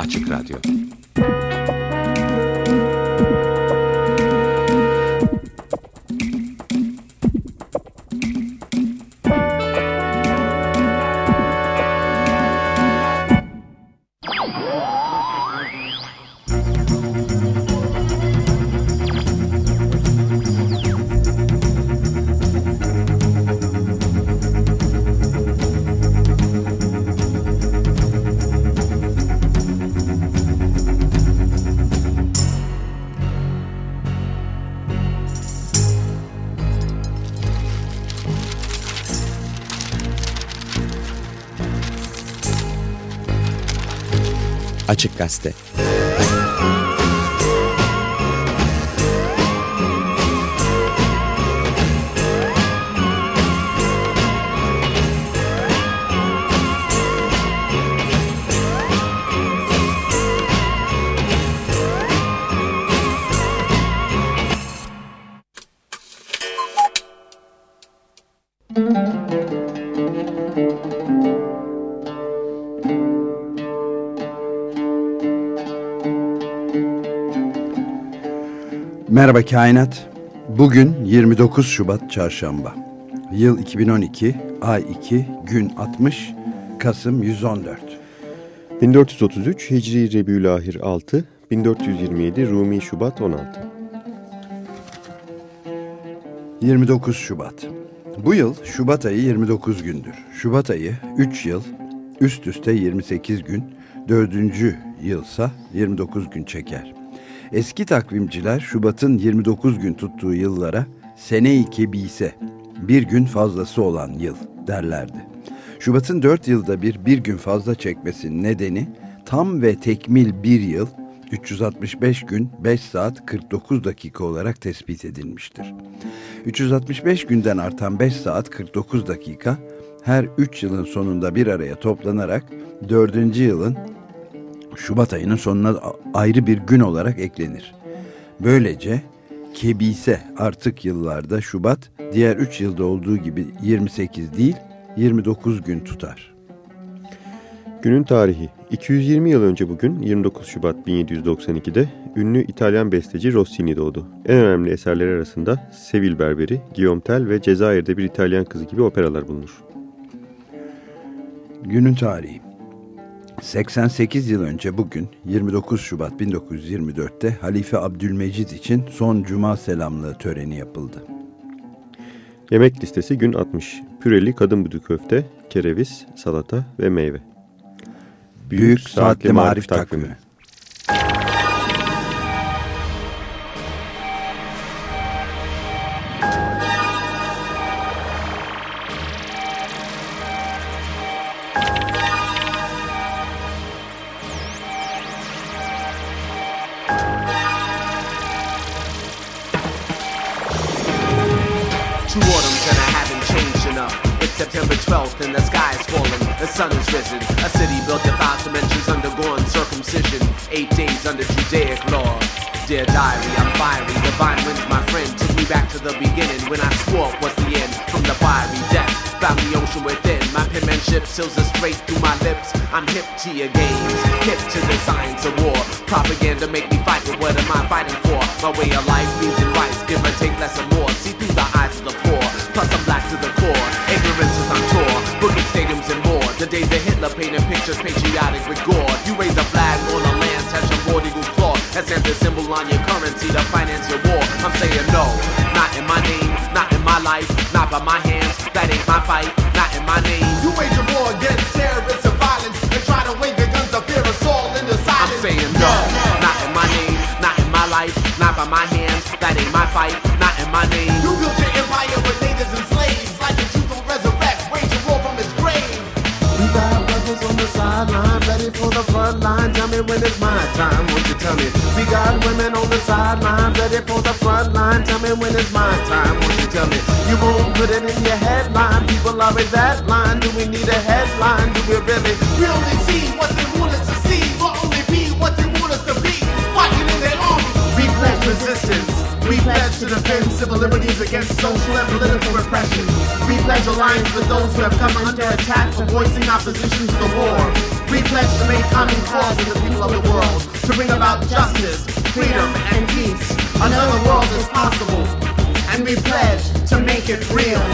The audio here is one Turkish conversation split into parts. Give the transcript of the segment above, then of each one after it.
Açık Radyo Açık Merhaba Kainat. Bugün 29 Şubat Çarşamba. Yıl 2012, ay 2, gün 60, Kasım 114. 1433 Hicri Rebiülahir 6, 1427 Rumi Şubat 16. 29 Şubat. Bu yıl Şubat ayı 29 gündür. Şubat ayı 3 yıl üst üste 28 gün, 4. yılsa 29 gün çeker. Eski takvimciler Şubat'ın 29 gün tuttuğu yıllara sene-i kebise, bir gün fazlası olan yıl derlerdi. Şubat'ın 4 yılda bir bir gün fazla çekmesinin nedeni tam ve tekmil bir yıl 365 gün 5 saat 49 dakika olarak tespit edilmiştir. 365 günden artan 5 saat 49 dakika her 3 yılın sonunda bir araya toplanarak 4. yılın Şubat ayının sonuna ayrı bir gün olarak eklenir. Böylece kebise artık yıllarda Şubat diğer 3 yılda olduğu gibi 28 değil 29 gün tutar. Günün tarihi 220 yıl önce bugün 29 Şubat 1792'de ünlü İtalyan besteci Rossini doğdu. En önemli eserleri arasında Sevil Berberi, Guillaume Tell ve Cezayir'de bir İtalyan kızı gibi operalar bulunur. Günün tarihi 88 yıl önce bugün 29 Şubat 1924'te Halife Abdülmecid için son cuma selamlığı töreni yapıldı. Yemek listesi gün 60. Püreli kadın budu köfte, kereviz, salata ve meyve. Büyük, Büyük Saatli, saatli Marif Takvimi. takvimi. Seals it straight through my lips. I'm hip to your games, hip to the science of war. Propaganda make me fight, but what am I fighting for? My way of life, means and rights, give or take less or more. See through the eyes of the poor, plus I'm black to the core. Ignorance is on tour, booking stadiums and more. The days of Hitler painting pictures patriotic with gore. You raise a flag on a land, touch a bordigal claw. That's the symbol on your currency to finance your war. I'm saying no, not in my name, not in my life, not by my hands. That ain't my fight, not in my name. You wage a war against terrorists and violence and try to wave your guns of fear us all into silence. I'm saying no, not in my name, not in my life, not by my hands. That ain't my fight, not in my name. You built your empire with natives and slaves, like the truth will resurrect, wage a war from its grave. We got brothers on the sideline, ready for the front line. Tell me when it's my time, won't you tell me? We got women on the sideline, ready for the front line. Tell me when it's my time, won't you tell me? You won't put it in your headline. People are in that line. Do we need a headline? Do we really? We only see what they defend civil liberties against social and political repression. We pledge alliance with those who have come under attack for voicing opposition to the war. We pledge to make common cause with the people of the world, to bring about justice, freedom, and peace. Another world is possible, and we pledge to make it real.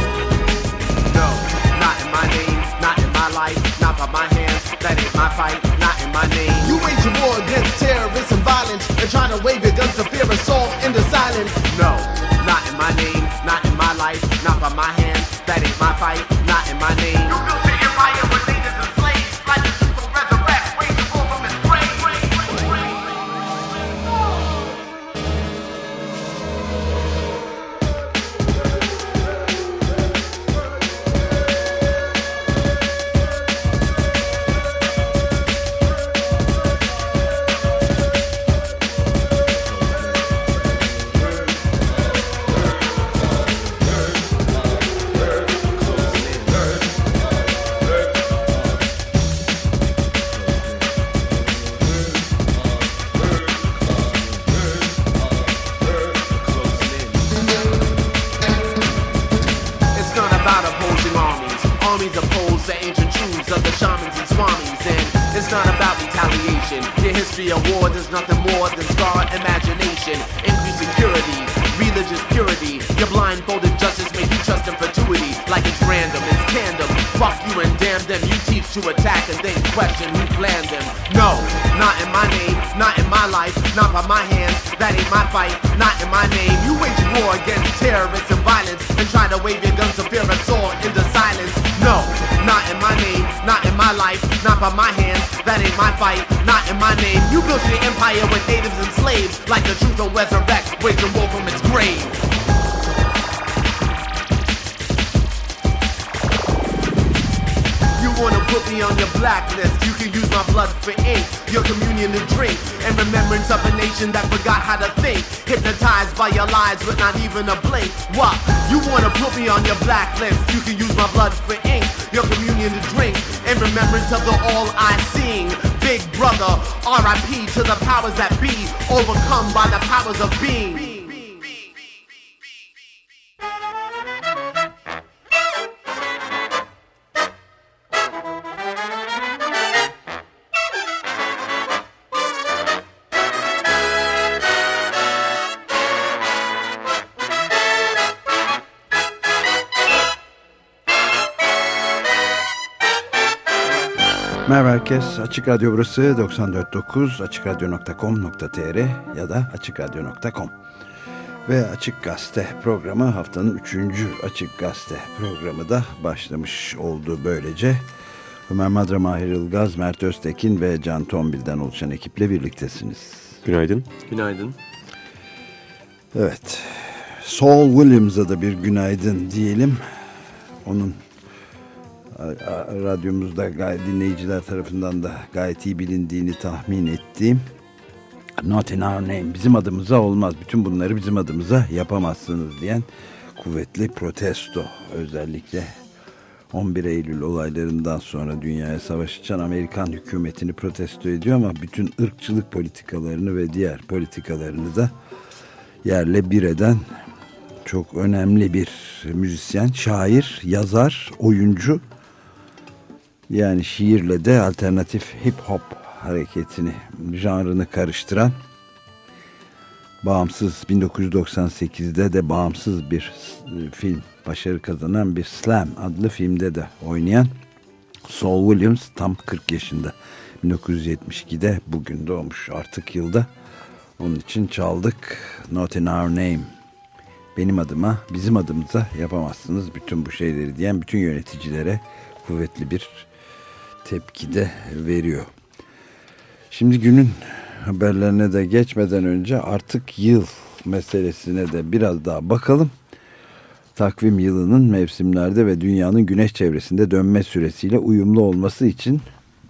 No, not in my name, not in my life, not by my hands. That ain't my fight, not in my name. You wage a war against terrorists and violence, and try to wave your guns to fear assault into silence. No, not in my name, not in my life, not by my hands. That ain't my fight, not in my name. Not about retaliation. Your history of war does nothing more than scar imagination. Increase security, religious purity. Your blindfolded justice make you trust in perpetuity. Like it's random, it's tandem. Fuck you and damn them. You teach to attack and then question who planned them. No, not in my name, not in my life, not by my hands. That ain't my fight, not in my name. You wage war against terrorists and violence and try to wave your guns to fear us all into silence. No, not in my name, not in my life, not by my hands. That ain't my fight, not in my name. You built your empire with natives and slaves, like the truth will resurrect, wage a war from its grave. You wanna put me on your blacklist? My blood for ink, your communion to drink, and remembrance of a nation that forgot how to think. Hypnotized by your lies with not even a blink. What? You wanna put me on your blacklist? You can use my blood for ink, your communion to drink, in remembrance of the all I sing. Big brother, RIP to the powers that be, overcome by the powers of being. Merhaba herkes. Açık Radyo burası 94.9 açıkradyo.com.tr ya da açıkradyo.com ve Açık Gazete programı haftanın 3. Açık Gazete programı da başlamış oldu böylece. Ömer Madra, Mahir Ilgaz, Mert Öztekin ve Can Tombil'den oluşan ekiple birliktesiniz. Günaydın. Günaydın. Evet, Saul Williams'a da bir günaydın diyelim. Onun radyomuzda gayet dinleyiciler tarafından da gayet iyi bilindiğini tahmin ettiğim Not in our name, bizim adımıza olmaz, bütün bunları bizim adımıza yapamazsınız diyen kuvvetli protesto özellikle 11 Eylül olaylarından sonra dünyaya savaş açan Amerikan hükümetini protesto ediyor ama bütün ırkçılık politikalarını ve diğer politikalarını da yerle bir eden çok önemli bir müzisyen, şair, yazar, oyuncu. Yani şiirle de alternatif hip hop hareketini, janrını karıştıran bağımsız 1998'de de bağımsız bir film başarı kazanan bir Slam adlı filmde de oynayan Saul Williams tam 40 yaşında. 1972'de bugün doğmuş artık yılda. Onun için çaldık Not in Our Name. Benim adıma, bizim adımıza yapamazsınız bütün bu şeyleri diyen bütün yöneticilere kuvvetli bir tepki de veriyor. Şimdi günün haberlerine de geçmeden önce artık yıl meselesine de biraz daha bakalım. Takvim yılının mevsimlerde ve dünyanın güneş çevresinde dönme süresiyle uyumlu olması için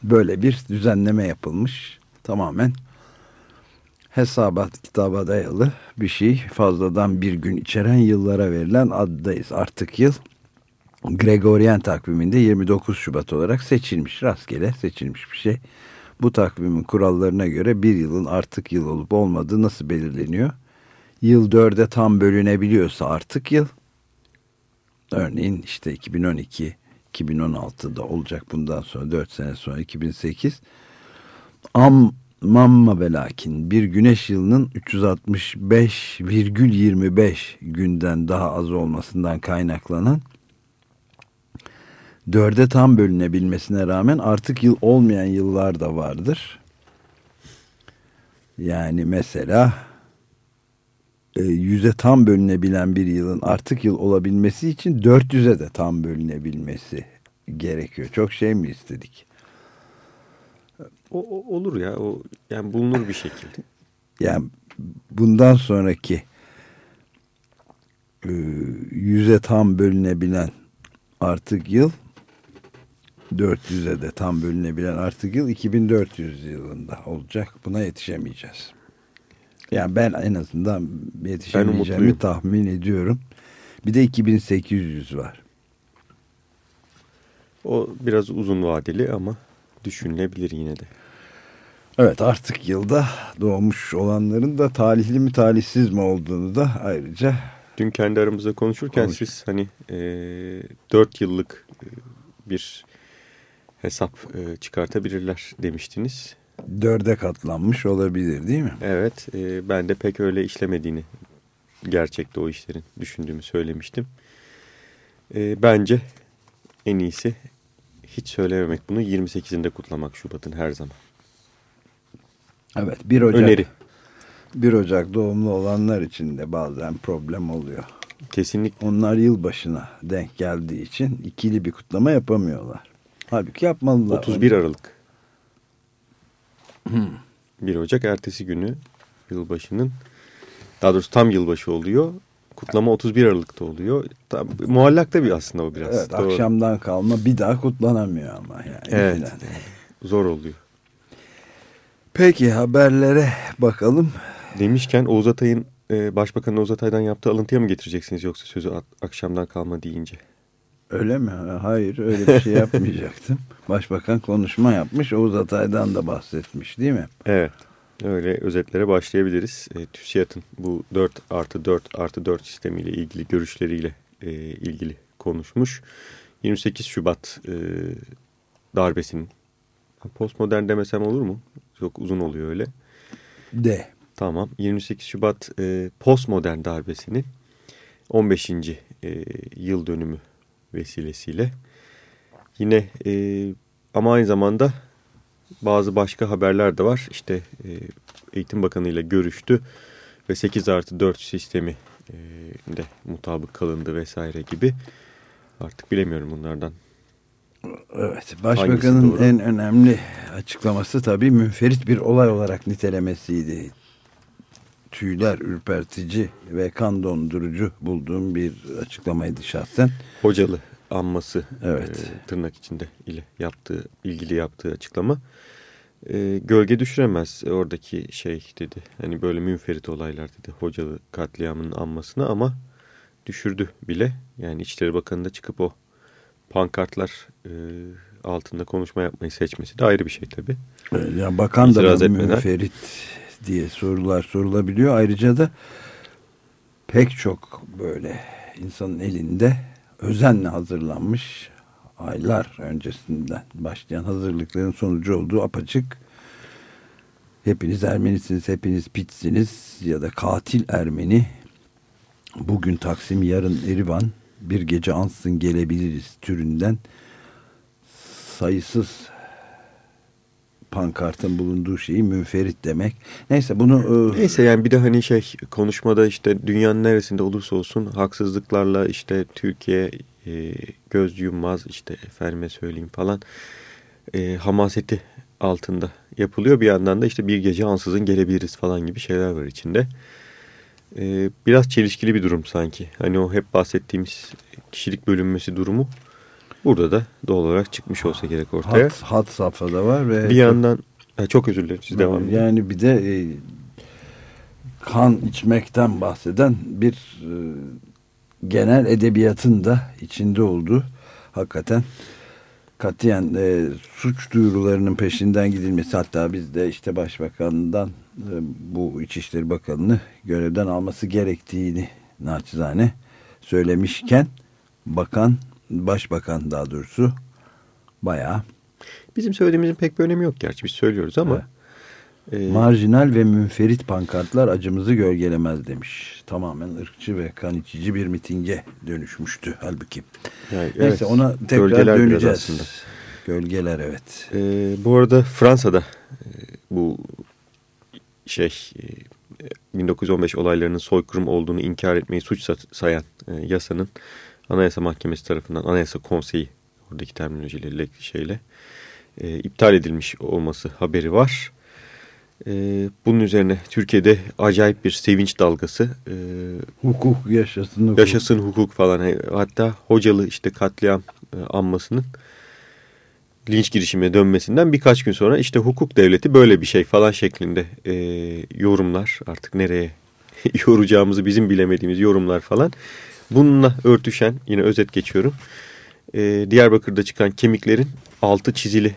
böyle bir düzenleme yapılmış. Tamamen hesaba kitaba dayalı bir şey. Fazladan bir gün içeren yıllara verilen addayız. Artık yıl Gregorian takviminde 29 Şubat olarak seçilmiş. Rastgele seçilmiş bir şey. Bu takvimin kurallarına göre bir yılın artık yıl olup olmadığı nasıl belirleniyor? Yıl dörde tam bölünebiliyorsa artık yıl. Örneğin işte 2012, 2016'da olacak bundan sonra 4 sene sonra 2008 Am Mamma Belakin bir güneş yılının 365,25 günden daha az olmasından kaynaklanan dörde tam bölünebilmesine rağmen artık yıl olmayan yıllar da vardır. Yani mesela e, yüze tam bölünebilen bir yılın artık yıl olabilmesi için 400'e de tam bölünebilmesi gerekiyor. Çok şey mi istedik? O, o- olur ya. O yani bulunur bir şekilde. Yani bundan sonraki e, yüze tam bölünebilen artık yıl 400'e de tam bölünebilen artık yıl 2400 yılında olacak. Buna yetişemeyeceğiz. Yani ben en azından yetişemeyeceğimi tahmin ediyorum. Bir de 2800 var. O biraz uzun vadeli ama düşünülebilir yine de. Evet artık yılda doğmuş olanların da talihli mi talihsiz mi olduğunu da ayrıca Dün kendi aramızda konuşurken Konuş. siz hani e, 4 yıllık bir hesap e, çıkartabilirler demiştiniz. dörde katlanmış olabilir değil mi? Evet e, ben de pek öyle işlemediğini gerçekte o işlerin düşündüğümü söylemiştim. E, bence en iyisi hiç söylememek bunu 28'inde kutlamak Şubat'ın her zaman. Evet 1 Ocak, Öneri 1 Ocak doğumlu olanlar için de bazen problem oluyor. kesinlikle Onlar yılbaşına denk geldiği için ikili bir kutlama yapamıyorlar. Halbuki yapmalılar. 31 Aralık. 1 Ocak ertesi günü yılbaşının daha doğrusu tam yılbaşı oluyor. Kutlama 31 Aralık'ta oluyor. Tam, muallakta bir aslında o biraz. Evet Doğru. akşamdan kalma bir daha kutlanamıyor ama yani. Evet. filan. Zor oluyor. Peki haberlere bakalım. Demişken Oğuz Atay'ın e, Başbakan Oğuz Atay'dan yaptığı alıntıya mı getireceksiniz yoksa sözü akşamdan kalma deyince? Öyle mi? Hayır öyle bir şey yapmayacaktım. Başbakan konuşma yapmış. Oğuz Atay'dan da bahsetmiş değil mi? Evet. Öyle özetlere başlayabiliriz. E, TÜSİAD'ın bu 4 artı 4 artı 4 sistemiyle ilgili görüşleriyle e, ilgili konuşmuş. 28 Şubat e, darbesinin postmodern demesem olur mu? Çok uzun oluyor öyle. De. Tamam. 28 Şubat e, postmodern darbesinin 15. E, yıl dönümü vesilesiyle yine e, ama aynı zamanda bazı başka haberler de var. İşte e, Eğitim Bakanı ile görüştü ve 8 artı 4 sistemi e, de mutabık kalındı vesaire gibi. Artık bilemiyorum bunlardan. Evet. Başbakanın en önemli açıklaması tabii münferit bir olay olarak nitelemesiydi. Tüyler ürpertici ve kan dondurucu bulduğum bir açıklamaydı şahsen. Hocalı anması Evet. e, tırnak içinde ile yaptığı ilgili yaptığı açıklama E, gölge düşüremez oradaki şey dedi hani böyle münferit olaylar dedi hocalı katliamının anmasına ama düşürdü bile yani İçişleri Bakanı da çıkıp o pankartlar e, altında konuşma yapmayı seçmesi de ayrı bir şey tabi. Ee, Yani bakan da İtiraz münferit diye sorular sorulabiliyor. Ayrıca da pek çok böyle insanın elinde özenle hazırlanmış aylar öncesinden başlayan hazırlıkların sonucu olduğu apaçık. Hepiniz Ermenisiniz, hepiniz Pitsiniz ya da katil Ermeni. Bugün Taksim, yarın Erivan, bir gece ansın gelebiliriz türünden sayısız pankartın bulunduğu şeyi münferit demek. Neyse bunu e, Neyse yani bir de hani şey konuşmada işte dünyanın neresinde olursa olsun haksızlıklarla işte Türkiye e, göz yummaz işte efendime söyleyeyim falan e, hamaseti altında yapılıyor. Bir yandan da işte bir gece ansızın gelebiliriz falan gibi şeyler var içinde. E, biraz çelişkili bir durum sanki. Hani o hep bahsettiğimiz kişilik bölünmesi durumu burada da doğal olarak çıkmış olsa gerek ortaya. hat, hat safhada var ve bir yandan çok özür dilerim siz devam edin. yani bir de e, kan içmekten bahseden bir e, genel edebiyatın da içinde olduğu hakikaten katiyen e, suç duyurularının peşinden gidilmesi hatta biz de işte başbakandan e, bu İçişleri Bakanı'nı görevden alması gerektiğini naçizane söylemişken bakan başbakan daha doğrusu bayağı Bizim söylediğimizin pek bir önemi yok gerçi biz söylüyoruz ama. e, marjinal ve münferit pankartlar acımızı gölgelemez demiş. Tamamen ırkçı ve kan içici bir mitinge dönüşmüştü halbuki. yani Neyse evet, ona tekrar gölgeler döneceğiz. aslında. Gölgeler evet. E, bu arada Fransa'da e, bu şey e, 1915 olaylarının soykırım olduğunu inkar etmeyi suç sa- sayan e, yasanın Anayasa Mahkemesi tarafından Anayasa Konseyi oradaki terminolojiyle şeyle e, iptal edilmiş olması haberi var. E, bunun üzerine Türkiye'de acayip bir sevinç dalgası. E, Hukuk yaşasın hukuk. yaşasın hukuk falan. E, Hatta hocalı işte katliam e, anmasının linç girişimine dönmesinden birkaç gün sonra işte hukuk devleti böyle bir şey falan şeklinde e, yorumlar artık nereye yoracağımızı bizim bilemediğimiz yorumlar falan. Bununla örtüşen yine özet geçiyorum. E, Diyarbakır'da çıkan kemiklerin altı çizili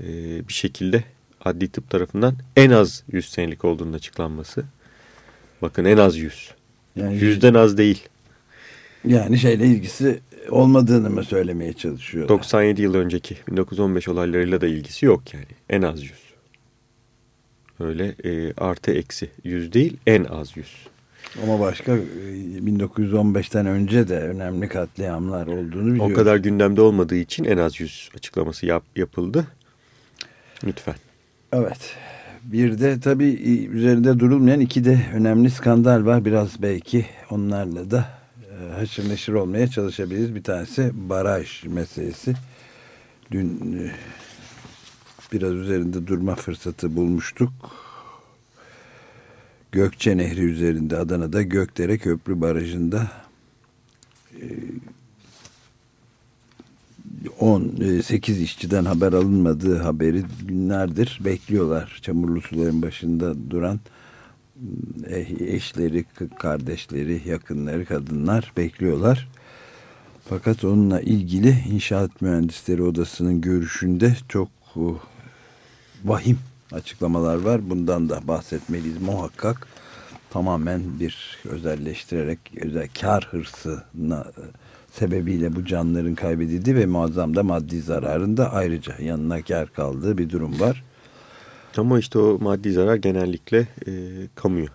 e, bir şekilde adli tıp tarafından en az 100 senelik olduğunun açıklanması. Bakın en az 100. Yani, Yüzden az değil. yani şeyle ilgisi olmadığını mı söylemeye çalışıyor? 97 yıl önceki 1915 olaylarıyla da ilgisi yok yani. En az 100. Öyle e, artı eksi 100 değil en az 100. Ama başka e, 1915'ten önce de önemli katliamlar olduğunu biliyoruz. O kadar gündemde olmadığı için en az 100 açıklaması yap, yapıldı. Lütfen. Evet. Bir de tabii e, üzerinde durulmayan iki de önemli skandal var. Biraz belki onlarla da e, haşır neşir olmaya çalışabiliriz. Bir tanesi baraj meselesi. Dün e, biraz üzerinde durma fırsatı bulmuştuk. Gökçe Nehri üzerinde Adana'da Gökdere Köprü Barajı'nda 18 işçiden haber alınmadığı haberi günlerdir bekliyorlar. Çamurlu suların başında duran eh, eşleri, kardeşleri, yakınları, kadınlar bekliyorlar. Fakat onunla ilgili İnşaat Mühendisleri Odası'nın görüşünde çok uh, vahim açıklamalar var. Bundan da bahsetmeliyiz muhakkak. Tamamen bir özelleştirerek özel kar hırsına sebebiyle bu canların kaybedildiği ve muazzam da maddi zararın da ayrıca yanına kar kaldığı bir durum var. Ama işte o maddi zarar genellikle e, kamuya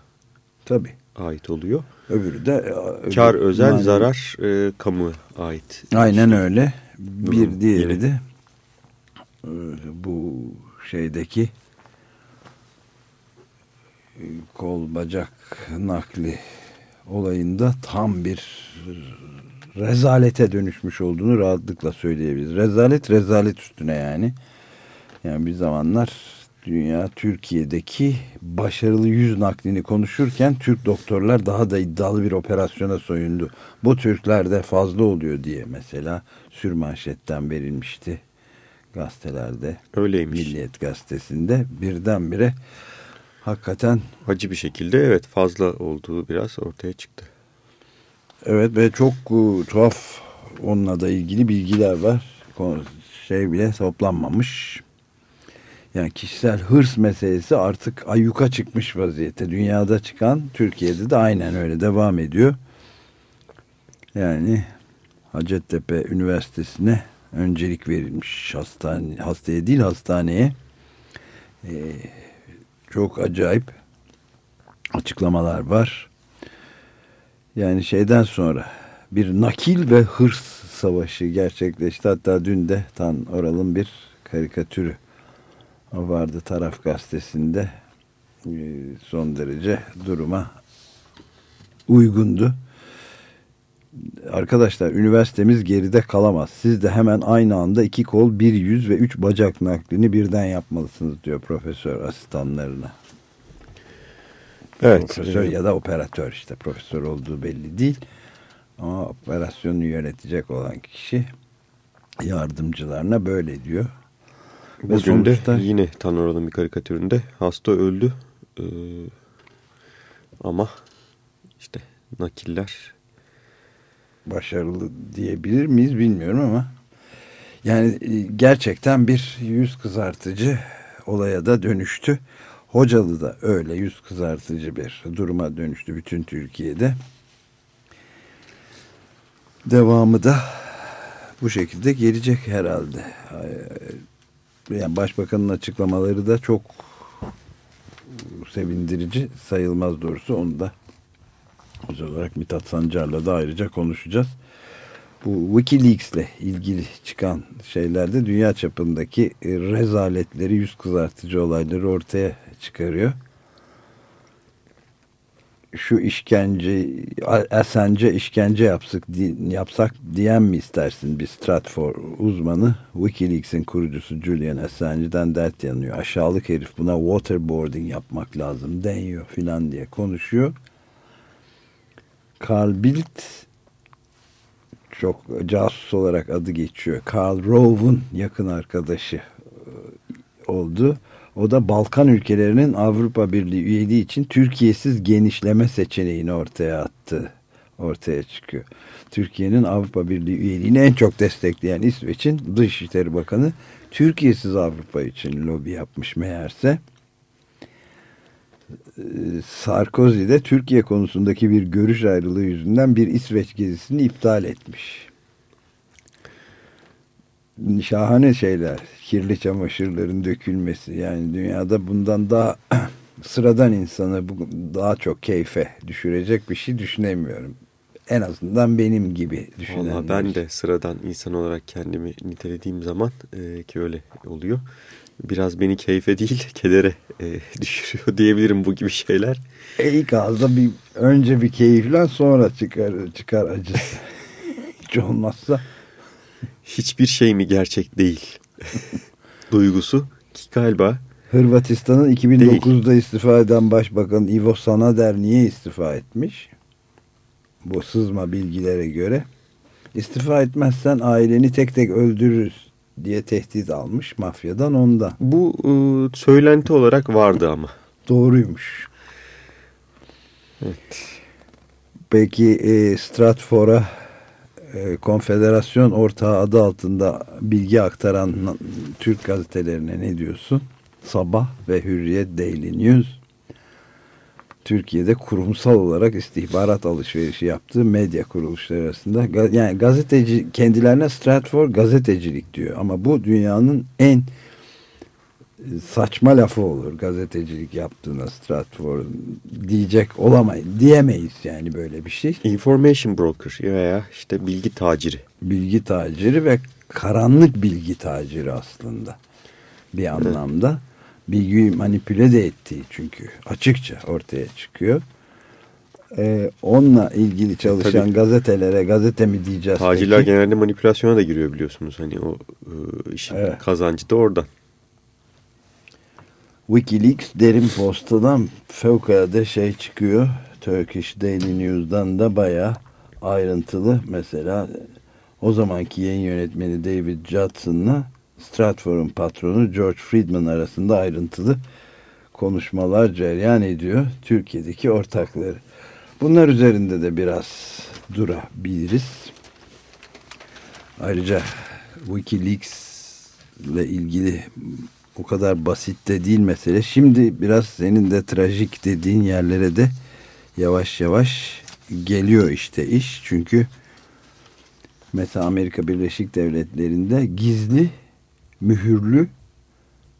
Tabii. ait oluyor. Öbürü de öbür- Kar özel, mali- zarar e, kamuya ait. Aynen öyle. Bir Durum diğeri yine. de e, bu şeydeki e, kol bacak nakli olayında tam bir rezalete dönüşmüş olduğunu rahatlıkla söyleyebiliriz. Rezalet rezalet üstüne yani. Yani bir zamanlar dünya Türkiye'deki başarılı yüz naklini konuşurken Türk doktorlar daha da iddialı bir operasyona soyundu. Bu Türklerde fazla oluyor diye mesela sürmanşetten verilmişti gazetelerde. Öyleymiş. Milliyet gazetesinde birdenbire hakikaten Acı bir şekilde evet fazla olduğu biraz ortaya çıktı. Evet ve çok e, tuhaf onunla da ilgili bilgiler var. Şey bile toplanmamış. Yani kişisel hırs meselesi artık ayyuka çıkmış vaziyette. Dünyada çıkan Türkiye'de de aynen öyle devam ediyor. Yani Hacettepe Üniversitesi'ne öncelik verilmiş hastane, hastaya değil hastaneye. Ee, çok acayip açıklamalar var. Yani şeyden sonra bir nakil ve hırs savaşı gerçekleşti. Hatta dün de Tan Oral'ın bir karikatürü vardı taraf gazetesinde. Ee, Son derece duruma uygundu. Arkadaşlar üniversitemiz geride kalamaz. Siz de hemen aynı anda iki kol, bir yüz ve üç bacak naklini birden yapmalısınız diyor profesör asistanlarına. Evet. Profesör ya da operatör işte profesör olduğu belli değil. Ama operasyonu yönetecek olan kişi yardımcılarına böyle diyor. Ve Bugün de sonuçta- yine Tanrı'nın bir karikatüründe hasta öldü. Ee, ama işte nakiller başarılı diyebilir miyiz bilmiyorum ama yani e, gerçekten bir yüz kızartıcı olaya da dönüştü. Hocalı da öyle yüz kızartıcı bir duruma dönüştü bütün Türkiye'de. Devamı da bu şekilde gelecek herhalde. Yani başbakanın açıklamaları da çok sevindirici sayılmaz doğrusu. Onu da özel olarak Mithat Sancar'la da ayrıca konuşacağız. Bu Wikileaks ile ilgili çıkan şeylerde dünya çapındaki rezaletleri, yüz kızartıcı olayları ortaya çıkarıyor. Şu işkence Assange'e işkence yapsak, yapsak diyen mi istersin? Bir Stratfor uzmanı Wikileaks'in kurucusu Julian Assange'den dert yanıyor. Aşağılık herif buna waterboarding yapmak lazım deniyor filan diye konuşuyor Carl Bildt çok casus olarak adı geçiyor Karl Rove'un yakın arkadaşı e, oldu o da Balkan ülkelerinin Avrupa Birliği üyeliği için Türkiye'siz genişleme seçeneğini ortaya attı. Ortaya çıkıyor. Türkiye'nin Avrupa Birliği üyeliğini en çok destekleyen İsveç'in Dışişleri Bakanı Türkiye'siz Avrupa için lobi yapmış meğerse. Sarkozy de Türkiye konusundaki bir görüş ayrılığı yüzünden bir İsveç gezisini iptal etmiş şahane şeyler. Kirli çamaşırların dökülmesi. Yani dünyada bundan daha sıradan insanı daha çok keyfe düşürecek bir şey düşünemiyorum. En azından benim gibi düşünenler. Valla ben de sıradan insan olarak kendimi nitelediğim zaman e, ki öyle oluyor. Biraz beni keyfe değil kedere e, düşürüyor diyebilirim bu gibi şeyler. E ilk ağızda bir, önce bir keyiflen sonra çıkar, çıkar acısı. Hiç olmazsa hiçbir şey mi gerçek değil duygusu ki galiba Hırvatistan'ın 2009'da değil. istifa eden Başbakan Ivo Sanader niye istifa etmiş? Bu sızma bilgilere göre. İstifa etmezsen aileni tek tek öldürürüz diye tehdit almış mafyadan ondan. Bu e, söylenti olarak vardı ama. Doğruymuş. Evet. Peki e, Stratfor'a e, konfederasyon ortağı adı altında bilgi aktaran Türk gazetelerine ne diyorsun? Sabah ve Hürriyet Daily News Türkiye'de kurumsal olarak istihbarat alışverişi yaptığı medya kuruluşları arasında yani gazeteci kendilerine Stratford gazetecilik diyor ama bu dünyanın en saçma lafı olur gazetecilik yaptığına Stratford diyecek olamayız diyemeyiz yani böyle bir şey. Information broker veya işte bilgi taciri. Bilgi taciri ve karanlık bilgi taciri aslında bir anlamda. Evet. Bilgiyi manipüle de ettiği çünkü açıkça ortaya çıkıyor. Ee, onunla ilgili çalışan Tabii. gazetelere gazete mi diyeceğiz? Tacirler peki? genelde manipülasyona da giriyor biliyorsunuz. Hani o e, işin evet. kazancı da oradan. Wikileaks derin postadan fevkalade şey çıkıyor. Turkish Daily News'dan da baya ayrıntılı. Mesela o zamanki yayın yönetmeni David Judson'la Stratfor'un patronu George Friedman arasında ayrıntılı konuşmalar cereyan ediyor. Türkiye'deki ortakları. Bunlar üzerinde de biraz durabiliriz. Ayrıca Wikileaks ile ilgili o kadar basit de değil mesele. Şimdi biraz senin de trajik dediğin yerlere de yavaş yavaş geliyor işte iş. Çünkü mesela Amerika Birleşik Devletleri'nde gizli, mühürlü,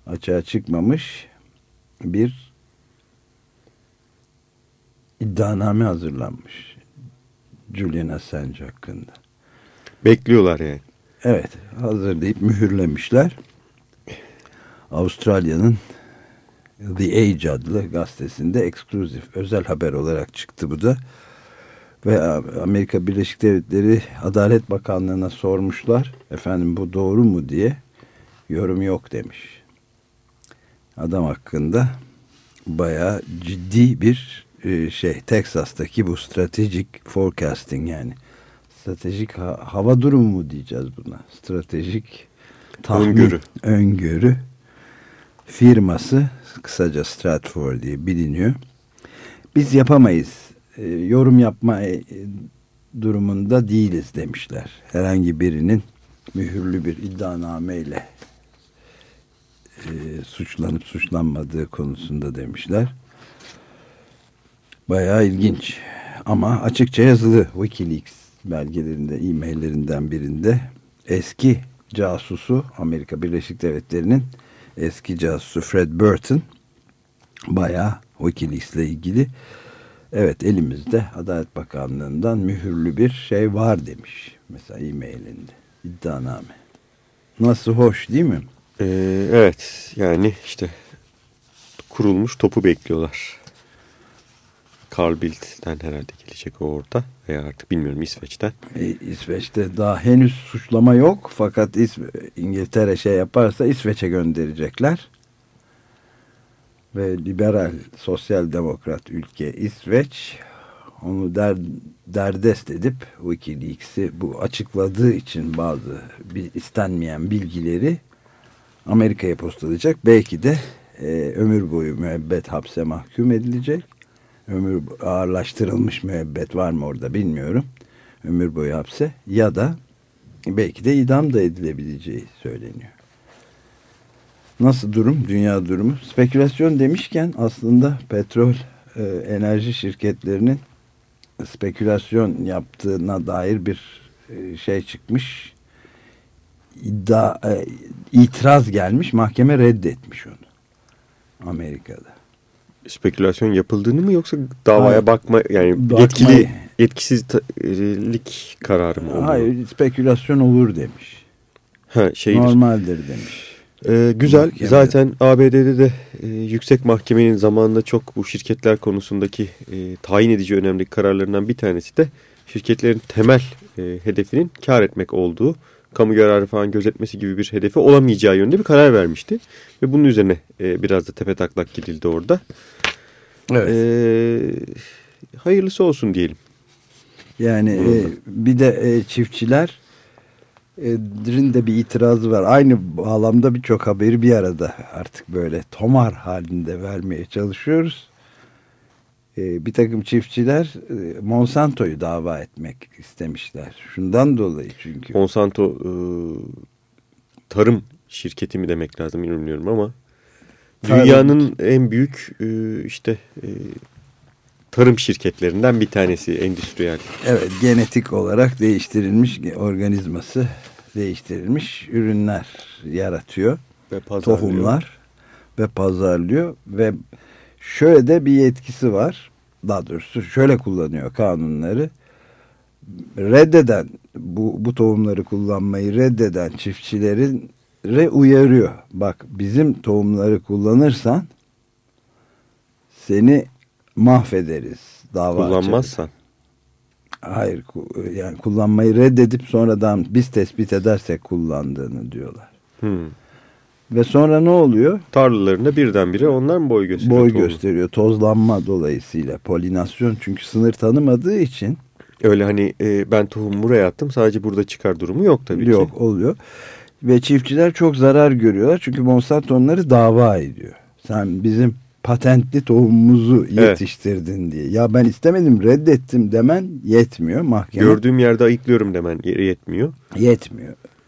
açığa çıkmamış bir iddianame hazırlanmış. Julian Assange hakkında. Bekliyorlar yani. Evet hazırlayıp mühürlemişler. Avustralya'nın The Age adlı gazetesinde ekskluzif özel haber olarak çıktı bu da. Ve Amerika Birleşik Devletleri Adalet Bakanlığı'na sormuşlar. Efendim bu doğru mu diye yorum yok demiş. Adam hakkında bayağı ciddi bir e, şey Teksas'taki bu stratejik forecasting yani stratejik ha hava durumu mu diyeceğiz buna stratejik tahmin, öngörü. öngörü firması kısaca Stratfor diye biliniyor. Biz yapamayız. E, yorum yapma e, durumunda değiliz demişler. Herhangi birinin mühürlü bir iddianameyle e, suçlanıp suçlanmadığı konusunda demişler. Bayağı ilginç. Ama açıkça yazılı Wikileaks belgelerinde, e-maillerinden birinde eski casusu Amerika Birleşik Devletleri'nin eski casusu Fred Burton bayağı Wikileaks ile ilgili evet elimizde Adalet Bakanlığı'ndan mühürlü bir şey var demiş. Mesela e-mailinde iddianame. Nasıl hoş değil mi? Ee, evet yani işte kurulmuş topu bekliyorlar. Carl Bildt'ten herhalde gelecek o orada veya artık bilmiyorum İsveç'ten. E, İsveç'te daha henüz suçlama yok fakat İs İngiltere şey yaparsa İsveç'e gönderecekler. Ve liberal sosyal demokrat ülke İsveç onu der, derdest edip Wikileaks'i bu açıkladığı için bazı bir istenmeyen bilgileri Amerika'ya postalayacak. Belki de e, ömür boyu müebbet hapse mahkum edilecek. Ömür ağırlaştırılmış müebbet var mı orada bilmiyorum. Ömür boyu hapse ya da belki de idam da edilebileceği söyleniyor. Nasıl durum? Dünya durumu. Spekülasyon demişken aslında petrol e, enerji şirketlerinin spekülasyon yaptığına dair bir e, şey çıkmış. İddia, e, itiraz gelmiş. Mahkeme reddetmiş onu. Amerika'da. Spekülasyon yapıldığını mı yoksa davaya Hayır. bakma yani Bakmayı- yetkili yetkisizlik kararı mı? oldu? Hayır spekülasyon olur demiş. Ha, şeydir. Normaldir demiş. Ee, güzel. Mahkeme. Zaten ABD'de de e, yüksek mahkemenin zamanında çok bu şirketler konusundaki e, tayin edici önemli kararlarından bir tanesi de şirketlerin temel e, hedefinin kar etmek olduğu, kamu yararı falan gözetmesi gibi bir hedefi olamayacağı yönünde bir karar vermişti. Ve bunun üzerine e, biraz da tepe taklak gidildi orada. Evet. Ee, hayırlısı olsun diyelim. Yani e, bir de e, çiftçiler e, din de bir itirazı var. Aynı bağlamda birçok haberi bir arada artık böyle tomar halinde vermeye çalışıyoruz. E, bir takım çiftçiler e, Monsanto'yu dava etmek istemişler. Şundan dolayı çünkü. Monsanto e, tarım şirketi mi demek lazım bilmiyorum ama Tarım. dünyanın en büyük e, işte e, tarım şirketlerinden bir tanesi endüstriyel. Evet genetik olarak değiştirilmiş organizması değiştirilmiş ürünler yaratıyor. Ve pazarlıyor. tohumlar ve pazarlıyor ve şöyle de bir yetkisi var. Daha doğrusu şöyle kullanıyor kanunları. Reddeden bu, bu tohumları kullanmayı reddeden çiftçilerin re uyarıyor. Bak bizim tohumları kullanırsan seni mahvederiz. Dava açarız. Kullanmazsan. Hayır ku- yani kullanmayı reddedip sonradan biz tespit edersek kullandığını diyorlar. Hmm. Ve sonra ne oluyor? Tarlalarında birdenbire onlar mı boy gösteriyor? Boy tohumu? gösteriyor. Tozlanma dolayısıyla polinasyon çünkü sınır tanımadığı için Öyle hani e, ben tohumu buraya attım sadece burada çıkar durumu yok tabii ki. yok oluyor. Ve çiftçiler çok zarar görüyorlar çünkü Monsanto onları dava ediyor. Sen bizim patentli tohumumuzu Evet. yetiştirdin diye. Ya ben istemedim reddettim demen yetmiyor. Mahkeme Gördüğüm yerde ayıklıyorum demen yeri yetmiyor.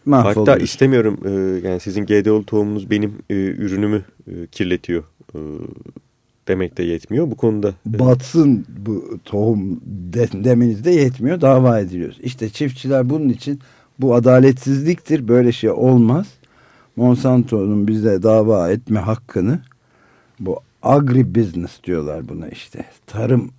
Yetmiyor. Hatta istemiyorum e, yani sizin GDO'lu tohumunuz benim e, ürünümü e, kirletiyor e, demek de yetmiyor. Bu konuda e, batsın bu tohum de, demeniz de yetmiyor dava ediliyoruz. İşte çiftçiler bunun için bu adaletsizliktir böyle şey olmaz. Monsanto'nun bize dava etme hakkını bu agri business diyorlar buna işte tarım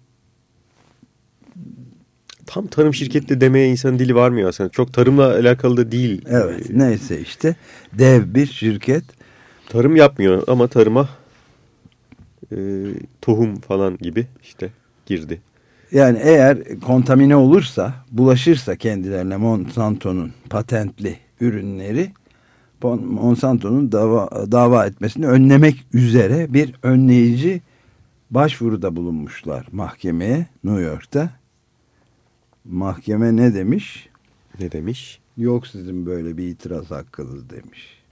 tam tarım şirketi demeye insanın dili varmıyor aslında. Çok tarımla alakalı da değil. evet neyse işte dev bir şirket tarım yapmıyor ama tarıma e, tohum falan gibi işte girdi. yani eğer kontamine olursa bulaşırsa kendilerine Monsanto'nun patentli ürünleri Mon- Monsanto'nun dava, dava etmesini önlemek üzere bir önleyici başvuruda bulunmuşlar mahkemeye New York'ta. Mahkeme ne demiş? Ne demiş? Yok sizin böyle bir itiraz hakkınız demiş.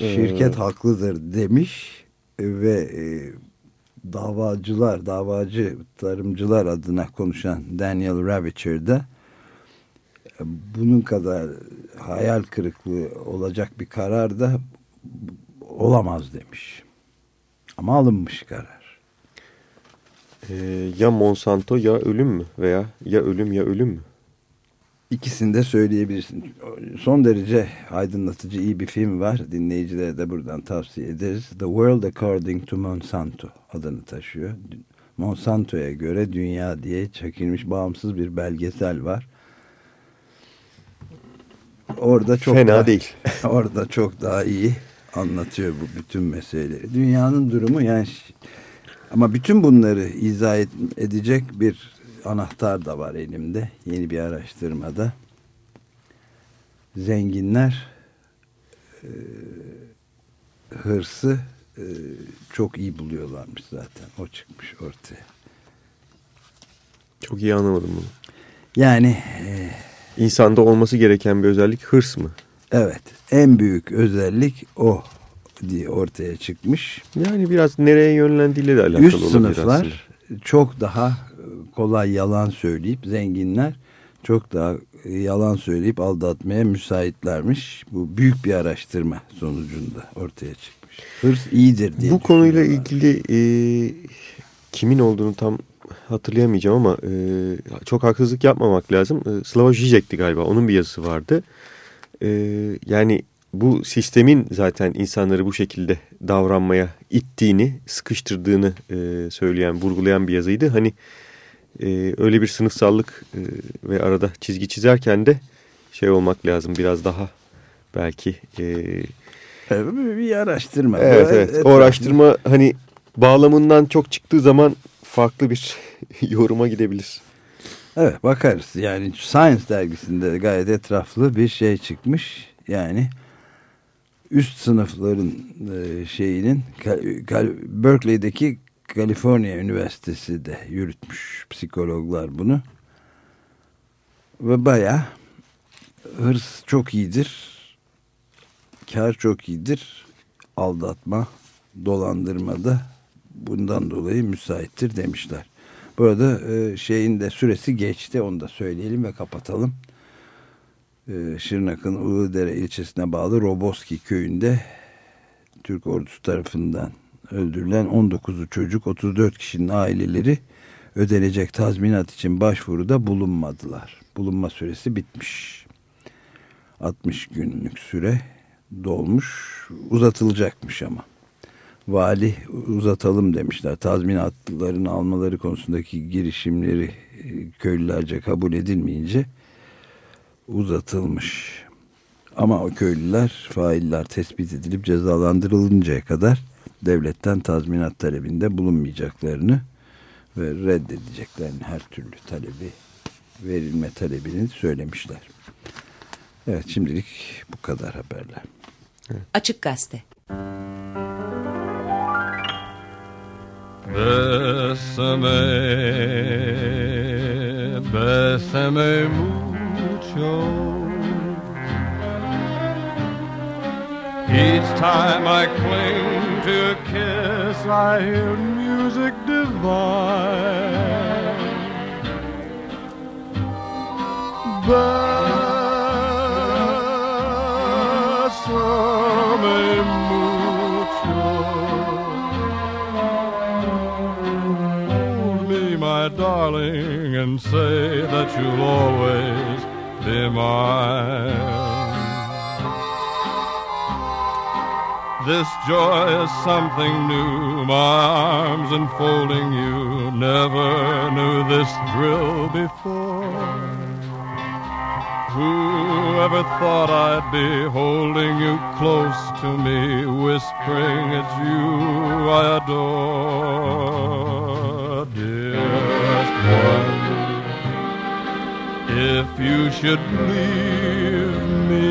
Ee, Şirket haklıdır demiş ve e, davacılar, davacı tarımcılar adına konuşan Daniel Ravitcher de e, bunun kadar hayal kırıklığı olacak bir karar da olamaz demiş. Ama alınmış karar. E, ya Monsanto ya ölüm mü? Veya ya ölüm ya ölüm mü? İkisini de söyleyebilirsin. Son derece aydınlatıcı iyi bir film var. Dinleyicilere de buradan tavsiye ederiz. The World According to Monsanto adını taşıyor. Monsanto'ya göre dünya diye çekilmiş bağımsız bir belgesel var. Orada çok Fena daha, değil. orada çok daha iyi anlatıyor bu bütün meseleleri. Dünyanın durumu yani ama bütün bunları izah edecek bir anahtar da var elimde. Yeni bir araştırmada. Zenginler e, hırsı e, çok iyi buluyorlarmış zaten. O çıkmış ortaya. Çok iyi anlamadım bunu. Yani e, İnsanda olması gereken bir özellik hırs mı? evet en büyük özellik o diye ortaya çıkmış. Yani biraz nereye yönlendiğiyle de alakalı Üst olabilir sınıflar aslında. çok daha kolay yalan söyleyip zenginler çok daha yalan söyleyip aldatmaya müsaitlermiş. Bu büyük bir araştırma sonucunda ortaya çıkmış. Hırs iyidir diye Bu konuyla ilgili e, kimin olduğunu tam hatırlayamayacağım ama e, çok haksızlık yapmamak lazım. E, Slavoj Žižek'ti galiba. Onun bir yazısı vardı. E, yani bu sistemin zaten insanları bu şekilde davranmaya ittiğini, sıkıştırdığını e, söyleyen, vurgulayan bir yazıydı. Hani e, öyle bir sınıfsallık e, ve arada çizgi çizerken de şey olmak lazım biraz daha belki e, Evet, bir araştırma. Evet Böyle evet. O araştırma hani bağlamından çok çıktığı zaman farklı bir yoruma gidebilir. Evet bakarız. Yani Science dergisinde gayet etraflı bir şey çıkmış. Yani üst sınıfların e, şeyinin Berkeley'deki Kaliforniya Üniversitesi de yürütmüş psikologlar bunu. Ve baya hırs çok iyidir. Kar çok iyidir. Aldatma, dolandırma da bundan dolayı müsaittir demişler. Burada e, şeyin de süresi geçti onu da söyleyelim ve kapatalım. E, Şırnak'ın Ilıdere ilçesine bağlı Roboski köyünde Türk ordusu tarafından öldürülen 19'u çocuk 34 kişinin aileleri ödenecek tazminat için başvuruda bulunmadılar. Bulunma süresi bitmiş. 60 günlük süre dolmuş uzatılacakmış ama vali uzatalım demişler. Tazminatlarını almaları konusundaki girişimleri e, köylülerce kabul edilmeyince uzatılmış. Ama o köylüler failler tespit edilip cezalandırılıncaya kadar devletten tazminat talebinde bulunmayacaklarını ve reddedeceklerini her türlü talebi verilme talebini söylemişler. Evet şimdilik bu kadar haberler. Açık Gazete. Bésame, bésame Each time I cling to a kiss, I hear music divine. Bésame mucho. Hold me, my darling, and say that you'll always mine. This joy is something new, my arms enfolding you. Never knew this thrill before. Whoever thought I'd be holding you close to me, whispering it's you I adore, dearest one. If you should leave me,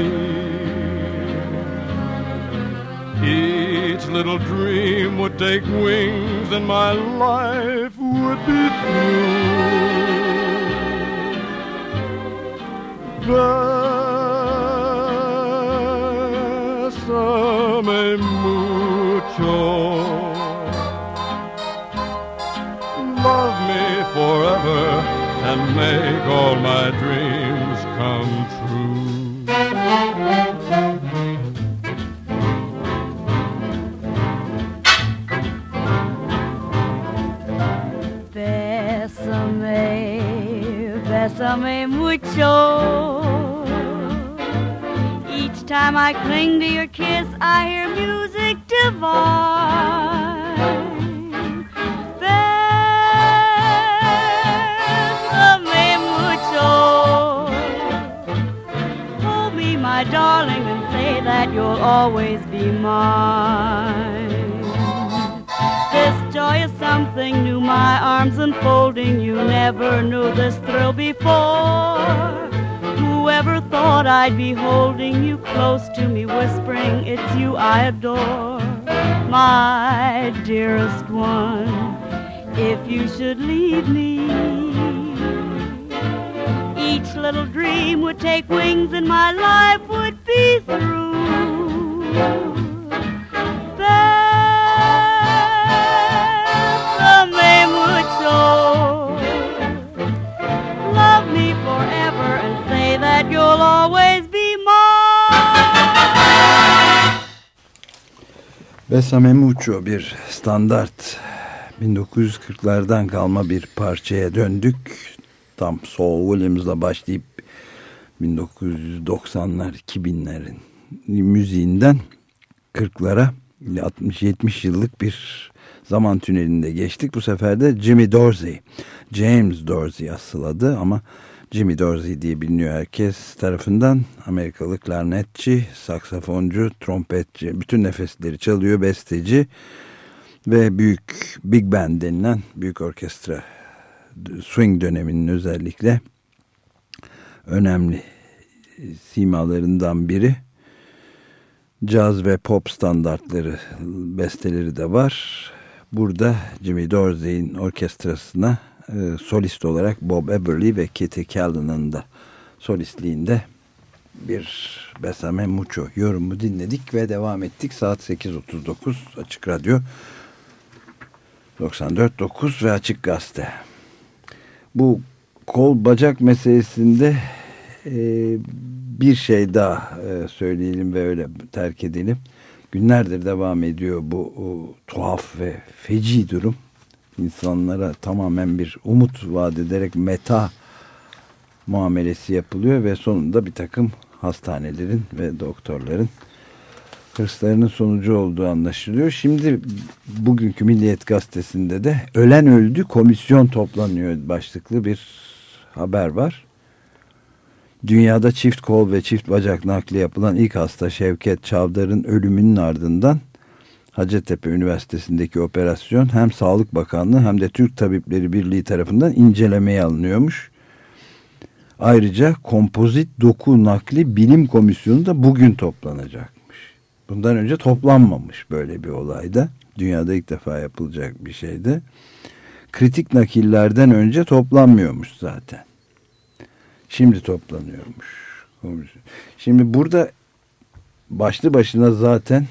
each little dream would take wings and my life would be through. Bésame mucho. Love me forever and make all my dreams come true. Bésame, Besame mucho. Each time I cling to your kiss, I hear music divine. My darling, and say that you'll always be mine. This joy is something new, my arms enfolding you. Never knew this thrill before. Whoever thought I'd be holding you close to me, whispering, It's you I adore, my dearest one. If you should leave me, each little dream would take wings and my life would be through. Besame Mucho bir standart 1940'lardan kalma bir parçaya döndük. Tam Saul Williams'la başlayıp 1990'lar 2000'lerin müziğinden 40'lara 60-70 yıllık bir zaman tünelinde geçtik. Bu sefer de Jimmy Dorsey, James Dorsey asıl adı ama Jimmy Dorsey diye biliniyor herkes tarafından. Amerikalı klarnetçi, saksafoncu, trompetçi, bütün nefesleri çalıyor, besteci ve büyük big band denilen büyük orkestra swing döneminin özellikle önemli simalarından biri. Caz ve pop standartları besteleri de var. Burada Jimmy Dorsey'in orkestrasına e, solist olarak Bob Eberly ve Kitty Callan'ın da solistliğinde bir Besame Mucho yorumu dinledik ve devam ettik. Saat 8.39 Açık Radyo 94.9 ve Açık Gazete. Bu kol bacak meselesinde e, bir şey daha e, söyleyelim ve öyle terk edelim. Günlerdir devam ediyor bu o, tuhaf ve feci durum. İnsanlara tamamen bir umut vaat ederek meta muamelesi yapılıyor ve sonunda bir takım hastanelerin ve doktorların hırslarının sonucu olduğu anlaşılıyor. Şimdi bugünkü Milliyet Gazetesi'nde de ölen öldü komisyon toplanıyor başlıklı bir haber var. Dünyada çift kol ve çift bacak nakli yapılan ilk hasta Şevket Çavdar'ın ölümünün ardından Hacettepe Üniversitesi'ndeki operasyon hem Sağlık Bakanlığı hem de Türk Tabipleri Birliği tarafından incelemeye alınıyormuş. Ayrıca kompozit doku nakli bilim komisyonu da bugün toplanacakmış. Bundan önce toplanmamış böyle bir olayda. Dünyada ilk defa yapılacak bir şeydi. Kritik nakillerden önce toplanmıyormuş zaten. Şimdi toplanıyormuş. Şimdi burada başlı başına zaten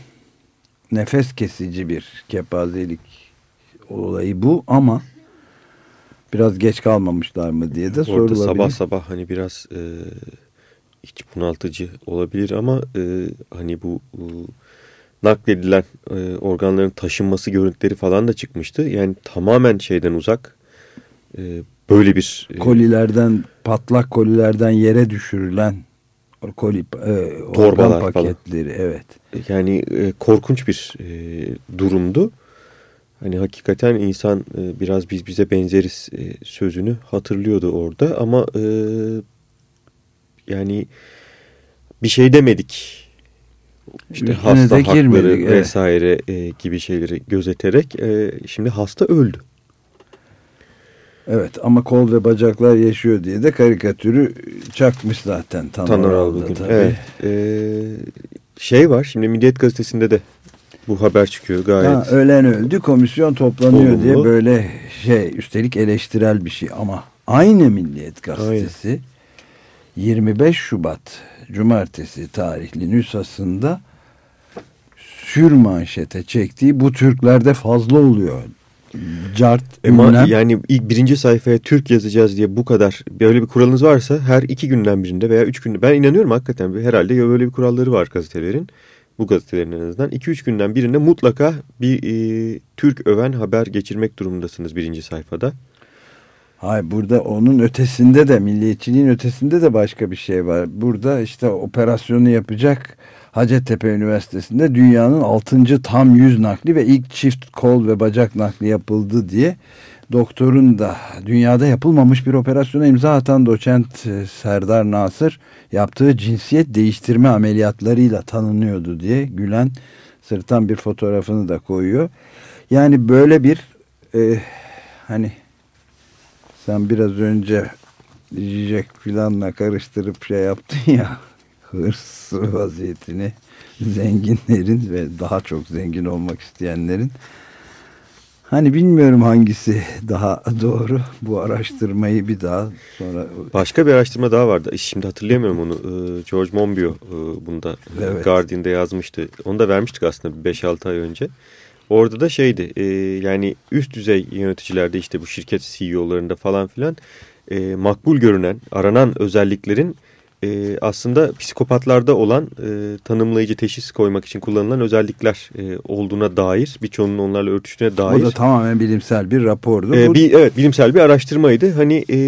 nefes kesici bir kepazelik olayı bu ama biraz geç kalmamışlar mı diye de Orada sorulabilir. sabah sabah hani biraz e, iç bunaltıcı olabilir ama e, hani bu e, nakledilen e, organların taşınması görüntüleri falan da çıkmıştı. Yani tamamen şeyden uzak e, böyle bir... E, kolilerden patlak kolilerden yere düşürülen koli e, Torbalar organ paketleri evet. Yani e, korkunç bir e, durumdu. Hani hakikaten insan e, biraz biz bize benzeriz e, sözünü hatırlıyordu orada ama e, yani bir şey demedik. İşte Üstüne hasta de hakları girmedik, evet. vesaire e, gibi şeyleri gözeterek e, şimdi hasta öldü. Evet ama kol ve bacaklar yaşıyor diye de karikatürü çakmış zaten Taner, Taner tabii. Evet. E, şey var şimdi Milliyet Gazetesi'nde de bu haber çıkıyor gayet. Ha, ölen öldü komisyon toplanıyor Olumlu. diye böyle şey üstelik eleştirel bir şey ama aynı Milliyet Gazetesi 25 Şubat Cumartesi tarihli nüshasında sür manşete çektiği bu Türklerde fazla oluyor. Cart, Ama ünlem. yani ilk birinci sayfaya Türk yazacağız diye bu kadar böyle bir kuralınız varsa her iki günden birinde veya üç günde ben inanıyorum hakikaten herhalde ya böyle bir kuralları var gazetelerin bu gazetelerin en azından iki üç günden birinde mutlaka bir e, Türk öven haber geçirmek durumundasınız birinci sayfada. Hayır burada onun ötesinde de milliyetçiliğin ötesinde de başka bir şey var. Burada işte operasyonu yapacak Hacettepe Üniversitesi'nde dünyanın 6. tam yüz nakli ve ilk çift kol ve bacak nakli yapıldı diye doktorun da dünyada yapılmamış bir operasyona imza atan doçent e, Serdar Nasır yaptığı cinsiyet değiştirme ameliyatlarıyla tanınıyordu diye gülen sırtan bir fotoğrafını da koyuyor. Yani böyle bir e, hani sen biraz önce Jack filanla karıştırıp şey yaptın ya hırs vaziyetini zenginlerin ve daha çok zengin olmak isteyenlerin hani bilmiyorum hangisi daha doğru bu araştırmayı bir daha sonra Başka bir araştırma daha vardı. Şimdi hatırlayamıyorum onu. Ee, George Monbiot e, bunda Evet. Guardian'da yazmıştı. Onu da vermiştik aslında 5-6 ay önce. Orada da şeydi e, yani üst düzey yöneticilerde işte bu şirket CEO'larında falan filan e, makbul görünen, aranan özelliklerin e, aslında psikopatlarda olan e, tanımlayıcı teşhis koymak için kullanılan özellikler e, olduğuna dair birçoğunun onlarla örtüştüğüne dair. o da tamamen bilimsel bir rapordu. Bu- bir, evet bilimsel bir araştırmaydı. Hani e,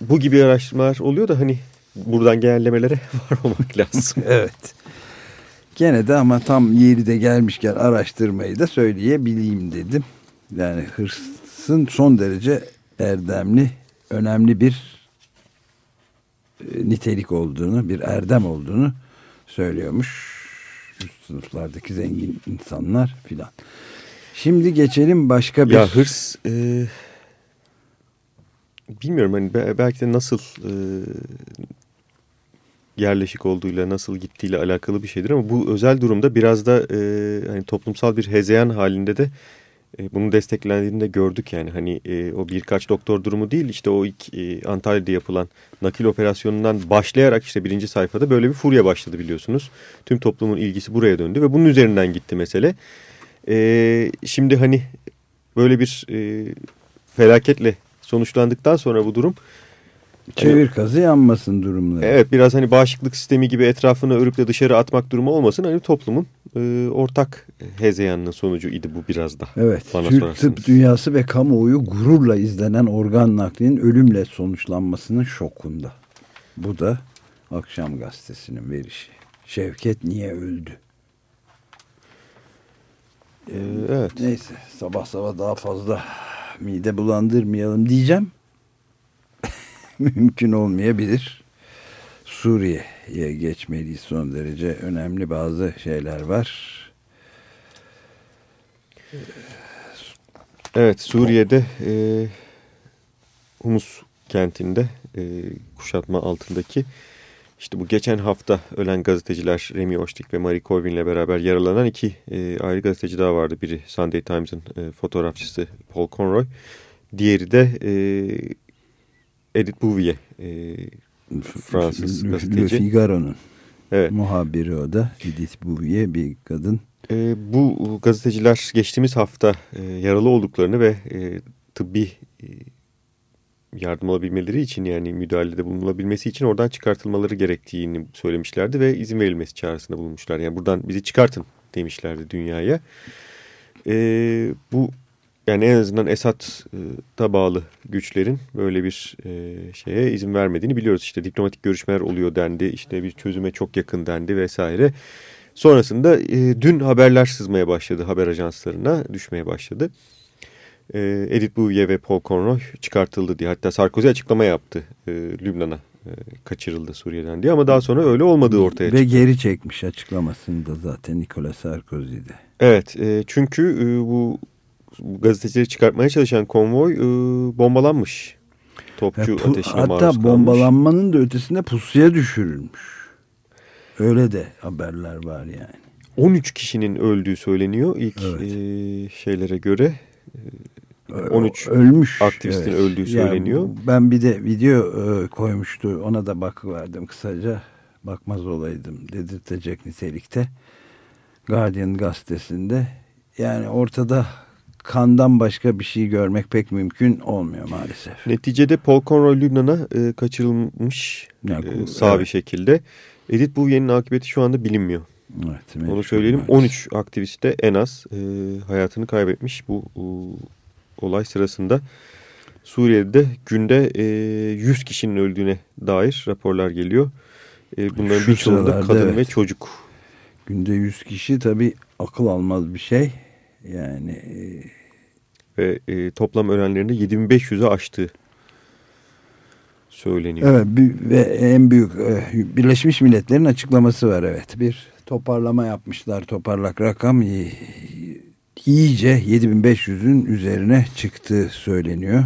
bu gibi araştırmalar oluyor da hani buradan genellemelere varmamak lazım. Evet. Gene de ama tam yeri de gelmişken araştırmayı da söyleyebileyim dedim. Yani hırsın son derece erdemli, önemli bir e, nitelik olduğunu, bir erdem olduğunu söylüyormuş. Üst sınıflardaki zengin insanlar filan. Şimdi geçelim başka bir... ya hırs e, bilmiyorum hani be- belki de nasıl e, yerleşik olduğuyla nasıl gittiğiyle alakalı bir şeydir ama bu özel durumda biraz da e, hani toplumsal bir hezeyan halinde de e, bunun desteklendiğini de gördük yani hani e, o birkaç doktor durumu değil işte o ilk e, Antalya'da yapılan nakil operasyonundan başlayarak işte birinci sayfada böyle bir furya başladı biliyorsunuz. Tüm toplumun ilgisi buraya döndü ve bunun üzerinden gitti mesele. E, şimdi hani böyle bir e, felaketle sonuçlandıktan sonra bu durum Çevir kazı yanmasın durumları. Evet biraz hani bağışıklık sistemi gibi etrafını örüp de dışarı atmak durumu olmasın. Hani toplumun e, ortak hezeyanının sonucu idi bu biraz da. Evet, Bana Türk sorarsanız. tıp dünyası ve kamuoyu gururla izlenen organ naklinin ölümle sonuçlanmasının şokunda. Bu da Akşam Gazetesi'nin verişi. Şevket niye öldü? E, evet. Neyse sabah sabah daha fazla mide bulandırmayalım diyeceğim. Mümkün olmayabilir. Suriye'ye geçmeliyiz son derece önemli bazı şeyler var. Evet Suriye'de e, Humus kentinde e, kuşatma altındaki işte bu geçen hafta ölen gazeteciler Remi Oştik ve Marie Colvin ile beraber yaralanan iki e, ayrı gazeteci daha vardı. Biri Sunday Times'ın e, fotoğrafçısı Paul Conroy. Diğeri de e, Edith Bouvier e, Fransız Le- Le gazeteci. Figaro'nun Evet. muhabiri o da. Edith Bouvier bir kadın. E, bu gazeteciler geçtiğimiz hafta e, yaralı olduklarını ve e, tıbbi e, yardım alabilmeleri için yani müdahalede bulunulabilmesi için oradan çıkartılmaları gerektiğini söylemişlerdi ve izin verilmesi çağrısında bulunmuşlar. Yani buradan bizi çıkartın demişlerdi dünyaya. E, bu yani en azından Esad'a bağlı güçlerin böyle bir e, şeye izin vermediğini biliyoruz. İşte diplomatik görüşmeler oluyor dendi, işte bir çözüme çok yakın dendi vesaire. Sonrasında e, dün haberler sızmaya başladı, haber ajanslarına düşmeye başladı. E, Edith Bouvier ve Paul Conroy çıkartıldı diye. Hatta Sarkozy açıklama yaptı e, Lübnan'a e, kaçırıldı Suriye'den diye. Ama daha sonra öyle olmadığı ortaya Ve çıktı. geri çekmiş açıklamasını da zaten Nicolas Sarkozy'de. Evet e, çünkü e, bu gazetecileri çıkartmaya çalışan konvoy e, bombalanmış. Topçu pu- ateşine maruz kalmış. hatta bombalanmanın da ötesinde pusuya düşürülmüş. Öyle de haberler var yani. 13 kişinin öldüğü söyleniyor ilk Evet. e, şeylere göre. E, 13 ölmüş. aktivistin öldüğü Yani söyleniyor. ben bir de video e, koymuştu. Ona da bakıverdim kısaca. Bakmaz olaydım dedirtecek nitelikte. Guardian gazetesinde. Yani ortada kandan başka bir şey görmek pek mümkün olmuyor maalesef. Neticede Paul Conroy Lübnan'a e, kaçırılmış Yani, e, sağ bir evet. şekilde. Edith Bouvier'in akıbeti şu anda bilinmiyor. Evet, Onu söyleyelim. maalesef. 13 aktivist de en az e, hayatını kaybetmiş bu e, olay sırasında. Suriye'de günde e, 100 kişinin öldüğüne dair raporlar geliyor. E, bunların birçoğunda kadın evet. ve çocuk. Günde 100 kişi tabii akıl almaz bir şey. Yani e, Ve e, toplam ölenlerin de 7500'ü aştığı söyleniyor. Evet ve en büyük e, Birleşmiş Milletler'in açıklaması var evet. Bir toparlama yapmışlar toparlak rakam iyice 7500'ün üzerine çıktığı söyleniyor.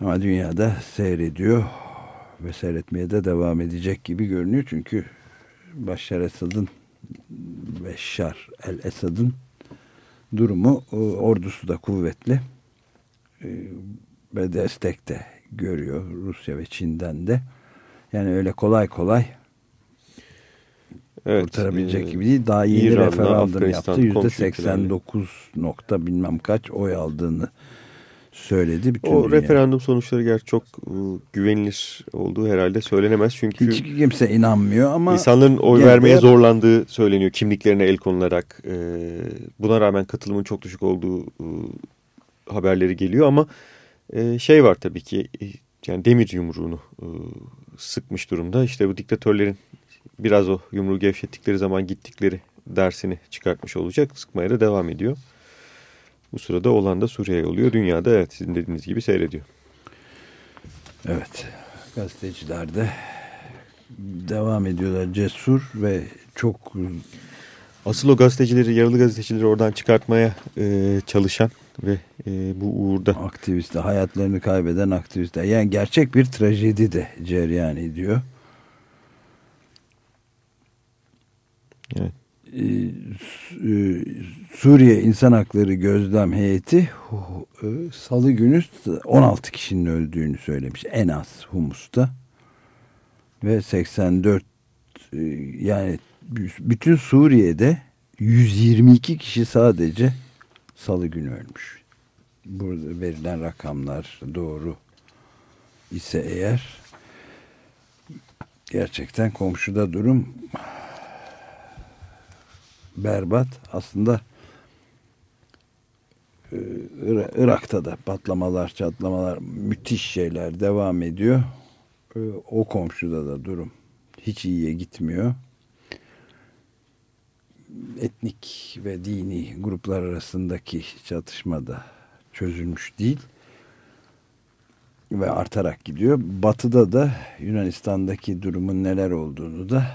Ama dünyada seyrediyor ve seyretmeye de devam edecek gibi görünüyor. Çünkü Başar Esad'ın Beşşar el Esad'ın durumu e, ordusu da kuvvetli ve destek de görüyor Rusya ve Çin'den de. Yani öyle kolay kolay Evet, kurtarabilecek e, gibi değil. Daha yeni İran'la referandum yaptı. Yüzde komşu 89 nokta bilmem kaç oy aldığını söyledi. Bütün O dünya. referandum sonuçları gerçi çok e, güvenilir olduğu herhalde söylenemez. Çünkü Hiç kimse inanmıyor ama insanların oy vermeye zorlandığı söyleniyor. Kimliklerine el konularak. e, buna rağmen katılımın çok düşük olduğu e, haberleri geliyor ama e, şey var tabii ki e, yani demir yumruğunu e, sıkmış durumda. İşte bu diktatörlerin biraz o yumruğu gevşettikleri zaman gittikleri dersini çıkartmış olacak. Sıkmaya da devam ediyor. Bu sırada olan da Suriye'ye oluyor. Dünyada evet sizin dediğiniz gibi seyrediyor. Evet. Gazeteciler de devam ediyorlar cesur ve çok Asıl o gazetecileri, yaralı gazetecileri oradan çıkartmaya e, çalışan ve e, bu uğurda aktivistler, hayatlarını kaybeden aktivistler. Yani gerçek bir trajedi de cereyan ediyor. Evet. Su- e, Suriye İnsan Hakları Gözlem Heyeti e, salı günü 16 kişinin öldüğünü söylemiş en az Humus'ta ve 84 e, yani bütün Suriye'de 122 kişi sadece salı günü ölmüş. Burada verilen rakamlar doğru ise eğer gerçekten komşuda durum berbat. Aslında e, Ira- Irak'ta da patlamalar, çatlamalar, müthiş şeyler devam ediyor. E, O komşuda da durum hiç iyiye gitmiyor. Etnik ve dini gruplar arasındaki çatışma da çözülmüş değil ve artarak gidiyor. Batı'da da Yunanistan'daki durumun neler olduğunu da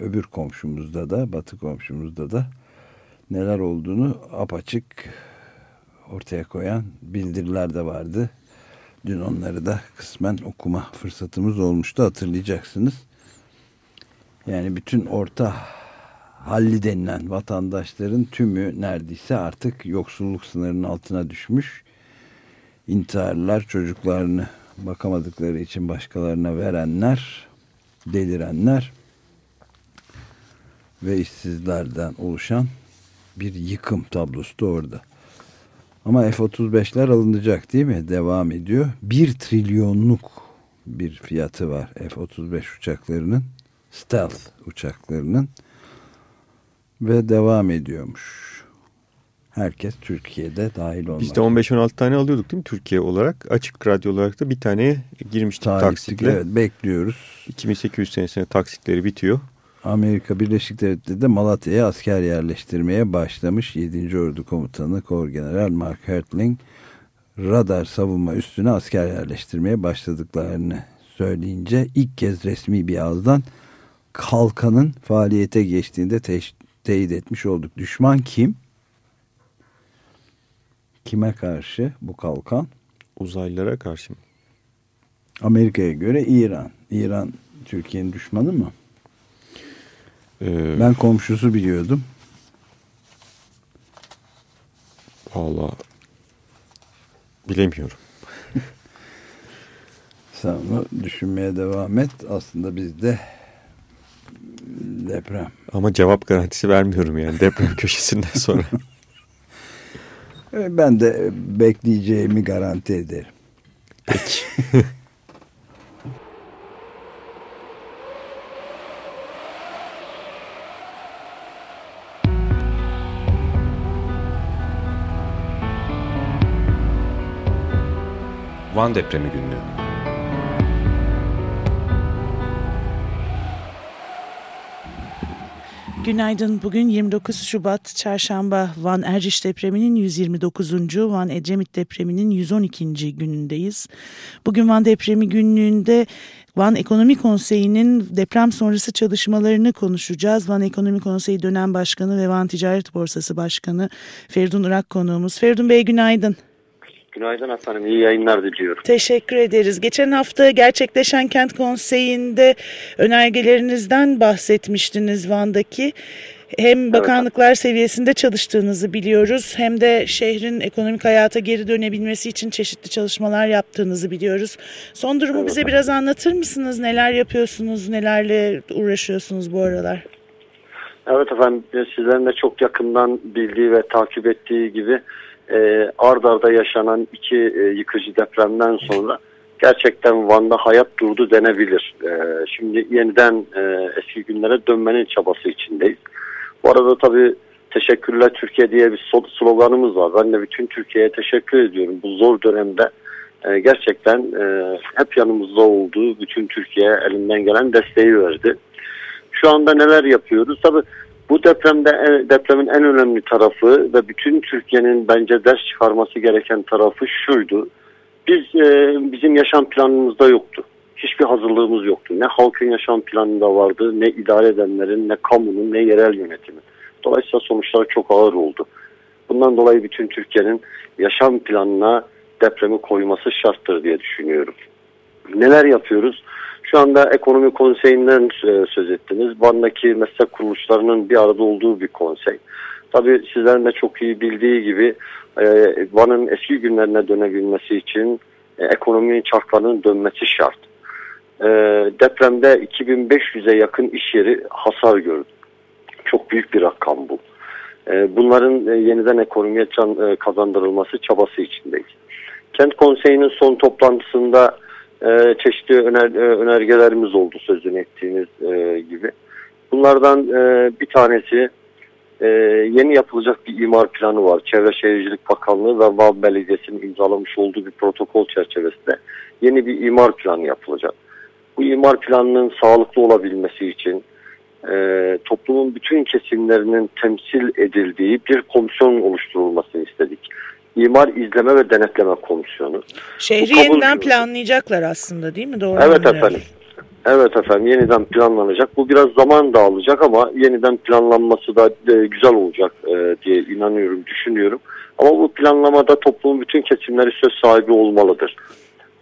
öbür komşumuzda da Batı komşumuzda da neler olduğunu apaçık ortaya koyan bildiriler de vardı. Dün onları da kısmen okuma fırsatımız olmuştu hatırlayacaksınız. Yani bütün orta halli denilen vatandaşların tümü neredeyse artık yoksulluk sınırının altına düşmüş. İntiharlar çocuklarını bakamadıkları için başkalarına verenler, delirenler ve işsizlerden oluşan bir yıkım tablosu da orada. Ama F-35'ler alınacak değil mi? Devam ediyor. Bir trilyonluk bir fiyatı var F-35 uçaklarının. Stealth uçaklarının. Ve devam ediyormuş. Herkes Türkiye'de dahil olmak. biz de 15-16 tane alıyorduk değil mi Türkiye olarak? Açık radyo olarak da bir taneye girmiştik Taliptik, taksitle. Evet bekliyoruz. 2800 senesine taksitleri bitiyor. Amerika Birleşik Devletleri de Malatya'ya asker yerleştirmeye başlamış. 7. Ordu Komutanı Korgeneral Mark Hertling radar savunma üstüne asker yerleştirmeye başladıklarını söyleyince ilk kez resmi bir ağızdan kalkanın faaliyete geçtiğinde te teyit etmiş olduk. Düşman kim? Kime karşı bu kalkan? Uzaylılara karşı mı? Amerika'ya göre İran. İran Türkiye'nin düşmanı mı? Ee, Ben komşusu biliyordum. Valla bilemiyorum. Sen onu düşünmeye devam et. Aslında biz de deprem. Ama cevap garantisi vermiyorum yani deprem köşesinden sonra. E, Ben de bekleyeceğimi garanti ederim. Peki. Van Depremi Günlüğü Günaydın. Bugün 29 Şubat Çarşamba Van Erciş depreminin 129. Van Ecemit depreminin 112. günündeyiz. Bugün Van depremi günlüğünde Van Ekonomi Konseyi'nin deprem sonrası çalışmalarını konuşacağız. Van Ekonomi Konseyi dönem başkanı ve Van Ticaret Borsası Başkanı Feridun Irak konuğumuz. Feridun Bey günaydın. Günaydın efendim. İyi yayınlar diliyorum. Teşekkür ederiz. Geçen hafta gerçekleşen kent konseyinde önergelerinizden bahsetmiştiniz Van'daki. Hem bakanlıklar evet. seviyesinde çalıştığınızı biliyoruz hem de şehrin ekonomik hayata geri dönebilmesi için çeşitli çalışmalar yaptığınızı biliyoruz. Son durumu evet. bize biraz anlatır mısınız? Neler yapıyorsunuz, nelerle uğraşıyorsunuz bu aralar? Evet efendim sizlerin de çok yakından bildiği ve takip ettiği gibi e, ard arda yaşanan iki e, yıkıcı depremden sonra gerçekten Van'da hayat durdu denebilir. E, şimdi yeniden e, eski günlere dönmenin çabası içindeyiz. Bu arada tabii teşekkürler Türkiye diye bir sloganımız var. Ben de bütün Türkiye'ye teşekkür ediyorum. Bu zor dönemde e, gerçekten e, hep yanımızda olduğu bütün Türkiye elinden gelen desteği verdi. Şu anda neler yapıyoruz? Tabii bu depremde depremin en önemli tarafı ve bütün Türkiye'nin bence ders çıkarması gereken tarafı şuydu. Biz e, bizim yaşam planımızda yoktu. Hiçbir hazırlığımız yoktu. Ne halkın yaşam planında vardı, ne idare edenlerin, ne kamunun, ne yerel yönetimin. Dolayısıyla sonuçlar çok ağır oldu. Bundan dolayı bütün Türkiye'nin yaşam planına depremi koyması şarttır diye düşünüyorum. Neler yapıyoruz? Şu anda ekonomi konseyinden e, söz ettiniz. Van'daki meslek kuruluşlarının bir arada olduğu bir konsey. Tabii sizlerin de çok iyi bildiği gibi e, Van'ın eski günlerine dönebilmesi için e, ekonominin çarklarının dönmesi şart. Depremde 2500'e yakın iş yeri hasar gördü. Çok büyük bir rakam bu. Bunların yeniden ekonomiye kazandırılması çabası içindeyiz. Kent Konseyi'nin son toplantısında e, çeşitli öner, e, önergelerimiz oldu sözünü ettiğiniz e, gibi. Bunlardan e, bir tanesi e, yeni yapılacak bir imar planı var. Çevre Şehircilik Bakanlığı ve Van Belediyesi'nin imzalamış olduğu bir protokol çerçevesinde yeni bir imar planı yapılacak. Bu imar planının sağlıklı olabilmesi için e, toplumun bütün kesimlerinin temsil edildiği bir komisyon oluşturulmasını istedik. İmar İzleme ve Denetleme Komisyonu. Şehri yeniden planlayacaklar aslında değil mi? Doğru evet efendim. Evet efendim yeniden planlanacak. Bu biraz zaman da alacak ama yeniden planlanması da e, güzel olacak e, diye inanıyorum, düşünüyorum. Ama bu planlamada toplumun bütün kesimleri söz sahibi olmalıdır.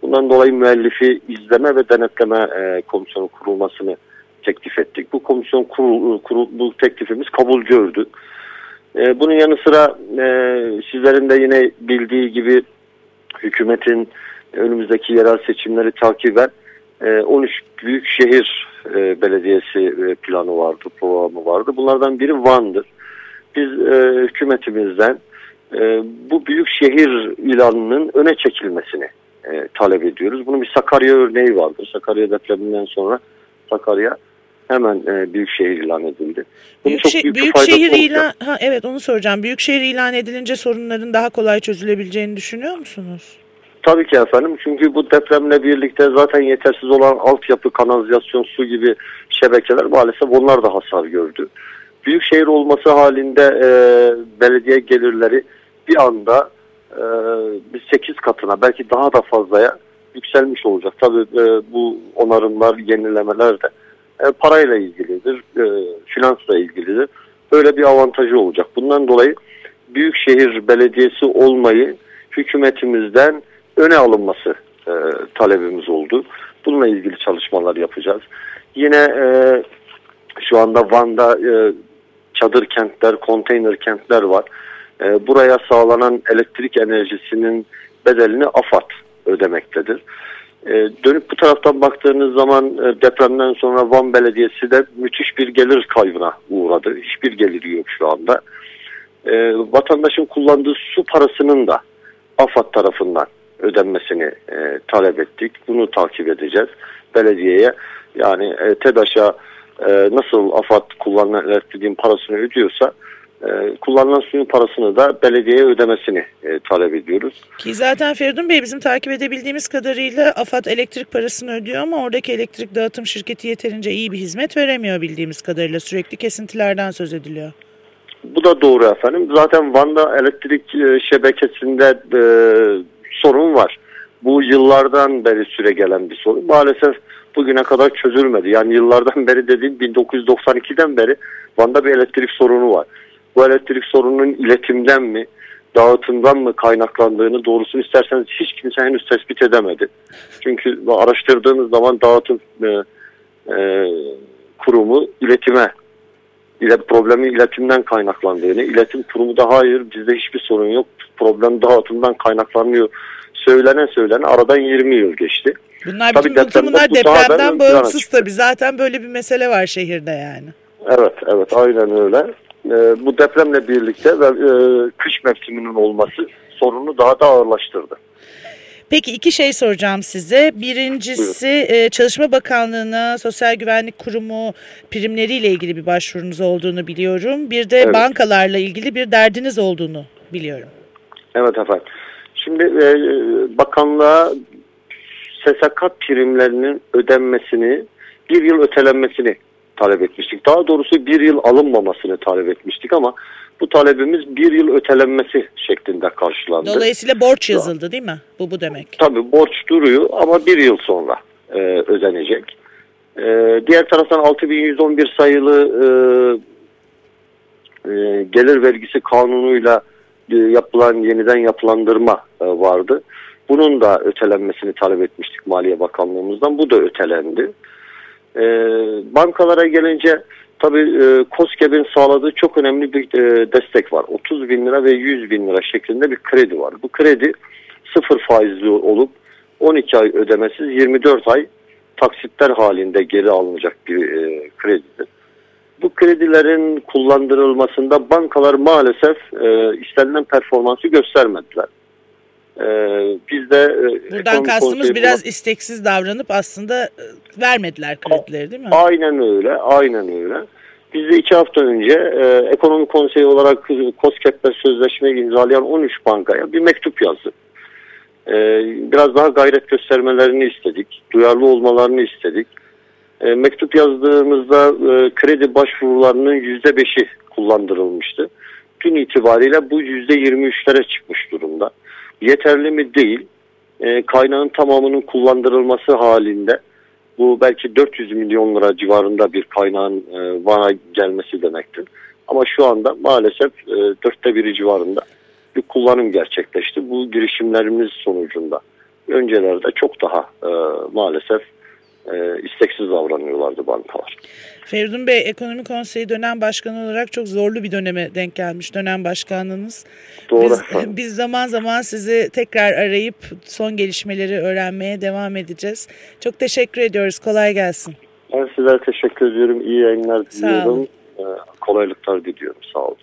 Bundan dolayı müellifi izleme ve denetleme e, komisyonu kurulmasını teklif ettik. Bu komisyon kurul, kurul bu teklifimiz kabul gördü. E, bunun yanı sıra e, sizlerin de yine bildiği gibi hükümetin önümüzdeki yerel seçimleri takiben e, 13 büyük şehir e, belediyesi e, planı vardı, programı vardı. Bunlardan biri Van'dır. Biz e, hükümetimizden e, bu büyük şehir ilanının öne çekilmesini e, talep ediyoruz. Bunun bir Sakarya örneği vardır. Sakarya depreminden sonra Sakarya hemen e, büyük şehir ilan edildi. büyük, çok büyük, büyük şehir ilan ha evet onu soracağım. Büyük şehir ilan edilince sorunların daha kolay çözülebileceğini düşünüyor musunuz? Tabii ki efendim. Çünkü bu depremle birlikte zaten yetersiz olan altyapı, kanalizasyon, su gibi şebekeler maalesef onlar da hasar gördü. Büyük şehir olması halinde e, belediye gelirleri bir anda e, bir 8 katına belki daha da fazlaya yükselmiş olacak. Tabii e, bu onarımlar, yenilemeler de e, parayla ilgilidir, e, finansla ilgilidir. Böyle bir avantajı olacak. Bundan dolayı büyükşehir belediyesi olmayı hükümetimizden öne alınması e, talebimiz oldu. Bununla ilgili çalışmalar yapacağız. Yine e, şu anda Van'da çadır kentler, konteyner kentler var. Buraya sağlanan elektrik enerjisinin bedelini AFAD ödemektedir. E, dönüp bu taraftan baktığınız zaman e, depremden sonra Van Belediyesi de müthiş bir gelir kaybına uğradı. Hiçbir geliri yok şu anda. E, vatandaşın kullandığı su parasının da AFAD tarafından ödenmesini e, talep ettik. Bunu takip edeceğiz belediyeye. Yani e, TEDAŞ'a nasıl AFAD kullanılan elektriğin parasını ödüyorsa E, kullanılan suyun parasını da belediyeye ödemesini e, talep ediyoruz. Ki zaten Feridun Bey bizim takip edebildiğimiz kadarıyla AFAD elektrik parasını ödüyor ama oradaki elektrik dağıtım şirketi yeterince iyi bir hizmet veremiyor bildiğimiz kadarıyla. Sürekli kesintilerden söz ediliyor. Bu da doğru efendim. Zaten Van'da elektrik e, şebekesinde e, sorun var. Bu yıllardan beri süre gelen bir sorun. Maalesef bugüne kadar çözülmedi. Yani yıllardan beri dediğim 1992'den beri Van'da bir elektrik sorunu var. Bu elektrik sorununun iletimden mi, dağıtımdan mı kaynaklandığını doğrusunu isterseniz hiç kimse henüz tespit edemedi. Çünkü araştırdığınız zaman dağıtım e, e, kurumu iletime ile problemin iletimden kaynaklandığını, iletim kurumu da hayır bizde hiçbir sorun yok, problem dağıtımdan kaynaklanıyor söylene söylene aradan 20 yıl geçti. Bunlar Tabii bütün, depremde bunlar depremden bağımsız tabii. Zaten böyle bir mesele var şehirde yani. Evet, evet aynen öyle. Ee, bu depremle birlikte ve e, kış mevsiminin olması sorunu daha da ağırlaştırdı. Peki iki şey soracağım size. Birincisi e, Çalışma Bakanlığı'na Sosyal Güvenlik Kurumu primleriyle ilgili bir başvurunuz olduğunu biliyorum. Bir de Evet. bankalarla ilgili bir derdiniz olduğunu biliyorum. Evet efendim. Şimdi e, bakanlığa SSK primlerinin ödenmesini bir yıl ötelenmesini talep etmiştik. Daha doğrusu bir yıl alınmamasını talep etmiştik ama bu talebimiz bir yıl ötelenmesi şeklinde karşılandı. Dolayısıyla borç yazıldı değil mi? Bu bu demek. Tabii borç duruyor ama bir yıl sonra e, ödenecek. E, diğer taraftan 6111 sayılı e, e, gelir vergisi kanunuyla e, yapılan yeniden yapılandırma e, vardı. Bunun da ötelenmesini talep etmiştik Maliye Bakanlığımızdan. Bu da ötelendi. E, bankalara gelince tabii e, KOSGEB'in sağladığı çok önemli bir e, destek var. 30 bin lira ve 100 bin lira şeklinde bir kredi var. Bu kredi sıfır faizli olup 12 ay ödemesiz 24 ay taksitler halinde geri alınacak bir e, kredidir. Bu kredilerin kullandırılmasında bankalar maalesef e, istenilen performansı göstermediler. E, biz de e, Buradan kastımız biraz isteksiz davranıp aslında e, vermediler kredileri değil mi? Aynen öyle, aynen öyle. Biz de iki hafta önce e, ekonomi konseyi olarak COSGAP'le sözleşmeyi imzalayan 13 bankaya bir mektup yazdık. E, biraz daha gayret göstermelerini istedik, duyarlı olmalarını istedik. E, mektup yazdığımızda e, kredi başvurularının %5'i kullandırılmıştı. Dün itibariyle bu %23'lere çıkmış durumda. Yeterli mi değil, e, kaynağın tamamının kullandırılması halinde bu belki 400 milyon lira civarında bir kaynağın e, Van'a gelmesi demektir. Ama şu anda maalesef e, dörtte biri civarında bir kullanım gerçekleşti. Bu girişimlerimiz sonucunda. Öncelerde çok daha e, maalesef e, isteksiz davranıyorlardı bankalar. Feridun Bey Ekonomi Konseyi dönem başkanı olarak çok zorlu bir döneme denk gelmiş dönem başkanlığınız. Doğru Biz, biz zaman zaman sizi tekrar arayıp son gelişmeleri öğrenmeye devam edeceğiz. Çok teşekkür ediyoruz. Kolay gelsin. Ben sizlere teşekkür ediyorum. İyi yayınlar Sağ diliyorum. E, kolaylıklar diliyorum. Sağ olun.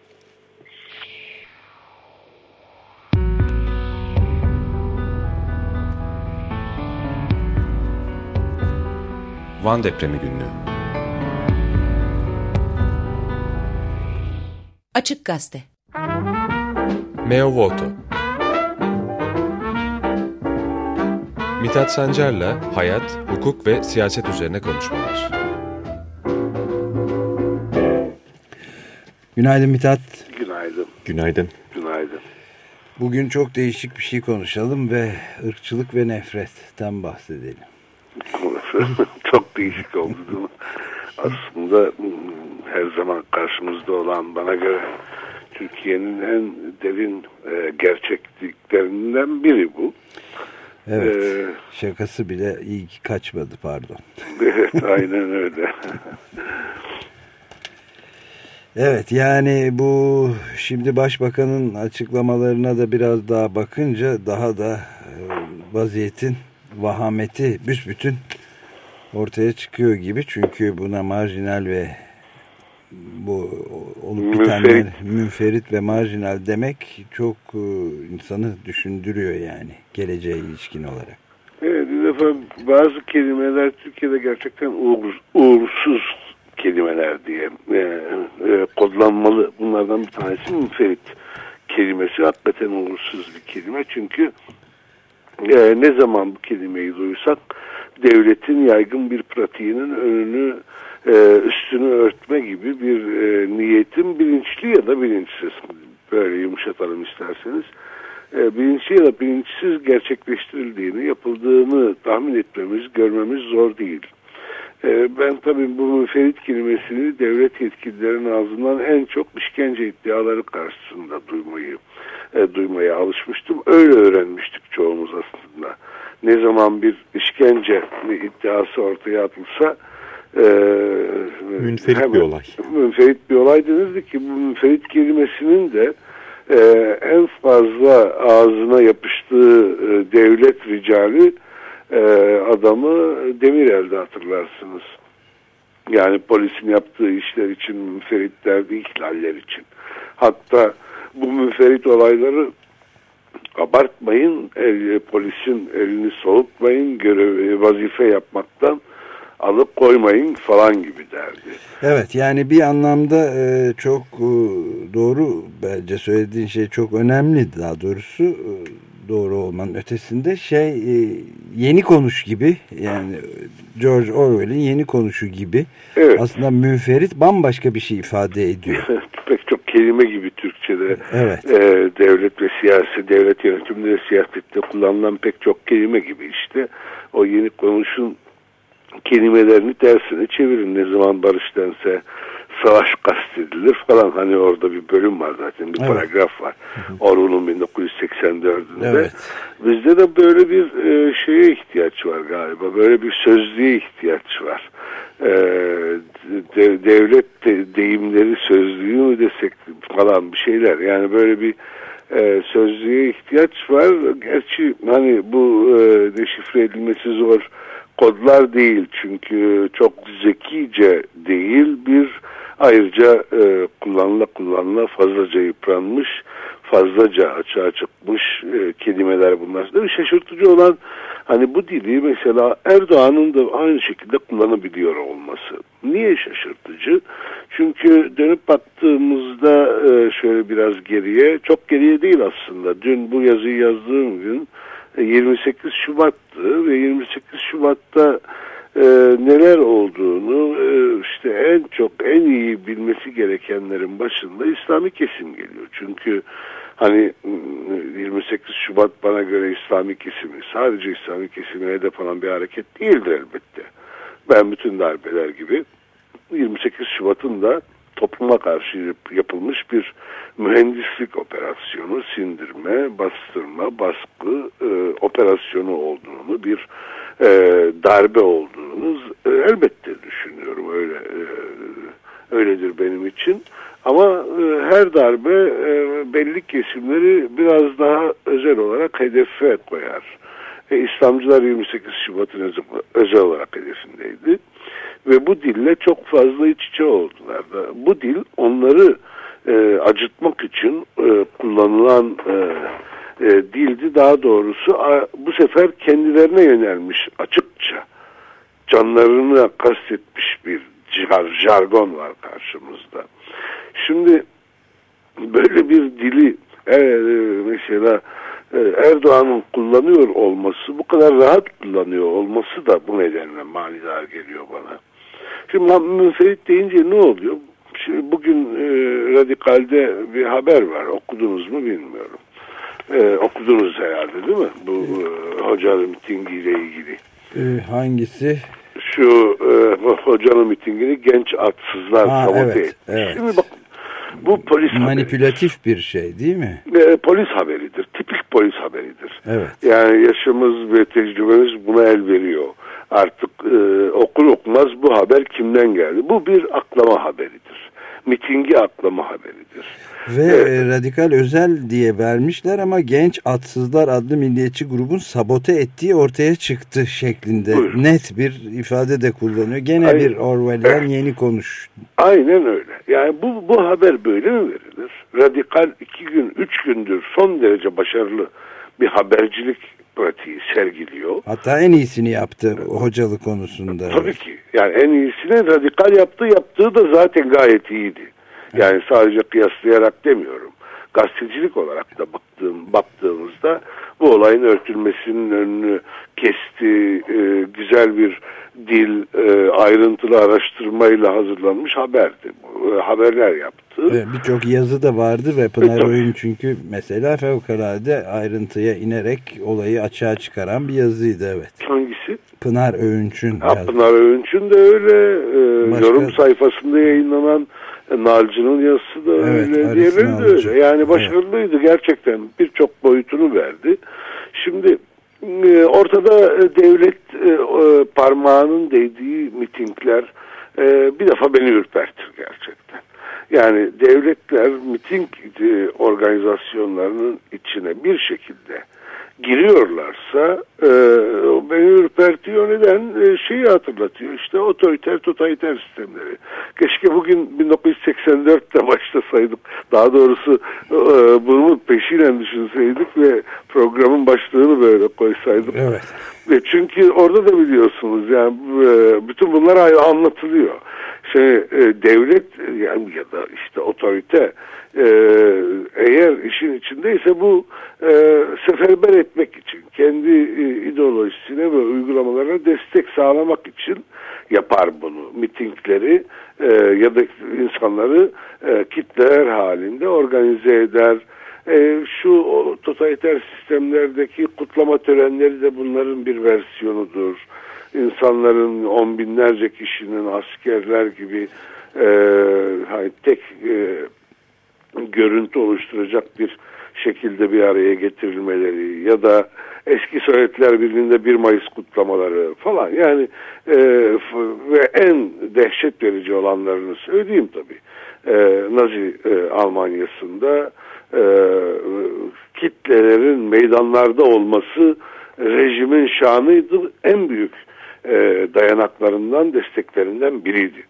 Van Depremi Günlüğü Açık Gazete Meo Voto Mithat Sancar'la hayat, hukuk ve siyaset üzerine konuşmalar. Günaydın Mithat. Günaydın. Günaydın. Günaydın. Bugün çok değişik bir şey konuşalım ve ırkçılık ve nefretten bahsedelim. Çok değişik oldu değil mi? Aslında hmm, her zaman karşımızda olan bana göre Türkiye'nin en derin e, gerçekliklerinden biri bu. Evet. Ee, Şakası bile iyi ki kaçmadı pardon. evet aynen öyle. Evet yani bu şimdi başbakanın açıklamalarına da biraz daha bakınca daha da e, vaziyetin vahameti büsbütün ortaya çıkıyor gibi. Çünkü buna marjinal ve bu olup bitenler Münferit. münferit ve marjinal demek çok e, insanı düşündürüyor yani geleceğe ilişkin olarak. Evet, defa bazı kelimeler Türkiye'de gerçekten uğur, uğursuz kelimeler diye e, e, kodlanmalı. Bunlardan bir tanesi münferit kelimesi. Hakikaten uğursuz bir kelime çünkü e, ne zaman bu kelimeyi duysak devletin yaygın bir pratiğinin önünü e, üstünü örtme gibi bir e, niyetin bilinçli ya da bilinçsiz böyle yumuşatalım isterseniz e, bilinçli ya da bilinçsiz gerçekleştirildiğini yapıldığını tahmin etmemiz görmemiz zor değil. E, ben tabii bu müferit kelimesini devlet yetkililerinin ağzından en çok işkence iddiaları karşısında duymayı e, duymaya alışmıştım. Öyle öğrenmiştik çoğumuz aslında. Ne zaman bir işkence iddiası ortaya atılsa e, Münferit hemen- bir olay. Münferit bir olay denirdi ki bu münferit kelimesinin de e, en fazla ağzına yapıştığı e, devlet ricali e, adamı Demirel'de hatırlarsınız. Yani polisin yaptığı işler için müferitlerdi, ihlaller için. Hatta bu müferit olayları abartmayın, el- polisin elini soğutmayın, görev, vazife yapmaktan alıp koymayın falan gibi derdi. Evet yani bir anlamda e, çok e, doğru bence söylediğin şey çok önemli daha doğrusu e, doğru olmanın ötesinde şey e, yeni konuş gibi yani George Orwell'in yeni konuşu gibi Evet. aslında münferit bambaşka bir şey ifade ediyor. Pek çok kelime gibi Türkçe'de Evet. e, devlet ve siyasi, devlet yönetiminde ve siyasette kullanılan pek çok kelime gibi işte o yeni konuşun kelimelerini tersine çevirin. Ne zaman barış dense savaş kastedilir falan. Hani orada bir bölüm var zaten. Bir Evet. paragraf var. Orwell'un 1984'ünde. Evet. Bizde de böyle bir e, şeye ihtiyaç var galiba. Böyle bir sözlüğe ihtiyaç var. E, de- devlet de- deyimleri sözlüğü mü desek falan bir şeyler. Yani böyle bir e, sözlüğe ihtiyaç var. Gerçi hani bu e, deşifre edilmesi zor kodlar değil çünkü çok zekice değil bir ayrıca e, kullanıla kullanıla fazlaca yıpranmış fazlaca açığa çıkmış e, kelimeler bunlar. Tabii şaşırtıcı olan hani bu dili mesela Erdoğan'ın da aynı şekilde kullanabiliyor olması. Niye şaşırtıcı? Çünkü dönüp baktığımızda e, şöyle biraz geriye, çok geriye değil aslında. Dün bu yazıyı yazdığım gün e, 28 Şubat'tı ve 28 Şubat'ta e, neler olduğunu e, işte en çok en iyi bilmesi gerekenlerin başında İslami kesim geliyor. Çünkü hani mm, 28 Şubat bana göre İslami kesimi sadece İslami kesimine hedef alan bir hareket değildir elbette. Ben bütün darbeler gibi 28 Şubat'ın da topluma karşı yap- yapılmış bir mühendislik operasyonu, sindirme, bastırma, baskı e, operasyonu olduğunu, bir e, darbe olduğunu e, elbette düşünüyorum. Öyle e, öyledir benim için. Ama e, her darbe e, belli kesimleri biraz daha özel olarak hedefe koyar. E, İslamcılar 28 Şubat'ın özel, olarak hedefindeydi. Ve bu dille çok fazla iç içe oldular. Da. Bu dil onları e, acıtmak için e, kullanılan e, e, dildi. Daha doğrusu a, bu sefer kendilerine yönelmiş açıkça. Canlarını kastetmiş bir jar, jargon var karşımızda. Şimdi böyle bir dili e, mesela e, Erdoğan'ın kullanıyor olması, bu kadar rahat kullanıyor olması da bu nedenle manidar geliyor bana. Şimdi münferit deyince ne oluyor? Şimdi bugün e, Radikal'de bir haber var. Okudunuz mu bilmiyorum. E, okudunuz herhalde değil mi? Bu e, hocanın mitingiyle ilgili. E, hangisi? Şu e, hocanın mitingini genç atsızlar Ha, sabote evet, evet. Şimdi bak bu polis. Manipülatif bir şey değil mi? E, polis haberidir. Tipik polis haberidir. Evet. Yani yaşımız ve tecrübemiz buna el veriyor. Artık e, okur okumaz bu haber kimden geldi? Bu bir aklama haberidir. Mitingi aklama haberidir. Ve e, radikal özel diye vermişler ama genç atsızlar adlı milliyetçi grubun sabote ettiği ortaya çıktı şeklinde Buyurun. net bir ifade de kullanıyor. Gene Aynen. bir Orwell'den yeni konuş. Aynen öyle. Yani bu, bu haber böyle mi verilir? Radikal iki gün, üç gündür son derece başarılı bir habercilik pratiği sergiliyor. Hatta en iyisini yaptı hocalık konusunda. Tabii ki. Yani en iyisini radikal yaptı. Yaptığı da zaten gayet iyiydi. Yani sadece kıyaslayarak demiyorum. Gazetecilik olarak da baktığım, baktığımızda bu olayın örtülmesinin önünü kesti. E, güzel bir dil, e, ayrıntılı araştırmayla hazırlanmış haberdi. E, haberler yaptı. Evet, Birçok yazı da vardı ve Pınar E. Oyun çünkü mesela fevkalade ayrıntıya inerek olayı açığa çıkaran bir yazıydı evet. Hangisi? Pınar Öğünç'ün. Pınar Öğünç'ün de öyle. e, Başka- Yorum sayfasında yayınlanan Nalcı'nın yazısı da Evet, öyle. Öyle. Yani başarılıydı gerçekten. Birçok boyutunu verdi. Şimdi e, ortada e, devlet e, e, parmağının değdiği mitingler e, bir defa beni ürpertir gerçekten. Yani devletler miting e, organizasyonlarının içine bir şekilde giriyorlarsa e, beni ürpertiyor. Neden? E, şeyi hatırlatıyor. İşte otoriter totaliter sistemleri. Keşke bugün 1984'te başlasaydık. Daha doğrusu e, bunun peşiyle düşünseydik ve programın başlığını böyle koysaydık. Evet. Ve çünkü orada da biliyorsunuz yani e, bütün bunlar anlatılıyor. Şey, e, devlet yani ya da işte otorite e, eğer işin içindeyse bu e, seferber etmek için kendi e, ideolojisine ve uygulamalarına destek sağlamak için yapar bunu. Mitingleri e, ya da insanları e, kitleler halinde organize eder. E, şu totaliter sistemlerdeki kutlama törenleri de bunların bir versiyonudur. İnsanların on binlerce kişinin askerler gibi e, hani tek e, görüntü oluşturacak bir şekilde bir araya getirilmeleri ya da eski Sovyetler Birliği'nde 1 Mayıs kutlamaları falan yani e, ve en dehşet verici olanlarını söyleyeyim tabii. E, Nazi e, Almanya'sında e, kitlelerin meydanlarda olması rejimin şanıydı. En büyük e, dayanaklarından, desteklerinden biriydi.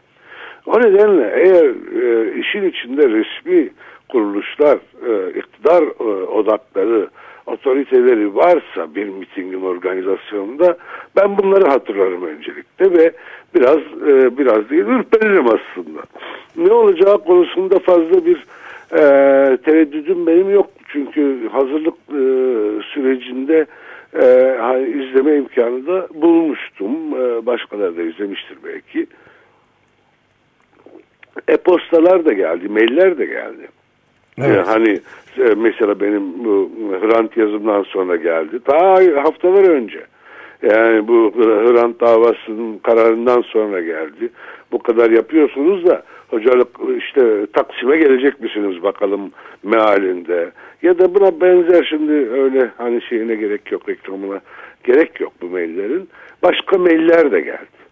O nedenle eğer e, işin içinde resmi kuruluşlar, e, iktidar e, odakları, otoriteleri varsa bir mitingin organizasyonunda ben bunları hatırlarım öncelikle ve biraz e, biraz değil ürperirim aslında. Ne olacağı konusunda fazla bir e, tereddüdüm benim yok. Çünkü hazırlık e, sürecinde e, hani izleme imkanı da bulmuştum. E, başkaları da izlemiştir belki. E-postalar da geldi, mailler de geldi. Evet. Yani hani e, mesela benim bu Hrant yazımdan sonra geldi. Daha haftalar önce. Yani bu Hrant davasının kararından sonra geldi. Bu kadar yapıyorsunuz da hocalık işte Taksim'e gelecek misiniz bakalım mealinde. Ya da buna benzer şimdi öyle hani şeyine gerek yok reklamına gerek yok bu maillerin. Başka mailler de geldi.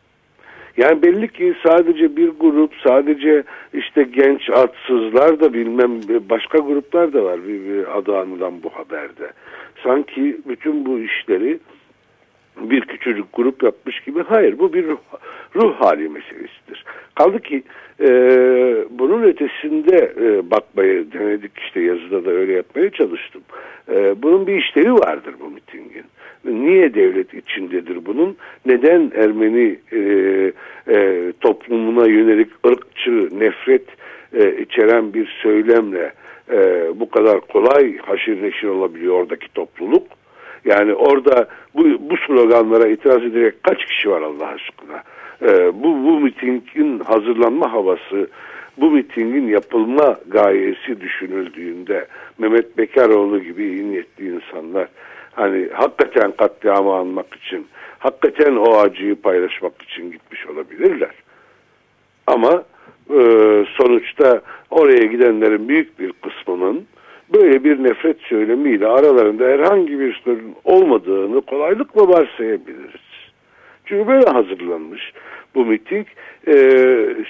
Yani belli ki sadece bir grup, sadece işte genç atsızlar da bilmem başka gruplar da var bir, bir adı anılan bu haberde. Sanki bütün bu işleri bir küçücük grup yapmış gibi. Hayır bu bir ruh, ruh hali meselesidir. Kaldı ki e, bunun ötesinde e, bakmayı denedik işte yazıda da öyle yapmaya çalıştım. E, bunun bir işlevi vardır bu mitingin. Niye devlet içindedir bunun? Neden Ermeni e, e, toplumuna yönelik ırkçı, nefret e, içeren bir söylemle e, bu kadar kolay haşir neşir olabiliyor oradaki topluluk? Yani orada bu, bu sloganlara itiraz edecek kaç kişi var Allah aşkına? Ee, bu, bu mitingin hazırlanma havası, bu mitingin yapılma gayesi düşünüldüğünde Mehmet Bekaroğlu gibi iyi niyetli insanlar hani hakikaten katliamı anmak için, hakikaten o acıyı paylaşmak için gitmiş olabilirler. Ama e, sonuçta oraya gidenlerin büyük bir kısmının böyle bir nefret söylemiyle aralarında herhangi bir sorun olmadığını kolaylıkla varsayabiliriz. Çünkü böyle hazırlanmış bu miting. Ee,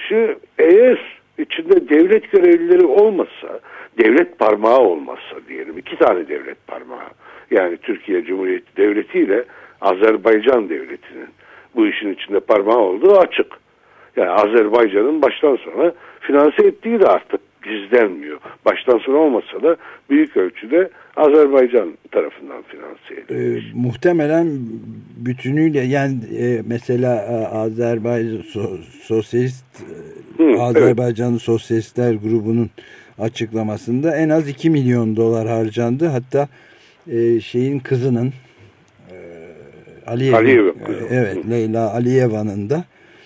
şu, eğer içinde devlet görevlileri olmasa, devlet parmağı olmasa diyelim, iki tane devlet parmağı. Yani Türkiye Cumhuriyeti Devleti ile Azerbaycan Devleti'nin bu işin içinde parmağı olduğu açık. Yani Azerbaycan'ın baştan sona finanse ettiği de artık gizlenmiyor. Baştan sona olmasa da büyük ölçüde Azerbaycan tarafından finanse ediliyor. E, muhtemelen bütünüyle yani e, mesela e, Azerbaycan so, Sosyalist e, Hı, Azerbaycanlı Sosyalistler grubunun açıklamasında en az 2 milyon dolar harcandı. Hatta e, şeyin kızının e, Aliyev, Aliyev e, evet Leyla Aliyeva'nın da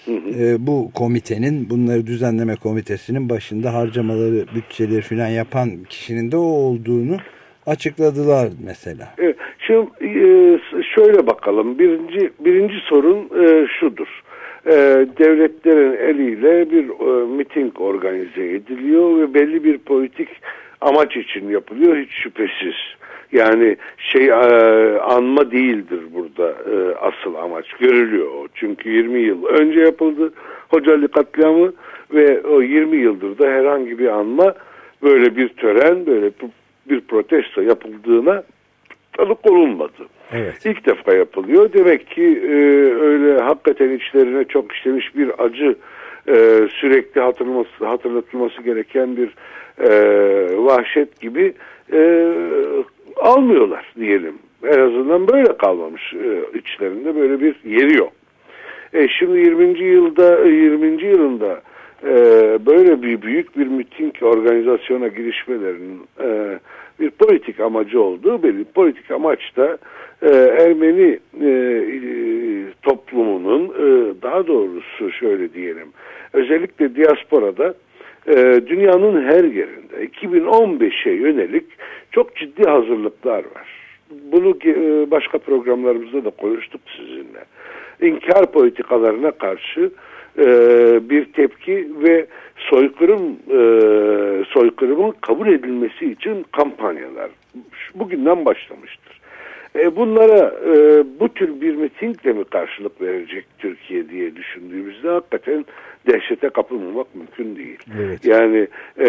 e, bu komitenin bunları düzenleme komitesinin başında harcamaları bütçeleri falan yapan kişinin de o olduğunu açıkladılar mesela. Evet, Şimdi e, şöyle bakalım. Birinci birinci sorun e, şudur. E, devletlerin eliyle bir e, miting organize ediliyor ve belli bir politik amaç için yapılıyor hiç şüphesiz. Yani şey e, anma değildir burada e, asıl amaç görülüyor. Çünkü 20 yıl önce yapıldı Hocalı katliamı ve o 20 yıldır da herhangi bir anma böyle bir tören böyle bir protesto yapıldığına tanık olunmadı. Evet. İlk defa yapılıyor. Demek ki e, öyle hakikaten içlerine çok işlemiş bir acı e, sürekli hatırlaması, hatırlatılması gereken bir e, vahşet gibi e, almıyorlar diyelim. En azından böyle kalmamış e, içlerinde böyle bir yeri yok. E, şimdi 20. yılda 20. yılında e, böyle bir büyük bir miting organizasyona girişmelerinin e, bir politik amacı olduğu belli. Politik amaç da e, Ermeni e, e, toplumunun e, daha doğrusu şöyle diyelim özellikle diasporada e, dünyanın her yerinde 2015'e yönelik çok ciddi hazırlıklar var. Bunu e, başka programlarımızda da konuştuk sizinle. İnkar politikalarına karşı e, bir tepki ve soykırım e, soykırımın kabul edilmesi için kampanyalar bugünden başlamıştır. E, bunlara e, bu tür bir mitingle mi karşılık verecek Türkiye diye düşündüğümüzde hakikaten dehşete kapılmamak mümkün değil. Evet. Yani e,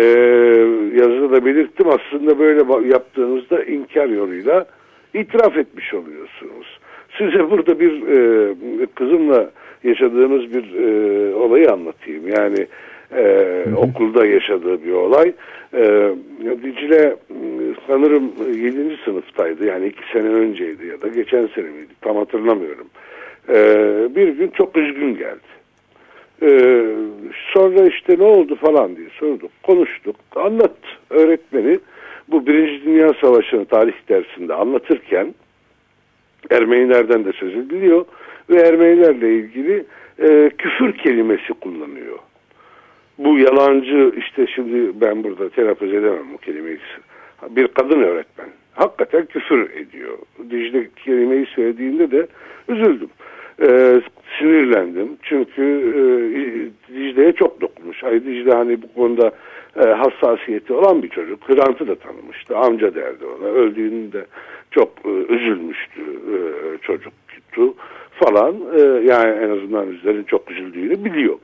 yazıda da belirttim aslında böyle yaptığınızda inkar yoluyla itiraf etmiş oluyorsunuz. Size burada bir e, kızımla yaşadığımız bir e, olayı anlatayım. Yani e, okulda yaşadığı bir olay. E, Dicle sanırım 7. sınıftaydı yani 2 sene önceydi ya da geçen sene miydi tam hatırlamıyorum. E, bir gün çok üzgün geldi. E, sonra işte ne oldu falan diye sorduk, konuştuk, anlattı öğretmeni. Bu Birinci Dünya Savaşı'nı tarih dersinde anlatırken Ermenilerden de söz ediliyor ve Ermenilerle ilgili e, küfür kelimesi kullanıyor. Bu yalancı işte şimdi ben burada telaffuz edemem bu kelimeyi. Bir kadın öğretmen. Hakikaten küfür ediyor. Dicle kelimeyi söylediğinde de üzüldüm. E, sinirlendim. Çünkü e, Dicle'ye çok dokunmuş. Ay Dicle hani bu konuda e, hassasiyeti olan bir çocuk. Hrant'ı da tanımıştı. Amca derdi ona. Öldüğünde çok e, üzülmüştü e, çocuktu falan. E, yani en azından bizlerin çok üzüldüğünü biliyor.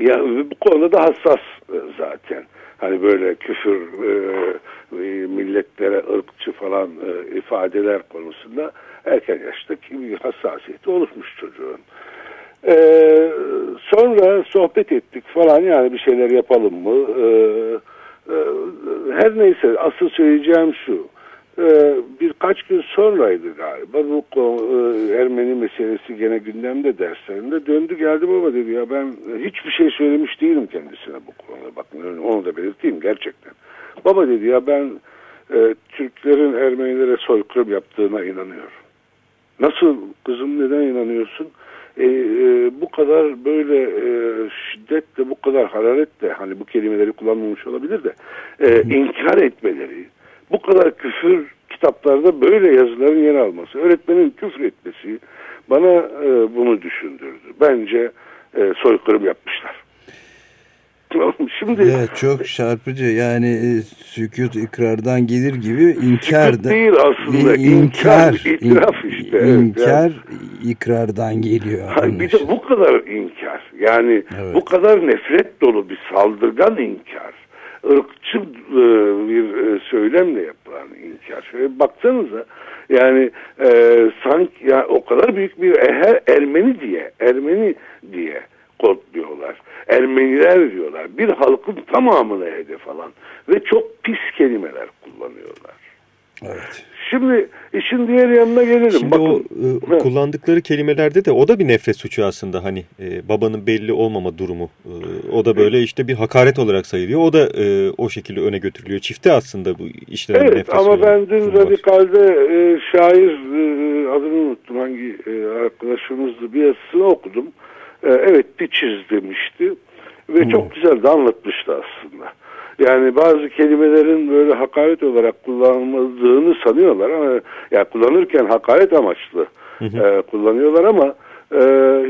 Ya bu konuda da hassas e, zaten. Hani böyle küfür, e, e, milletlere ırkçı falan e, ifadeler konusunda erken yaşta bir hassasiyeti oluşmuş çocuğun. Ee, sonra sohbet ettik falan yani bir şeyler yapalım mı? Ee, e, her neyse asıl söyleyeceğim şu. Ee, birkaç gün sonraydı galiba bu e, Ermeni meselesi gene gündemde derslerinde döndü geldi baba dedi ya ben hiçbir şey söylemiş değilim kendisine bu konuda bakın onu da belirteyim gerçekten. Baba dedi ya ben e, Türklerin Ermenilere soykırım yaptığına inanıyorum. Nasıl kızım neden inanıyorsun? E, e, bu kadar böyle e, şiddetle, bu kadar hararetle hani bu kelimeleri kullanmamış olabilir de e, inkar etmeleri, bu kadar küfür kitaplarda böyle yazıların yer alması, öğretmenin küfür etmesi bana e, bunu düşündürdü. Bence e, soykırım yapmışlar. Şimdi evet, çok çarpıcı yani e, sükut ikrardan gelir gibi inkar da değil aslında inkar, inkar itiraf işte inkar yani. ikrardan geliyor. Hayır, bir de bu kadar inkar yani evet. bu kadar nefret dolu bir saldırgan inkar ırkçı e, bir e, söylemle yapılan inkar. Şöyle baksanıza yani e, sanki ya o kadar büyük bir her Ermeni diye Ermeni diye kodluyorlar. Ermeniler diyorlar. Bir halkın tamamını hedef alan ve çok pis kelimeler kullanıyorlar. Evet. Şimdi işin diğer yanına gelelim. Şimdi Bakın, o e, kullandıkları kelimelerde de o da bir nefret suçu aslında hani e, babanın belli olmama durumu. E, o da böyle işte bir hakaret olarak sayılıyor. O da e, o şekilde öne götürülüyor. Çifte aslında bu işlenen Evet nefret ama ben dün. Radikal'de e, şair e, adını unuttum hangi e, arkadaşımızdı bir yazısını okudum. E, evet piçiz demişti ve çok güzel de anlatmıştı aslında. Yani bazı kelimelerin böyle hakaret olarak kullanıldığını sanıyorlar ama ya kullanırken hakaret amaçlı e, kullanıyorlar ama e,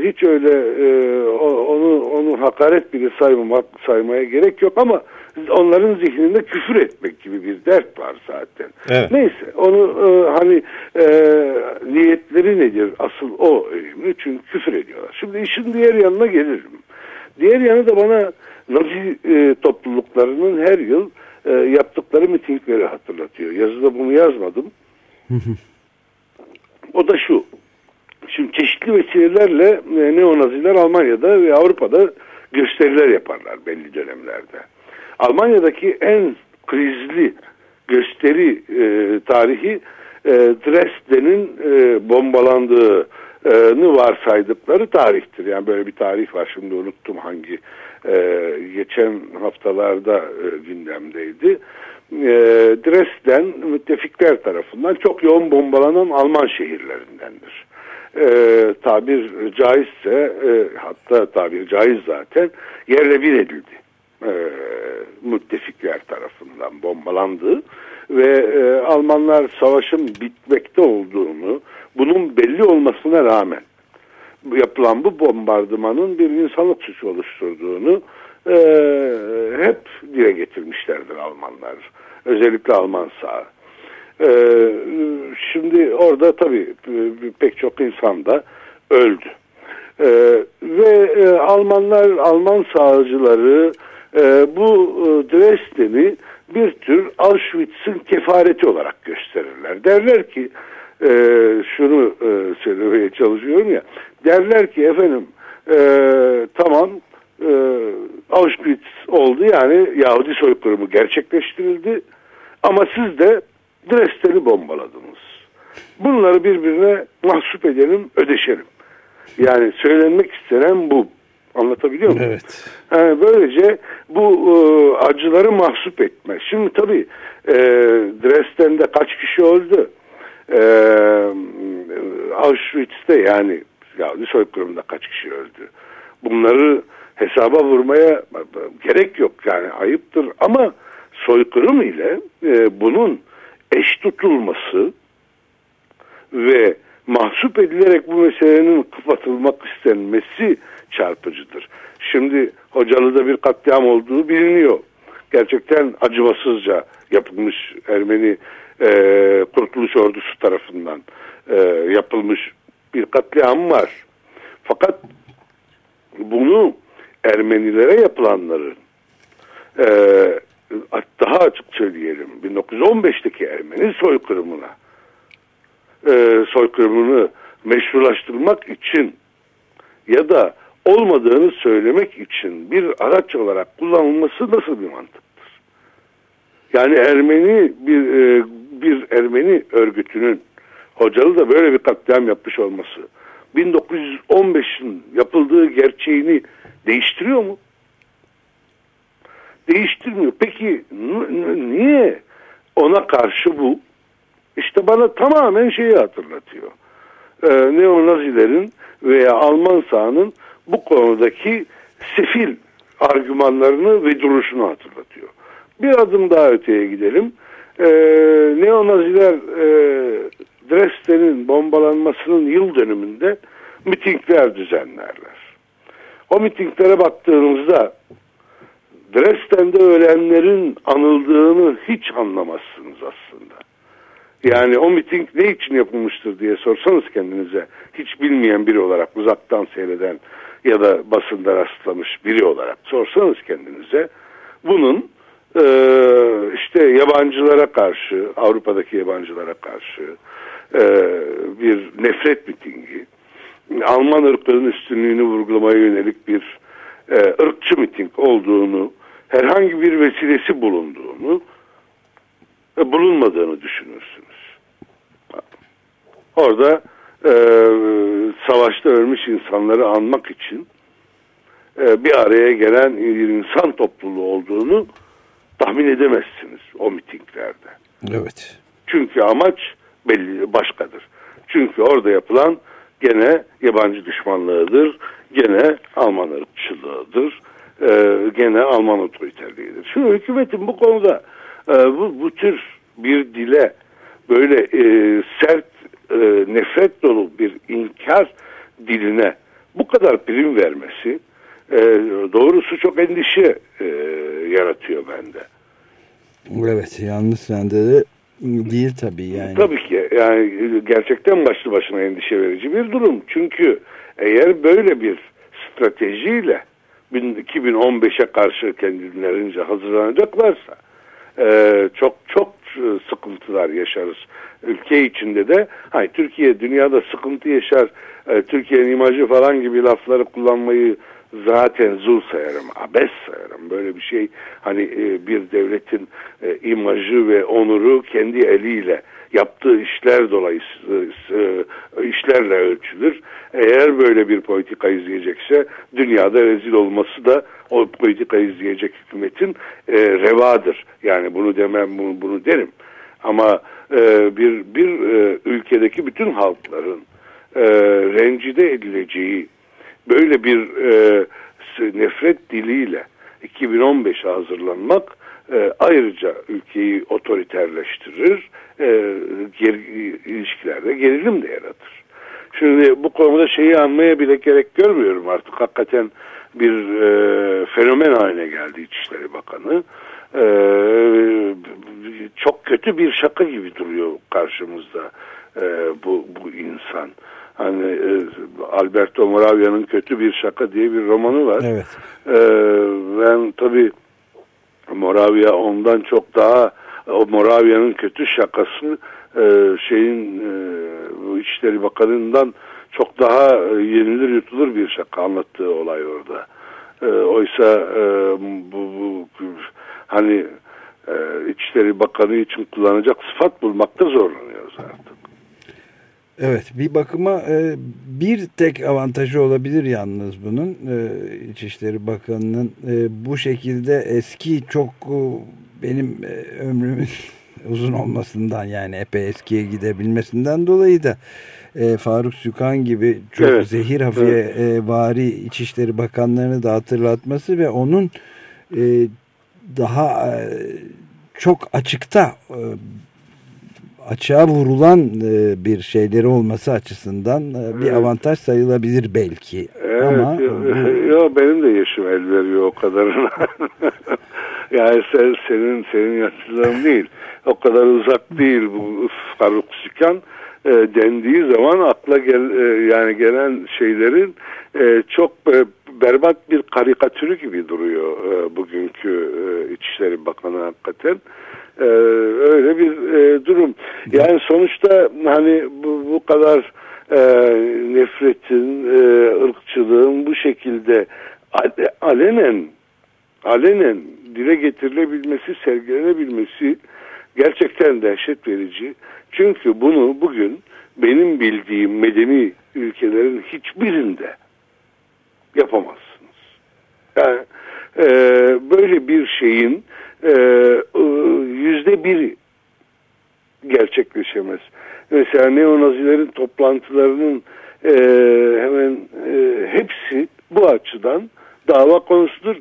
hiç öyle e, onu onu hakaret bile saymamak saymaya gerek yok ama onların zihninde küfür etmek gibi bir dert var zaten. Evet. Neyse onu e, hani e, niyetleri nedir asıl o önemli çünkü küfür ediyorlar. Şimdi işin diğer yanına gelirim. Diğer yanı da bana Nazi e, topluluklarının her yıl e, yaptıkları mitingleri hatırlatıyor. Yazıda bunu yazmadım. O da şu. Şimdi çeşitli vesilelerle e, neonaziler Almanya'da ve Avrupa'da gösteriler yaparlar belli dönemlerde. Almanya'daki en krizli gösteri e, tarihi e, Dresden'in e, bombalandığını varsaydıkları tarihtir. Yani böyle bir tarih var şimdi unuttum hangi e, geçen haftalarda e, gündemdeydi. E, Dresden müttefikler tarafından çok yoğun bombalanan Alman şehirlerindendir. E, tabir caizse e, hatta tabir caiz zaten yerle bir edildi e, müttefikler tarafından bombalandı ve e, Almanlar savaşın bitmekte olduğunu bunun belli olmasına rağmen yapılan bu bombardımanın bir insanlık suçu oluşturduğunu e, hep dile getirmişlerdir Almanlar. Özellikle Alman sağ. E, şimdi orada tabii e, pek çok insan da öldü. E, ve e, Almanlar, Alman sağcıları e, bu e, Dresden'i bir tür Auschwitz'in kefareti olarak gösterirler. Derler ki e, şunu e, söylemeye çalışıyorum ya derler ki efendim e, tamam e, Auschwitz oldu yani Yahudi soykırımı gerçekleştirildi ama siz de Dresden'i bombaladınız. Bunları birbirine mahsup edelim, ödeşelim. Yani söylenmek istenen bu. Anlatabiliyor muyum? Evet. Yani böylece bu e, acıları mahsup etme. Şimdi tabii e, Dresden'de kaç kişi öldü? E, Auschwitz'te yani Yahudi soykırımında kaç kişi öldü? Bunları hesaba vurmaya gerek yok yani ayıptır ama soykırım ile e, bunun eş tutulması ve mahsup edilerek bu meselenin kapatılmak istenmesi çarpıcıdır. Şimdi Hocalı'da bir katliam olduğu biliniyor. Gerçekten acımasızca yapılmış Ermeni e, Kurtuluş Ordusu tarafından e, yapılmış bir katliam var. Fakat bunu Ermenilere yapılanların e, daha açık söyleyelim 1915'teki Ermeni soykırımına e, soykırımını meşrulaştırmak için ya da olmadığını söylemek için bir araç olarak kullanılması nasıl bir mantıktır? Yani Ermeni bir e, bir Ermeni örgütünün Hocalı da böyle bir katliam yapmış olması 1915'in yapıldığı gerçeğini değiştiriyor mu? Değiştirmiyor. Peki niye ona karşı bu? İşte bana tamamen şeyi hatırlatıyor. Ee, Neonazilerin veya Alman sağının bu konudaki sefil argümanlarını ve duruşunu hatırlatıyor. Bir adım daha öteye gidelim. Ee, Neonaziler e, Dresden'in bombalanmasının yıl dönümünde mitingler düzenlerler. O mitinglere baktığınızda Dresden'de ölenlerin anıldığını hiç anlamazsınız aslında. Yani o miting ne için yapılmıştır diye sorsanız kendinize hiç bilmeyen biri olarak uzaktan seyreden ya da basında rastlamış biri olarak sorsanız kendinize bunun e, işte yabancılara karşı Avrupa'daki yabancılara karşı e, bir nefret mitingi Alman ırkının üstünlüğünü vurgulamaya yönelik bir e, ırkçı miting olduğunu, herhangi bir vesilesi bulunduğunu e, bulunmadığını düşünürsünüz. Orada e, savaşta ölmüş insanları anmak için e, bir araya gelen bir insan topluluğu olduğunu tahmin edemezsiniz o mitinglerde. Evet. Çünkü amaç belli başkadır. Çünkü orada yapılan gene yabancı düşmanlığıdır, gene Alman ırkçılığıdır, e, gene Alman otoriterliğidir. Şu hükümetin bu konuda e, bu, bu tür bir dile böyle e, sert, e, nefret dolu bir inkar diline bu kadar prim vermesi e, doğrusu çok endişe e, yaratıyor bende. Evet yalnız sende de değil tabii yani. Tabii ki yani gerçekten başlı başına endişe verici bir durum. Çünkü eğer böyle bir stratejiyle 2015'e karşı kendilerince hazırlanacaklarsa e, çok çok sıkıntılar yaşarız. Ülke içinde de hani Türkiye dünyada sıkıntı yaşar, e, Türkiye'nin imajı falan gibi lafları kullanmayı zaten zul sayarım, abes sayarım. Böyle bir şey hani e, bir devletin e, imajı ve onuru kendi eliyle yaptığı işler dolayısıyla e, işlerle ölçülür. Eğer böyle bir politika izleyecekse dünyada rezil olması da o politika izleyecek hükümetin e, revadır. Yani bunu demem bunu, bunu derim. Ama e, bir bir e, ülkedeki bütün halkların e, rencide edileceği böyle bir e, nefret diliyle 2015'e hazırlanmak e, ayrıca ülkeyi otoriterleştirir, e, geri, ilişkilerde gerilim de yaratır. Şimdi bu konuda şeyi anmaya bile gerek görmüyorum artık. Hakikaten bir e, fenomen haline geldi İçişleri Bakanı. E, çok kötü bir şaka gibi duruyor karşımızda e, bu, bu insan. Hani e, Alberto Moravia'nın Kötü Bir Şaka diye bir romanı var. Evet. E, ben tabii Moravia ondan çok daha o Moravia'nın kötü şakasını e, şeyin e, İçişleri Bakanı'ndan çok daha e, yenilir yutulur bir şaka anlattığı olay orada. E, oysa e, bu, bu hani e, İçişleri Bakanı için kullanacak sıfat bulmakta zorlanıyoruz artık. Evet bir bakıma e, bir tek avantajı olabilir yalnız bunun e, İçişleri Bakanı'nın e, bu şekilde eski çok e, benim e, ömrümün uzun olmasından yani epey eskiye gidebilmesinden dolayı da e, Faruk Sükan gibi çok Evet, zehir hafiye evet. e, vari İçişleri Bakanlarını da hatırlatması ve onun e, daha e, çok açıkta e, açığa vurulan e, bir şeyleri olması açısından e, bir Evet. avantaj sayılabilir belki. Evet, Ama yo, yo, benim de yaşım el veriyor o kadarına. yani sen, senin senin yaşlılığın değil. O kadar uzak değil bu Faruk Sükan e, dendiği zaman akla gel e, yani gelen şeylerin e, çok e, berbat bir karikatürü gibi duruyor e, bugünkü e, İçişleri Bakanı hakikaten. E, öyle bir e, durum. Yani sonuçta hani bu, bu kadar e, nefretin, e, ırkçılığın bu şekilde ale- alenen alenen dile getirilebilmesi, sergilenebilmesi gerçekten dehşet verici. Çünkü bunu bugün benim bildiğim medeni ülkelerin hiçbirinde yapamazsınız. Yani e, böyle bir şeyin e, e, yüzde biri gerçekleşemez. Mesela neonazilerin toplantılarının e, hemen e, hepsi bu açıdan dava konusudur.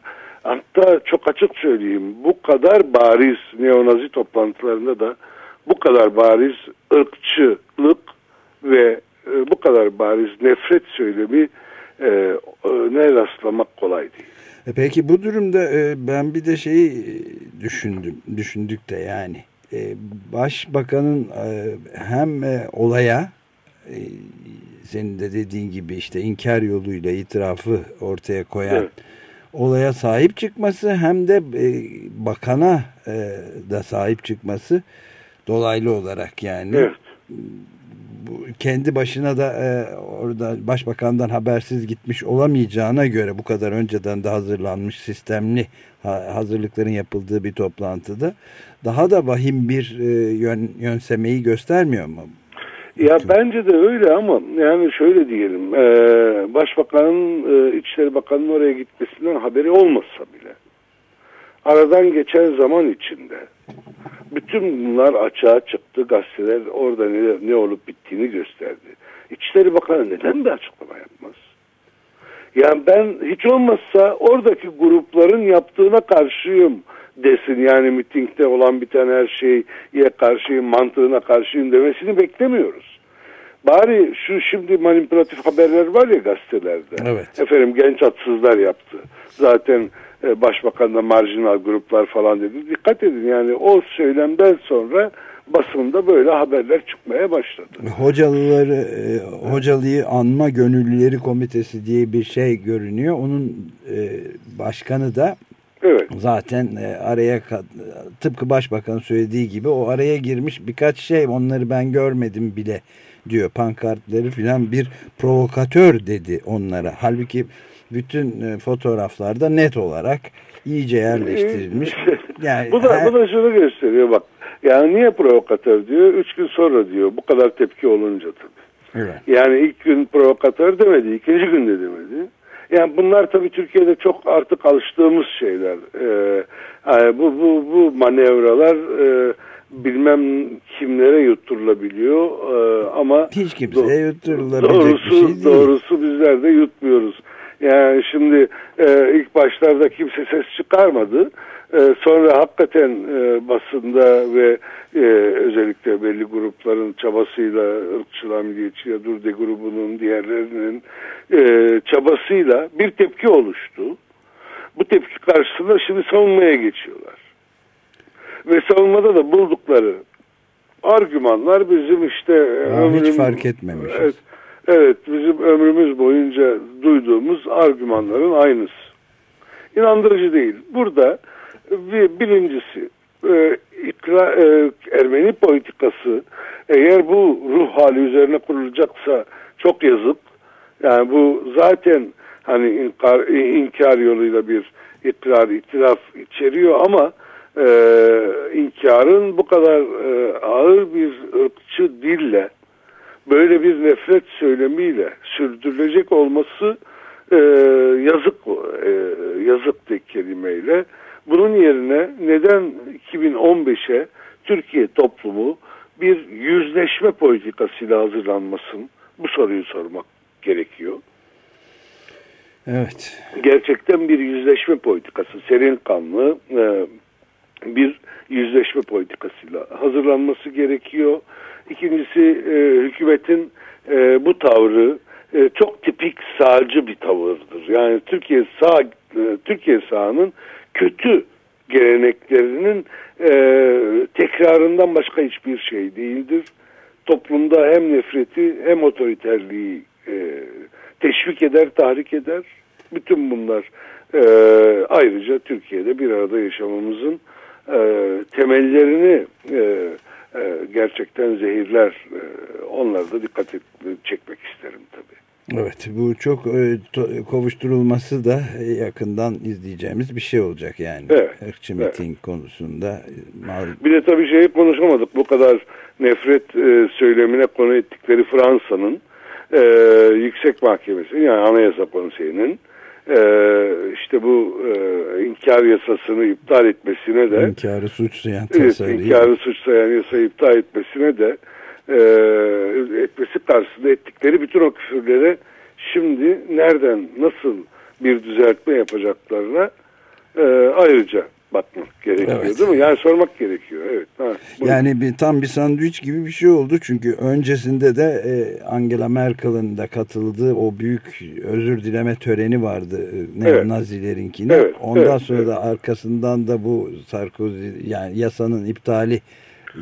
Hatta çok açık söyleyeyim bu kadar bariz neonazi toplantılarında da bu kadar bariz ırkçılık ve e, bu kadar bariz nefret söylemi e, ne rastlamak kolay değil. E peki bu durumda e, ben bir de şeyi düşündüm, düşündük de yani e, başbakanın e, hem e, olaya e, senin de dediğin gibi işte inkar yoluyla itirafı ortaya koyan Evet. Olaya sahip çıkması hem de e, bakana e, da sahip çıkması dolaylı olarak yani Evet. bu kendi başına da e, orada başbakandan habersiz gitmiş olamayacağına göre bu kadar önceden de hazırlanmış sistemli ha, hazırlıkların yapıldığı bir toplantıda daha da vahim bir e, yön, yönsemeyi göstermiyor mu? Ya bence de öyle ama yani şöyle diyelim e, Başbakanın e, İçişleri Bakanı'nın oraya gitmesinden haberi olmasa bile aradan geçen zaman içinde bütün bunlar açığa çıktı gazeteler orada ne, ne olup bittiğini gösterdi. İçişleri Bakanı neden bir açıklama yapmaz? Yani ben hiç olmazsa oradaki grupların yaptığına karşıyım desin yani mitingde olan biten her şeye karşıyım, mantığına karşıyım demesini beklemiyoruz. Bari şu şimdi manipülatif haberler var ya gazetelerde. Evet. Efendim genç atsızlar yaptı. Zaten e, başbakan da marjinal gruplar falan dedi. Dikkat edin yani o söylemden sonra basında böyle haberler çıkmaya başladı. Hocalıları, e, Hocalı'yı Anma Gönüllüleri Komitesi diye bir şey görünüyor. Onun e, başkanı da Evet. zaten e, araya tıpkı başbakan söylediği gibi o araya girmiş birkaç şey onları ben görmedim bile diyor. Pankartları filan bir provokatör dedi onlara. Halbuki bütün e, fotoğraflarda net olarak iyice yerleştirilmiş. Yani bu da her- bu da şunu gösteriyor bak. Yani niye provokatör diyor? Üç gün sonra diyor. Bu kadar tepki olunca tabii. Evet. Yani ilk gün provokatör demedi, ikinci gün de demedi. Yani bunlar tabii Türkiye'de çok artık alıştığımız şeyler. Ee, yani bu bu bu manevralar e, bilmem kimlere yutturulabiliyor Ee, ama hiç kimseye yutturulabilecek doğrusu, bir şey değil. Doğrusu bizler de yutmuyoruz. Yani şimdi e, ilk başlarda kimse ses çıkarmadı. E, sonra hakikaten e, basında ve e, özellikle belli grupların çabasıyla, ırkçılar, milliyetçi, Durde grubunun diğerlerinin e, çabasıyla bir tepki oluştu. Bu tepki karşısında şimdi savunmaya geçiyorlar. Ve savunmada da buldukları argümanlar bizim işte Aa, hiç ömrüm- fark etmemişiz. Evet, evet bizim ömrümüz boyunca duyduğumuz argümanların aynısı. İnandırıcı değil. Burada bir, birincisi e, ikra, e, Ermeni politikası eğer bu ruh hali üzerine kurulacaksa çok yazık. Yani bu zaten hani inkar, inkar yoluyla bir ikrar, itiraf içeriyor ama e, inkarın bu kadar e, ağır bir ırkçı dille böyle bir nefret söylemiyle sürdürülecek olması e, yazık e, yazık tek kelimeyle. Bunun yerine neden 2015'e Türkiye toplumu bir yüzleşme politikasıyla hazırlanmasın? Bu soruyu sormak gerekiyor. Evet. Gerçekten bir yüzleşme politikası, serin kanlı e, bir yüzleşme politikasıyla hazırlanması gerekiyor. İkincisi e, hükümetin e, bu tavrı e, çok tipik sağcı bir tavırdır. Yani Türkiye sağ e, Türkiye sağının kötü geleneklerinin e, tekrarından başka hiçbir şey değildir. Toplumda hem nefreti hem otoriterliği e, teşvik eder, tahrik eder. Bütün bunlar e, ayrıca Türkiye'de bir arada yaşamamızın e, temellerini e, e, gerçekten zehirler. E, onlara da dikkat et, çekmek isterim tabii. Evet bu çok e, to- kovuşturulması da yakından izleyeceğimiz bir şey olacak yani. Evet, Irkçı evet. miting konusunda. Bir de tabii şeyi konuşamadık. Bu kadar nefret e, söylemine konu ettikleri Fransa'nın e, yüksek mahkemesi yani Anayasa Konseyi'nin e, işte bu e, inkar yasasını iptal etmesine de İnkarı suçlayan evet, tasarıyı. inkarı suçlayan yasayı iptal etmesine de e, etmesi karşısında ettikleri bütün o küfürlere şimdi nereden nasıl bir düzeltme yapacaklarına e, ayrıca bakmak gerekiyor Evet. değil mi? Yani sormak gerekiyor. Evet. Ha, buyurun. Yani bir, tam bir sandviç gibi bir şey oldu. Çünkü öncesinde de e, Angela Merkel'ın da katıldığı o büyük özür dileme töreni vardı. e, Ne, Evet. Nazilerinkine. Evet, Ondan evet, sonra evet. da arkasından da bu Sarkozy yani yasanın iptali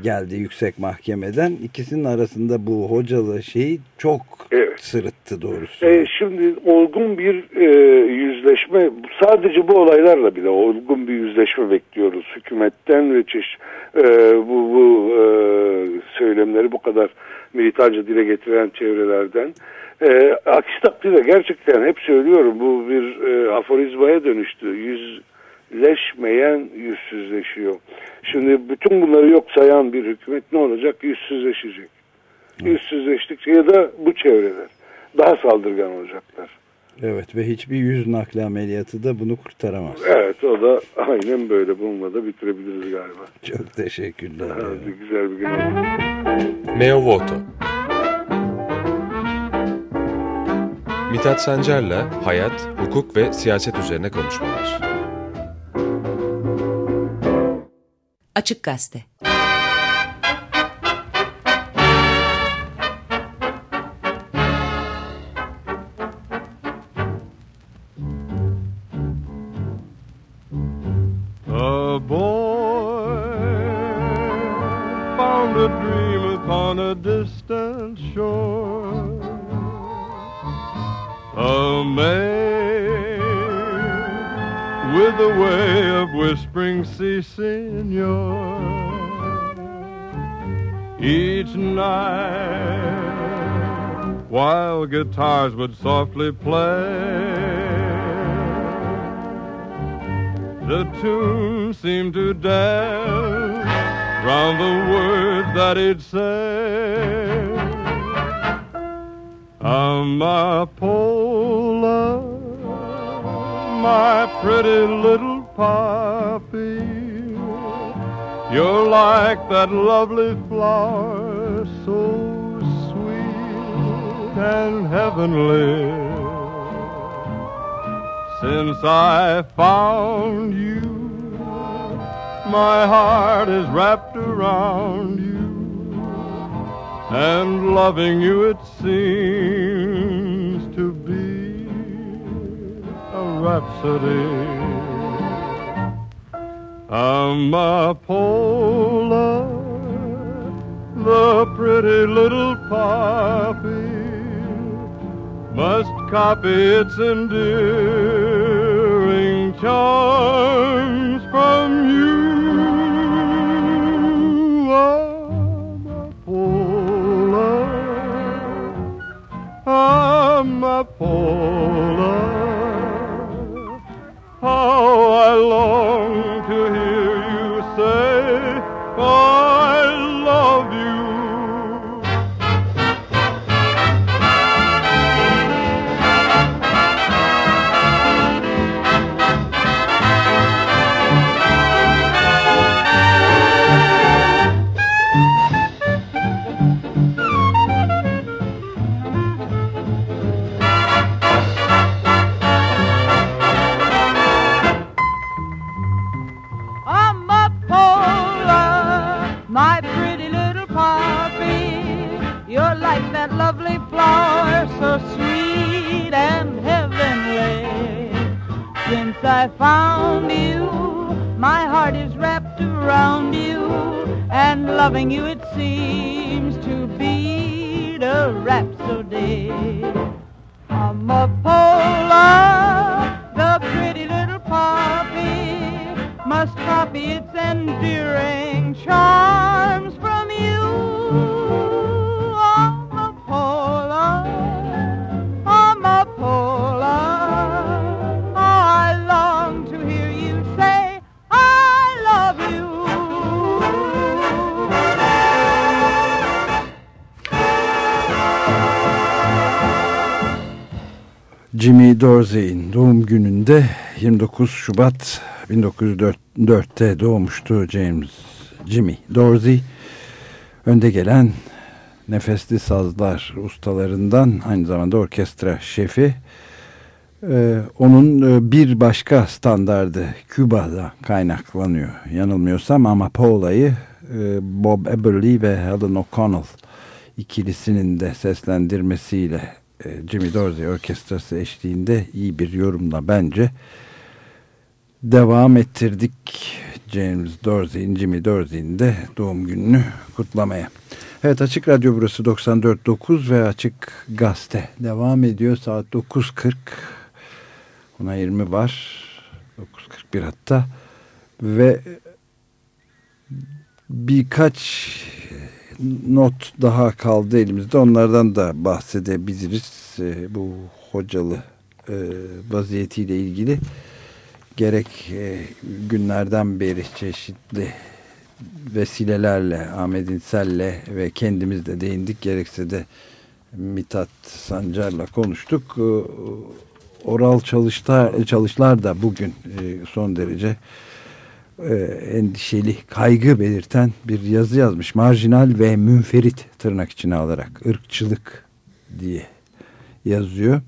geldi yüksek mahkemeden. İkisinin arasında bu hocalı şey çok Evet. sırıttı doğrusu. E, şimdi olgun bir e, yüzleşme, sadece bu olaylarla bile olgun bir yüzleşme bekliyoruz hükümetten ve çeş, e, bu, bu e, söylemleri bu kadar militarca dile getiren çevrelerden. E, aksi takdirde gerçekten hep söylüyorum bu bir e, aforizmaya dönüştü. Yüzleşmeyen yüzsüzleşiyor. Şimdi bütün bunları yok sayan bir hükümet ne olacak? Yüzsüzleşecek. Yüzsüzleştikçe ya da bu çevreler daha saldırgan olacaklar. Evet ve hiçbir yüz nakli ameliyatı da bunu kurtaramaz. Evet o da aynen böyle. Bununla da bitirebiliriz galiba. Çok teşekkürler. Hadi güzel bir gün olsun. Meo Voto Mithat Sancar'la hayat, hukuk ve siyaset üzerine konuşmalar. Açık Gazete guitars would softly play. The tune seemed to dance round the words that he'd say. Amapola, my pretty little poppy, you're like that lovely flower, so and heavenly. Since I found you, my heart is wrapped around you, and loving you it seems to be a rhapsody. Amapola, the pretty little poppy must copy its endearing charms from you. Amapola, Amapola, how I long to hear you say, I so sweet and heavenly. Since I found you, my heart is wrapped around you, and loving you it seems to be a rhapsody. Amapola, the pretty little poppy, must copy its endearing Jimmy Dorsey'in doğum gününde 29 Şubat 1904'te doğmuştu James Jimmy Dorsey. Önde gelen nefesli sazlar ustalarından aynı zamanda orkestra şefi. Ee, onun e, bir başka standardı Küba'da kaynaklanıyor yanılmıyorsam ama Paula'yı e, Bob Eberly ve Helen O'Connell ikilisinin de seslendirmesiyle Jimmy Dorsey orkestrası eşliğinde iyi bir yorumla bence devam ettirdik James Dorsey'in Jimmy Dorsey'in de doğum gününü kutlamaya. Evet Açık Radyo burası 94.9 ve Açık Gazete devam ediyor. Saat 9.40 ona 20 var. 9.41 hatta ve birkaç not daha kaldı elimizde. Onlardan da bahsedebiliriz. E, bu hocalı e, vaziyetiyle ilgili gerek e, günlerden beri çeşitli vesilelerle Ahmet İnsel'le ve kendimiz de değindik. Gerekse de Mithat Sancar'la konuştuk. E, oral çalışlar, çalışlar da bugün e, son derece e, endişeli, kaygı belirten bir yazı yazmış. Marjinal ve münferit tırnak içine alarak ırkçılık diye yazıyor.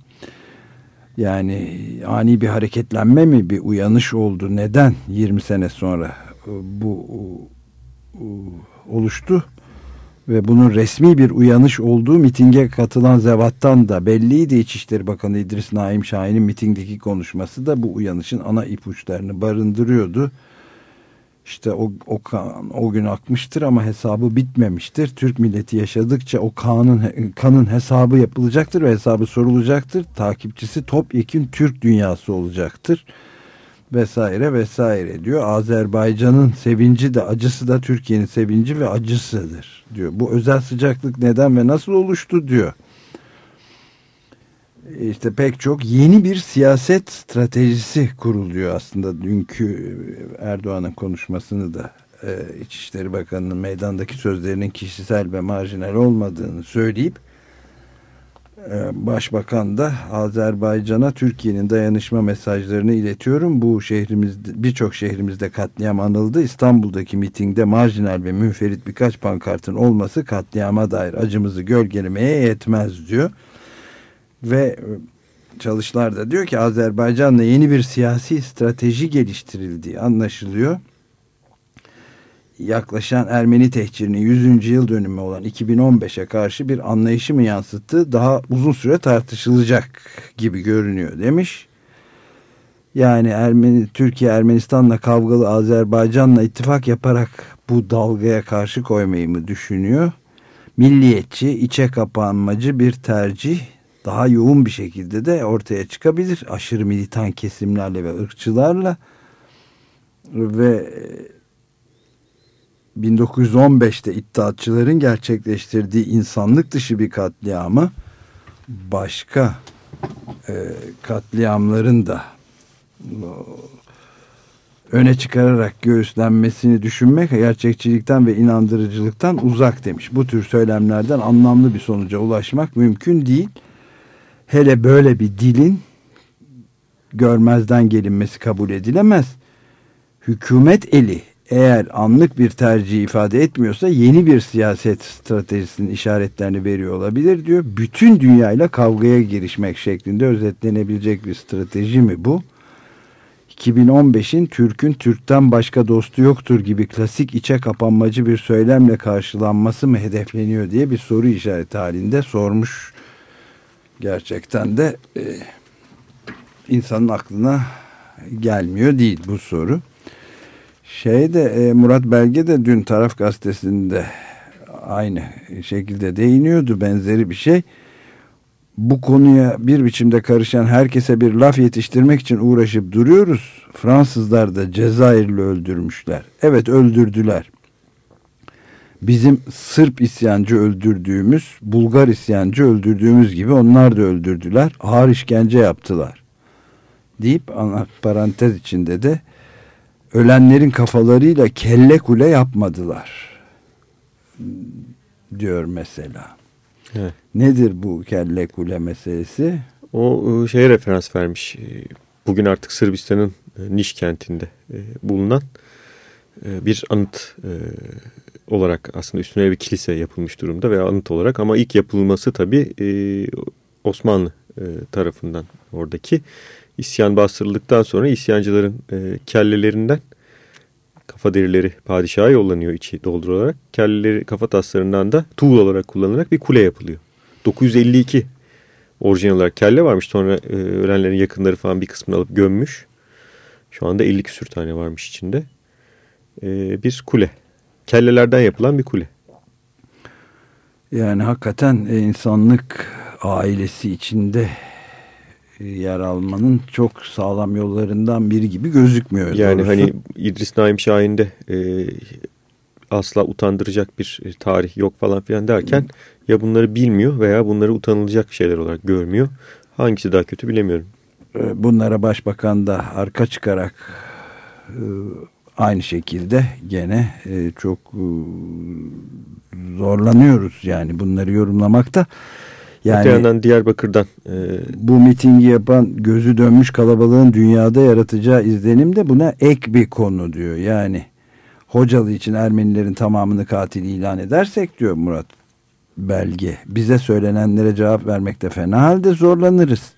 Yani ani bir hareketlenme mi, bir uyanış oldu? Neden 20 sene sonra e, bu e, oluştu? Ve bunun resmi bir uyanış olduğu mitinge katılan zevattan da belliydi. İçişleri Bakanı İdris Naim Şahin'in mitingdeki konuşması da bu uyanışın ana ipuçlarını barındırıyordu. İşte o, o kan o gün akmıştır ama hesabı bitmemiştir. Türk milleti yaşadıkça o kanın kanın hesabı yapılacaktır ve hesabı sorulacaktır. Takipçisi topyekün Türk dünyası olacaktır. Vesaire vesaire diyor. Azerbaycan'ın sevinci de acısı da Türkiye'nin sevinci ve acısıdır diyor. Bu özel sıcaklık neden ve nasıl oluştu diyor işte pek çok yeni bir siyaset stratejisi kuruluyor aslında dünkü Erdoğan'ın konuşmasını da e, İçişleri Bakanı'nın meydandaki sözlerinin kişisel ve marjinal olmadığını söyleyip e, Başbakan da Azerbaycan'a Türkiye'nin dayanışma mesajlarını iletiyorum. Bu şehrimizde birçok şehrimizde katliam anıldı. İstanbul'daki mitingde marjinal ve münferit birkaç pankartın olması katliama dair acımızı gölgelemeye yetmez diyor ve e, çalışlarda diyor ki Azerbaycan'la yeni bir siyasi strateji geliştirildiği anlaşılıyor. Yaklaşan Ermeni tehcirinin 100. yıl dönümü olan 2015'e karşı bir anlayışı mı yansıttığı daha uzun süre tartışılacak gibi görünüyor demiş. Yani Ermeni, Türkiye Ermenistan'la kavgalı Azerbaycan'la ittifak yaparak bu dalgaya karşı koymayı mı düşünüyor? Milliyetçi, içe kapanmacı bir tercih daha yoğun bir şekilde de ortaya çıkabilir. Aşırı militan kesimlerle ve ırkçılarla ve 1915'te iddiatçıların gerçekleştirdiği insanlık dışı bir katliamı başka e, katliamların da öne çıkararak göğüslenmesini düşünmek gerçekçilikten ve inandırıcılıktan uzak demiş. Bu tür söylemlerden anlamlı bir sonuca ulaşmak mümkün değil hele böyle bir dilin görmezden gelinmesi kabul edilemez. Hükümet eli eğer anlık bir tercih ifade etmiyorsa yeni bir siyaset stratejisinin işaretlerini veriyor olabilir diyor. Bütün dünyayla kavgaya girişmek şeklinde özetlenebilecek bir strateji mi bu? 2015'in Türk'ün Türk'ten başka dostu yoktur gibi klasik içe kapanmacı bir söylemle karşılanması mı hedefleniyor diye bir soru işareti halinde sormuş gerçekten de e, insanın aklına gelmiyor değil bu soru. Şeyde e, Murat Belge de dün Taraf Gazetesi'nde aynı şekilde değiniyordu benzeri bir şey. Bu konuya bir biçimde karışan herkese bir laf yetiştirmek için uğraşıp duruyoruz. Fransızlar da Cezayirli öldürmüşler. Evet öldürdüler bizim Sırp isyancı öldürdüğümüz, Bulgar isyancı öldürdüğümüz gibi onlar da öldürdüler. Ağır işkence yaptılar. Deyip parantez içinde de ölenlerin kafalarıyla kelle kule yapmadılar. Diyor mesela. Evet. Nedir bu kelle kule meselesi? O e, şeye referans vermiş. E, bugün artık Sırbistan'ın e, Niş kentinde bulunan bir anıt olarak aslında üstüne bir kilise yapılmış durumda veya anıt olarak ama ilk yapılması tabii e, Osmanlı e, tarafından oradaki isyan bastırıldıktan sonra isyancıların e, kellelerinden kafa derileri padişaha yollanıyor içi doldurularak. Kelleleri kafa taslarından da tuğul olarak kullanılarak bir kule yapılıyor. 952 orijinal olarak kelle varmış. Sonra e, ölenlerin yakınları falan bir kısmını alıp gömmüş. Şu anda 50 küsür tane varmış içinde. E, bir kule kellelerden yapılan bir kule. Yani hakikaten e, insanlık ailesi içinde e, yer almanın çok sağlam yollarından biri gibi gözükmüyor. Yani doğrusu. hani İdris Naim Şahin'de e, asla utandıracak bir e, tarih yok falan filan derken ya bunları bilmiyor veya bunları utanılacak şeyler olarak görmüyor. Hangisi daha kötü bilemiyorum. Bunlara başbakan da arka çıkarak aynı şekilde gene e, çok e, zorlanıyoruz yani bunları yorumlamakta. Yani, Öte yandan Diyarbakır'dan e... bu mitingi yapan gözü dönmüş kalabalığın dünyada yaratacağı izlenim de buna ek bir konu diyor. Yani Hocalı için Ermenilerin tamamını katil ilan edersek diyor Murat Belge. Bize söylenenlere cevap vermekte fena halde zorlanırız.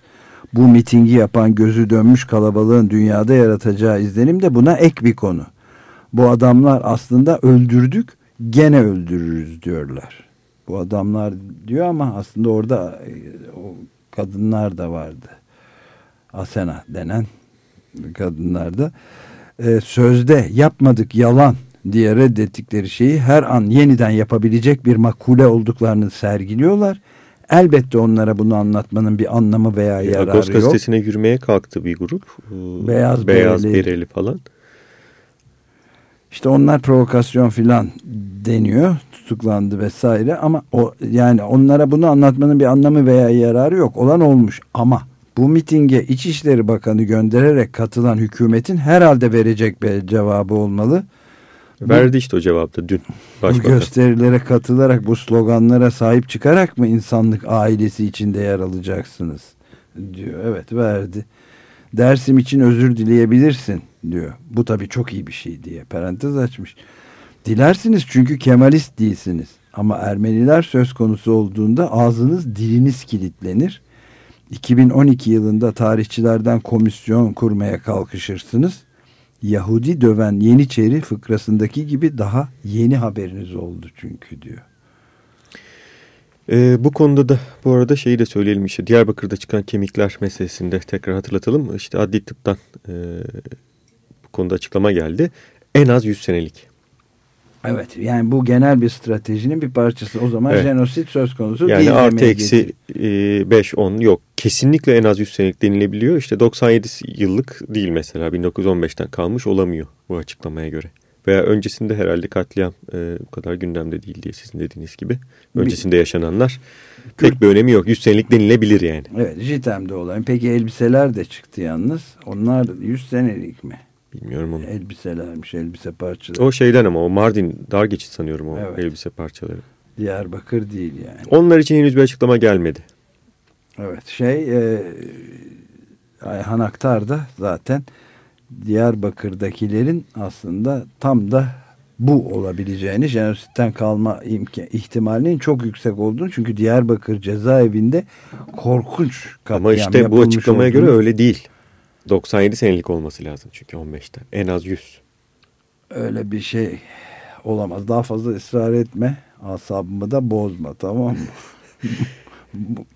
Bu mitingi yapan gözü dönmüş kalabalığın dünyada yaratacağı izlenim de buna ek bir konu. Bu adamlar aslında öldürdük gene öldürürüz diyorlar. Bu adamlar diyor ama aslında orada e, o kadınlar da vardı. Asena denen kadınlar da e, sözde yapmadık yalan diye reddettikleri şeyi her an yeniden yapabilecek bir makule olduklarını sergiliyorlar. Elbette onlara bunu anlatmanın bir anlamı veya yararı yok. Agos gazetesine yürümeye kalktı bir grup. Beyaz, Beyaz bereli. bereli falan. İşte onlar provokasyon filan deniyor. Tutuklandı vesaire ama o yani onlara bunu anlatmanın bir anlamı veya yararı yok. Olan olmuş ama bu mitinge İçişleri Bakanı göndererek katılan hükümetin herhalde verecek bir cevabı olmalı. Verdi işte o cevapta dün. Başbakan. Bu gösterilere katılarak bu sloganlara sahip çıkarak mı insanlık ailesi içinde yer alacaksınız diyor. Evet verdi. Dersim için özür dileyebilirsin diyor. Bu tabii çok iyi bir şey diye parantez açmış. Dilersiniz çünkü Kemalist değilsiniz. Ama Ermeniler söz konusu olduğunda ağzınız diliniz kilitlenir. 2012 yılında tarihçilerden komisyon kurmaya kalkışırsınız. Yahudi döven Yeniçeri fıkrasındaki gibi daha yeni haberiniz oldu çünkü diyor. Ee, bu konuda da bu arada şeyi de söyleyelim işte Diyarbakır'da çıkan kemikler meselesinde tekrar hatırlatalım. İşte adli tıptan e, bu konuda açıklama geldi. En az 100 senelik. Evet yani bu genel bir stratejinin bir parçası. O zaman evet. jenosit söz konusu yani değil. Yani artı eksi 5-10 e, yok. Kesinlikle en az 100 senelik denilebiliyor. İşte 97 yıllık değil mesela 1915'ten kalmış olamıyor bu açıklamaya göre. Veya öncesinde herhalde katliam e, bu kadar gündemde değil diye sizin dediğiniz gibi. Öncesinde yaşananlar pek bir önemi yok. 100 senelik denilebilir yani. Evet JITEM'de olan. Peki elbiseler de çıktı yalnız. Onlar 100 senelik mi? Bilmiyorum onu. Elbiselermiş, elbise parçaları. O şeyden ama o Mardin dar geçit sanıyorum o evet. elbise parçaları. Diyarbakır değil yani. Onlar için henüz bir açıklama gelmedi. Evet şey e, Ayhan Aktar da zaten Diyarbakır'dakilerin aslında tam da bu olabileceğini jenositten kalma imkan, ihtimalinin çok yüksek olduğunu çünkü Diyarbakır cezaevinde korkunç katliam Ama işte bu açıklamaya olduğunu, göre öyle değil. 97 senelik olması lazım çünkü 15'ten. En az 100. Öyle bir şey olamaz. Daha fazla ısrar etme. Asabımı da bozma tamam mı?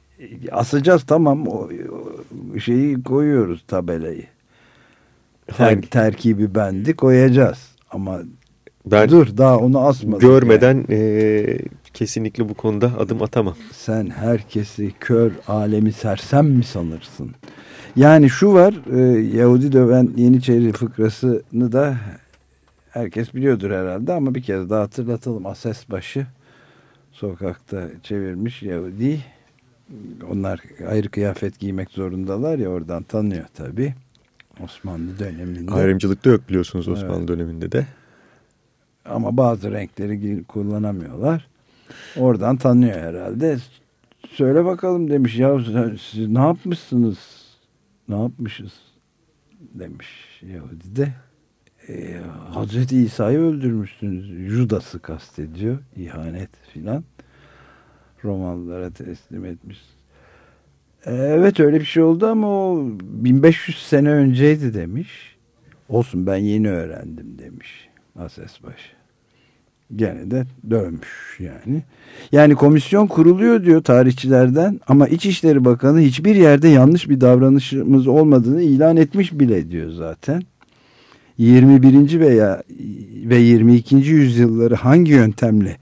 Asacağız tamam. O, o şeyi koyuyoruz tabelayı. Ter, terkibi bendi koyacağız. Ama ben dur daha onu asmadık. Görmeden yani. e, kesinlikle bu konuda adım atamam. Sen herkesi kör alemi sersem mi sanırsın? Yani şu var e, Yahudi döven Yeniçeri fıkrasını da herkes biliyordur herhalde ama bir kez daha hatırlatalım. Ases başı sokakta çevirmiş Yahudi. Onlar ayrı kıyafet giymek zorundalar ya oradan tanıyor tabi. Osmanlı döneminde. Ayrımcılık da yok biliyorsunuz Osmanlı evet. döneminde de. Ama bazı renkleri kullanamıyorlar. Oradan tanıyor herhalde. Söyle bakalım demiş ya siz ne yapmışsınız ne yapmışız demiş Yahudi de. E, Hazreti İsa'yı öldürmüşsünüz. Judas'ı kastediyor. ihanet filan. Romalılara teslim etmiş. E, evet öyle bir şey oldu ama o 1500 sene önceydi demiş. Olsun ben yeni öğrendim demiş. Asesbaşı gene de dövmüş yani. Yani komisyon kuruluyor diyor tarihçilerden ama İçişleri Bakanı hiçbir yerde yanlış bir davranışımız olmadığını ilan etmiş bile diyor zaten. 21. veya ve 22. yüzyılları hangi yöntemle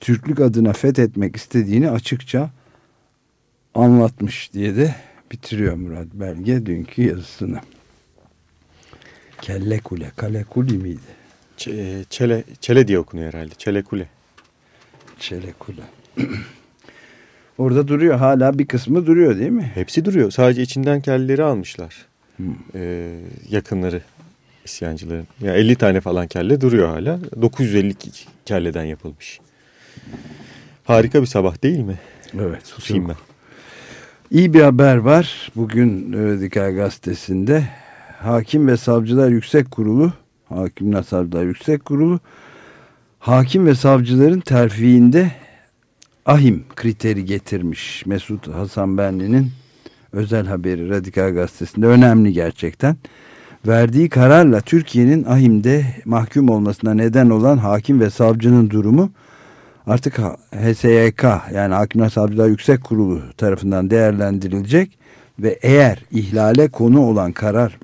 Türklük adına fethetmek istediğini açıkça anlatmış diye de bitiriyor Murat Belge dünkü yazısını. Kelle kule, kale kuli miydi? Ç çele, çele diye okunuyor herhalde. Çele kule. Çele kule. Orada duruyor hala bir kısmı duruyor değil mi? Hepsi duruyor. Sadece içinden kelleleri almışlar. Hmm. Ee, yakınları isyancıların. Ya yani 50 tane falan kelle duruyor hala. 950 kelleden yapılmış. Harika bir sabah değil mi? Evet. Susayım ben. İyi bir haber var. Bugün Radikal Gazetesi'nde Hakim ve Savcılar Yüksek Kurulu Hakimler Savcılar Yüksek Kurulu hakim ve savcıların terfiinde ahim kriteri getirmiş. Mesut Hasan Benli'nin özel haberi Radikal Gazetesi'nde önemli gerçekten. Verdiği kararla Türkiye'nin ahimde mahkum olmasına neden olan hakim ve savcının durumu artık HSYK yani Hakimler Savcılar Yüksek Kurulu tarafından değerlendirilecek ve eğer ihlale konu olan karar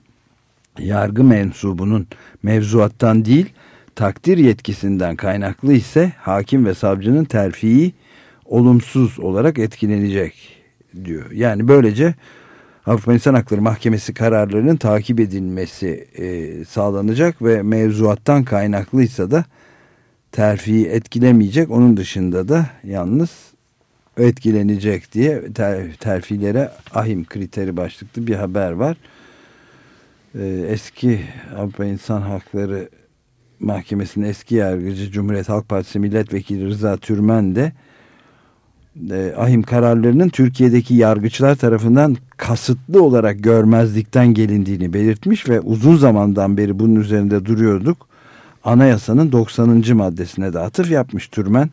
yargı mensubunun mevzuattan değil takdir yetkisinden kaynaklı ise hakim ve savcının terfiyi olumsuz olarak etkilenecek diyor. Yani böylece Avrupa İnsan Hakları Mahkemesi kararlarının takip edilmesi e, sağlanacak ve mevzuattan kaynaklıysa da terfiyi etkilemeyecek. Onun dışında da yalnız etkilenecek diye ter, terfilere ahim kriteri başlıklı bir haber var. Ee, eski Avrupa İnsan Hakları Mahkemesi'nin eski yargıcı Cumhuriyet Halk Partisi Milletvekili Rıza Türmen de e, ahim kararlarının Türkiye'deki yargıçlar tarafından kasıtlı olarak görmezlikten gelindiğini belirtmiş ve uzun zamandan beri bunun üzerinde duruyorduk. Anayasanın 90. maddesine de atıf yapmış Türmen.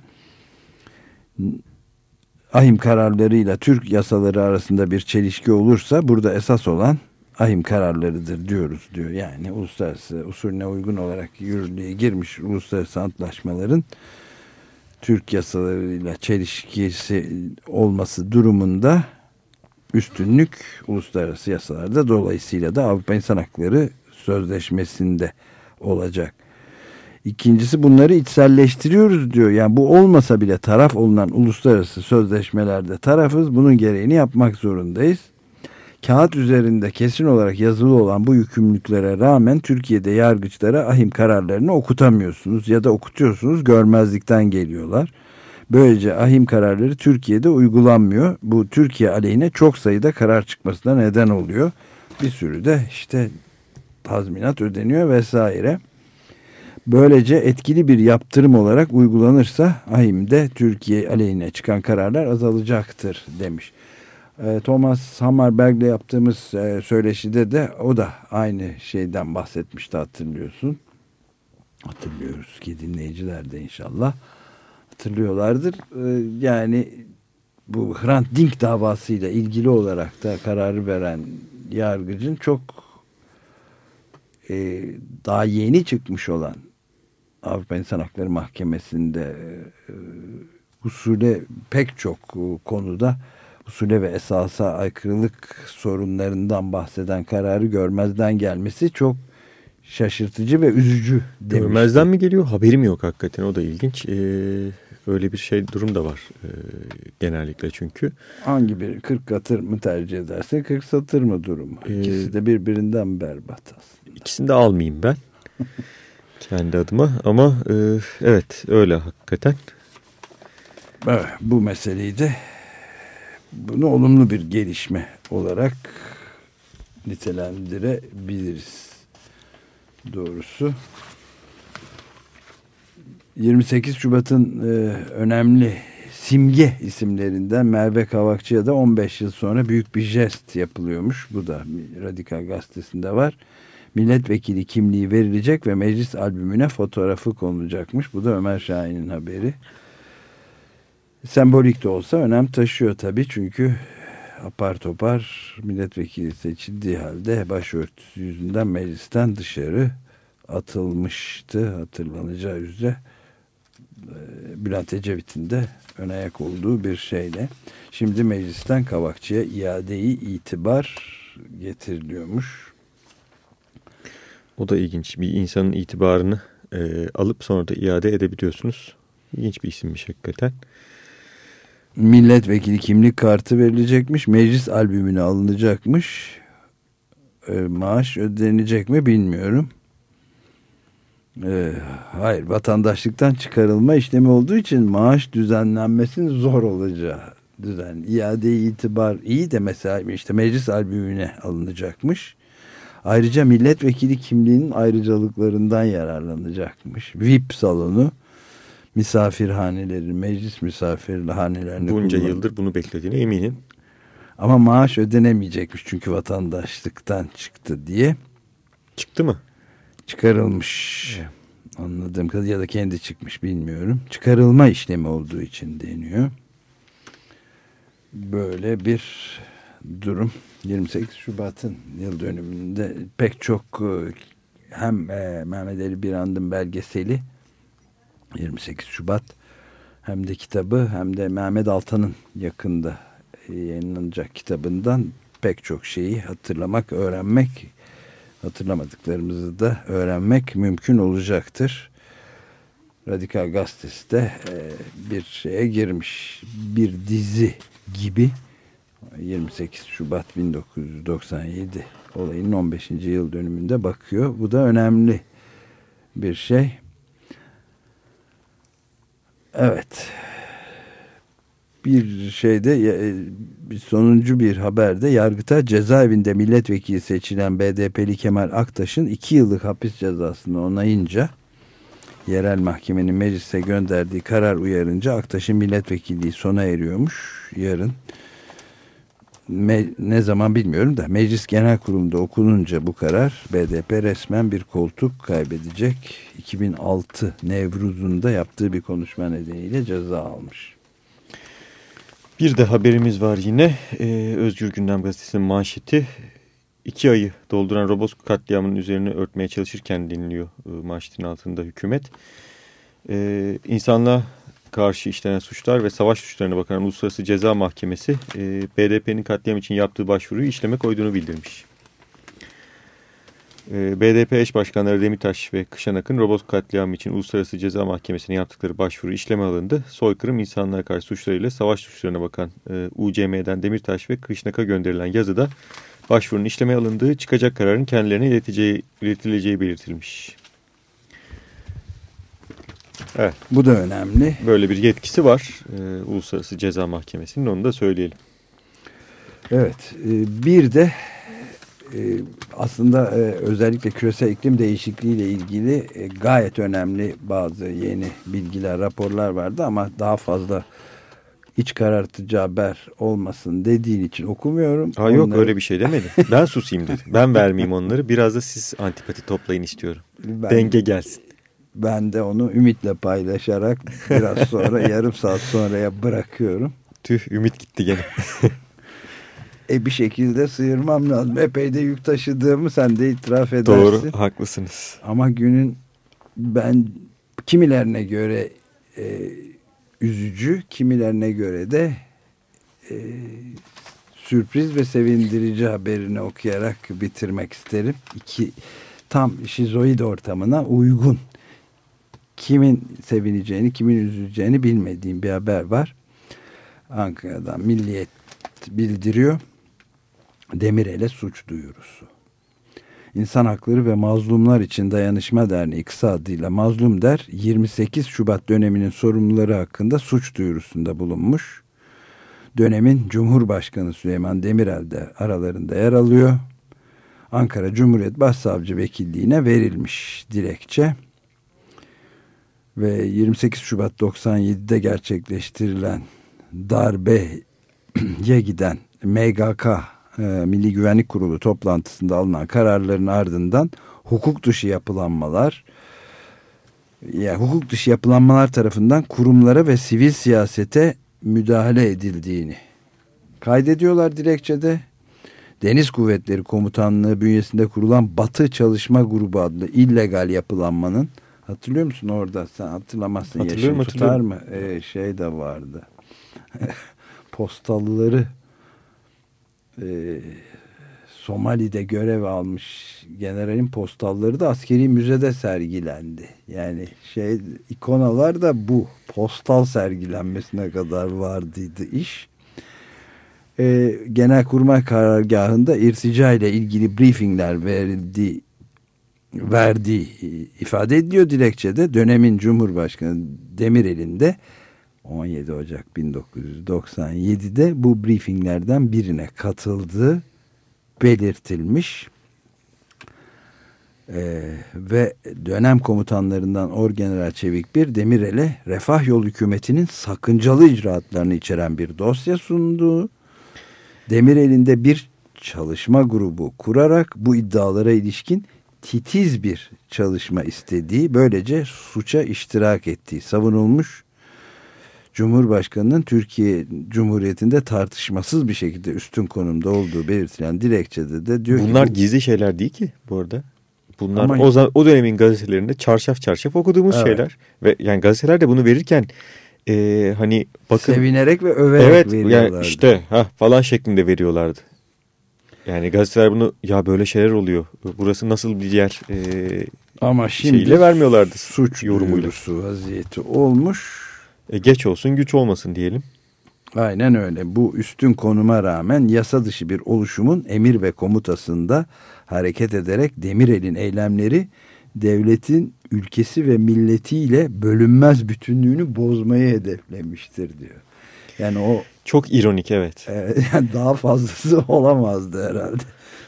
Ahim kararlarıyla Türk yasaları arasında bir çelişki olursa burada esas olan ahim kararlarıdır diyoruz diyor. Yani uluslararası usulüne uygun olarak yürürlüğe girmiş uluslararası antlaşmaların Türk yasalarıyla çelişkisi olması durumunda üstünlük uluslararası yasalarda dolayısıyla da Avrupa İnsan Hakları Sözleşmesi'nde olacak. İkincisi bunları içselleştiriyoruz diyor. Yani bu olmasa bile taraf olunan uluslararası sözleşmelerde tarafız. Bunun gereğini yapmak zorundayız. Kağıt üzerinde kesin olarak yazılı olan bu yükümlülüklere rağmen Türkiye'de yargıçlara ahim kararlarını okutamıyorsunuz ya da okutuyorsunuz görmezlikten geliyorlar. Böylece ahim kararları Türkiye'de uygulanmıyor. Bu Türkiye aleyhine çok sayıda karar çıkmasına neden oluyor. Bir sürü de işte tazminat ödeniyor vesaire. Böylece etkili bir yaptırım olarak uygulanırsa ahimde Türkiye aleyhine çıkan kararlar azalacaktır demiş. Thomas Hammarberg'le yaptığımız söyleşide de o da aynı şeyden bahsetmişti hatırlıyorsun. Hatırlıyoruz ki dinleyiciler de inşallah hatırlıyorlardır. Yani bu Hrant Dink davasıyla ilgili olarak da kararı veren yargıcın çok daha yeni çıkmış olan Avrupa İnsan Hakları Mahkemesi'nde usule pek çok konuda usule ve esasa aykırılık sorunlarından bahseden kararı görmezden gelmesi çok şaşırtıcı ve üzücü demişti. Görmezden mi geliyor? Haberim yok hakikaten. O da ilginç. Ee, öyle bir şey durum da var ee, genellikle çünkü. Hangi bir 40 katır mı tercih ederse 40 satır mı durumu? Ee, İkisi de birbirinden berbat aslında. İkisini de almayayım ben. Kendi adıma ama e, evet öyle hakikaten. Evet, bu meseleyi de bunu olumlu bir gelişme olarak nitelendirebiliriz. Doğrusu 28 Şubat'ın e, önemli simge isimlerinden Merve Kavakçı'ya da 15 yıl sonra büyük bir jest yapılıyormuş. Bu da Radikal Gazetesi'nde var. Milletvekili kimliği verilecek ve meclis albümüne fotoğrafı konulacakmış. Bu da Ömer Şahin'in haberi sembolik de olsa önem taşıyor tabii. Çünkü apar topar milletvekili seçildiği halde başörtüsü yüzünden meclisten dışarı atılmıştı. Hatırlanacağı üzere Bülent Ecevit'in de ön ayak olduğu bir şeyle. Şimdi meclisten Kavakçı'ya iadeyi itibar getiriliyormuş. O da ilginç. Bir insanın itibarını e, alıp sonra da iade edebiliyorsunuz. İlginç bir isimmiş hakikaten. Milletvekili kimlik kartı verilecekmiş. Meclis albümüne alınacakmış. E, maaş ödenecek mi bilmiyorum. E, hayır vatandaşlıktan çıkarılma işlemi olduğu için maaş düzenlenmesinin zor olacağı düzen. İade itibar iyi de mesela işte meclis albümüne alınacakmış. Ayrıca milletvekili kimliğinin ayrıcalıklarından yararlanacakmış. VIP salonu misafirhaneleri, meclis misafirhanelerinde Bunca kullan- yıldır bunu beklediğine eminim. Ama maaş ödenemeyecekmiş çünkü vatandaşlıktan çıktı diye. Çıktı mı? Çıkarılmış. Anladığım kadarıyla ya da kendi çıkmış bilmiyorum. Çıkarılma işlemi olduğu için deniyor. Böyle bir durum. 28 Şubat'ın yıl dönümünde pek çok e, hem e, Mehmet Ali Birand'ın belgeseli 28 Şubat hem de kitabı hem de Mehmet Altan'ın yakında e, yayınlanacak kitabından pek çok şeyi hatırlamak, öğrenmek, hatırlamadıklarımızı da öğrenmek mümkün olacaktır. Radikal Gazetesi de e, bir şeye girmiş. Bir dizi gibi 28 Şubat 1997 olayının 15. yıl dönümünde bakıyor. Bu da önemli bir şey. Evet. Bir şeyde e, bir sonuncu bir haberde Yargıtay cezaevinde milletvekili seçilen BDP'li Kemal Aktaş'ın iki yıllık hapis cezasını onayınca yerel mahkemenin meclise gönderdiği karar uyarınca Aktaş'ın milletvekilliği sona eriyormuş. Yarın me- ne zaman bilmiyorum da Meclis Genel Kurulu'nda okununca bu karar BDP resmen bir koltuk kaybedecek. 2006 Nevruz'unda yaptığı bir konuşma nedeniyle ceza almış. Bir de haberimiz var yine. Ee, Özgür Gündem Gazetesi'nin manşeti. iki ayı dolduran Robosk katliamının üzerine örtmeye çalışırken dinliyor e, manşetin altında hükümet. Ee, insanlığa karşı işlenen suçlar ve savaş suçlarına bakan Uluslararası Ceza Mahkemesi e, BDP'nin katliam için yaptığı başvuruyu işleme koyduğunu bildirmiş. E, BDP eş başkanları Demirtaş ve Kışanak'ın Robosk katliamı için Uluslararası Ceza Mahkemesi'ne yaptıkları başvuru işleme alındı. Soykırım insanlığa karşı suçlarıyla savaş suçlarına bakan e, UCM'den Demirtaş ve Kışanak'a gönderilen yazıda başvurunun işleme alındığı çıkacak kararın kendilerine ileteceği, iletileceği belirtilmiş. Evet. Bu da önemli. Böyle bir yetkisi var e, Uluslararası Ceza Mahkemesi'nin onu da söyleyelim. Evet e, bir de e, aslında e, özellikle küresel iklim değişikliği ile ilgili e, gayet önemli bazı yeni bilgiler, raporlar vardı ama daha fazla iç karartıcı haber olmasın dediğin için okumuyorum. Ha yok Onları- öyle bir şey demedim. Ben susayım dedim. Ben vermeyeyim onları. Biraz da siz antipati toplayın istiyorum. Ben- Denge gelsin. Ben de onu ümitle paylaşarak biraz sonra yarım saat sonraya bırakıyorum. Tüh ümit gitti gene. E bir şekilde sıyırmam lazım. Epey de yük taşıdığımı sen de itiraf edersin. Doğru haklısınız. Ama günün ben kimilerine göre e, üzücü, kimilerine göre de e, sürpriz ve sevindirici haberini okuyarak bitirmek isterim. İki tam şizoid ortamına uygun. Kimin sevineceğini, kimin üzüleceğini bilmediğim bir haber var. Ankara'dan Milliyet bildiriyor. Demirel'e suç duyurusu. İnsan Hakları ve Mazlumlar için Dayanışma Derneği kısa adıyla Mazlum Der 28 Şubat döneminin sorumluları hakkında suç duyurusunda bulunmuş. Dönemin Cumhurbaşkanı Süleyman Demirel de aralarında yer alıyor. Ankara Cumhuriyet Başsavcı Vekilliğine verilmiş dilekçe. Ve 28 Şubat 97'de gerçekleştirilen darbeye giden MGK e, Milli Güvenlik Kurulu toplantısında alınan kararların ardından hukuk dışı yapılanmalar ya hukuk dışı yapılanmalar tarafından kurumlara ve sivil siyasete müdahale edildiğini kaydediyorlar dilekçede. Deniz Kuvvetleri Komutanlığı bünyesinde kurulan Batı Çalışma Grubu adlı illegal yapılanmanın hatırlıyor musun orada sen hatırlamazsın Hatırlıyorum, yaşın tutar mı? Ee, şey de vardı. Postalları e, Somali'de görev almış generalin postalları da askeri müzede sergilendi. Yani şey ikonalar da bu postal sergilenmesine kadar vardıydı iş. Ee, Genelkurmay karargahında irtica ile ilgili briefingler verildi verdiği ifade ediliyor dilekçede. Dönemin Cumhurbaşkanı Demirel'in de 17 Ocak 1997'de bu briefinglerden birine katıldığı belirtilmiş. Ee, ve dönem komutanlarından Orgeneral Çevik bir Demirel'e Refah Yol hükümetinin sakıncalı icraatlarını içeren bir dosya sunduğu, Demirel'in bir çalışma grubu kurarak bu iddialara ilişkin titiz bir çalışma istediği, böylece suça iştirak ettiği savunulmuş. Cumhurbaşkanının Türkiye Cumhuriyeti'nde tartışmasız bir şekilde üstün konumda olduğu belirtilen dilekçede de diyor Bunlar ki... Gizli şeyler değil ki bu arada. Bunlar Ama- o, o dönemin gazetelerinde çarşaf çarşaf okuduğumuz Evet. şeyler. Ve yani gazeteler de bunu verirken e, hani bakın. Sevinerek ve överek evet, veriyorlardı. Yani işte ha falan şeklinde veriyorlardı. Yani gazeteler bunu ya böyle şeyler oluyor. Burası nasıl bir yer e, Ama şimdi şeyiyle vermiyorlardı. suç yorumuyla. vaziyeti olmuş. E, geç olsun güç olmasın diyelim. Aynen öyle. Bu üstün konuma rağmen yasa dışı bir oluşumun emir ve komutasında hareket ederek Demirel'in eylemleri devletin ülkesi ve milletiyle bölünmez bütünlüğünü bozmayı hedeflemiştir diyor. Yani o Çok ironik evet. e, yani daha fazlası olamazdı herhalde.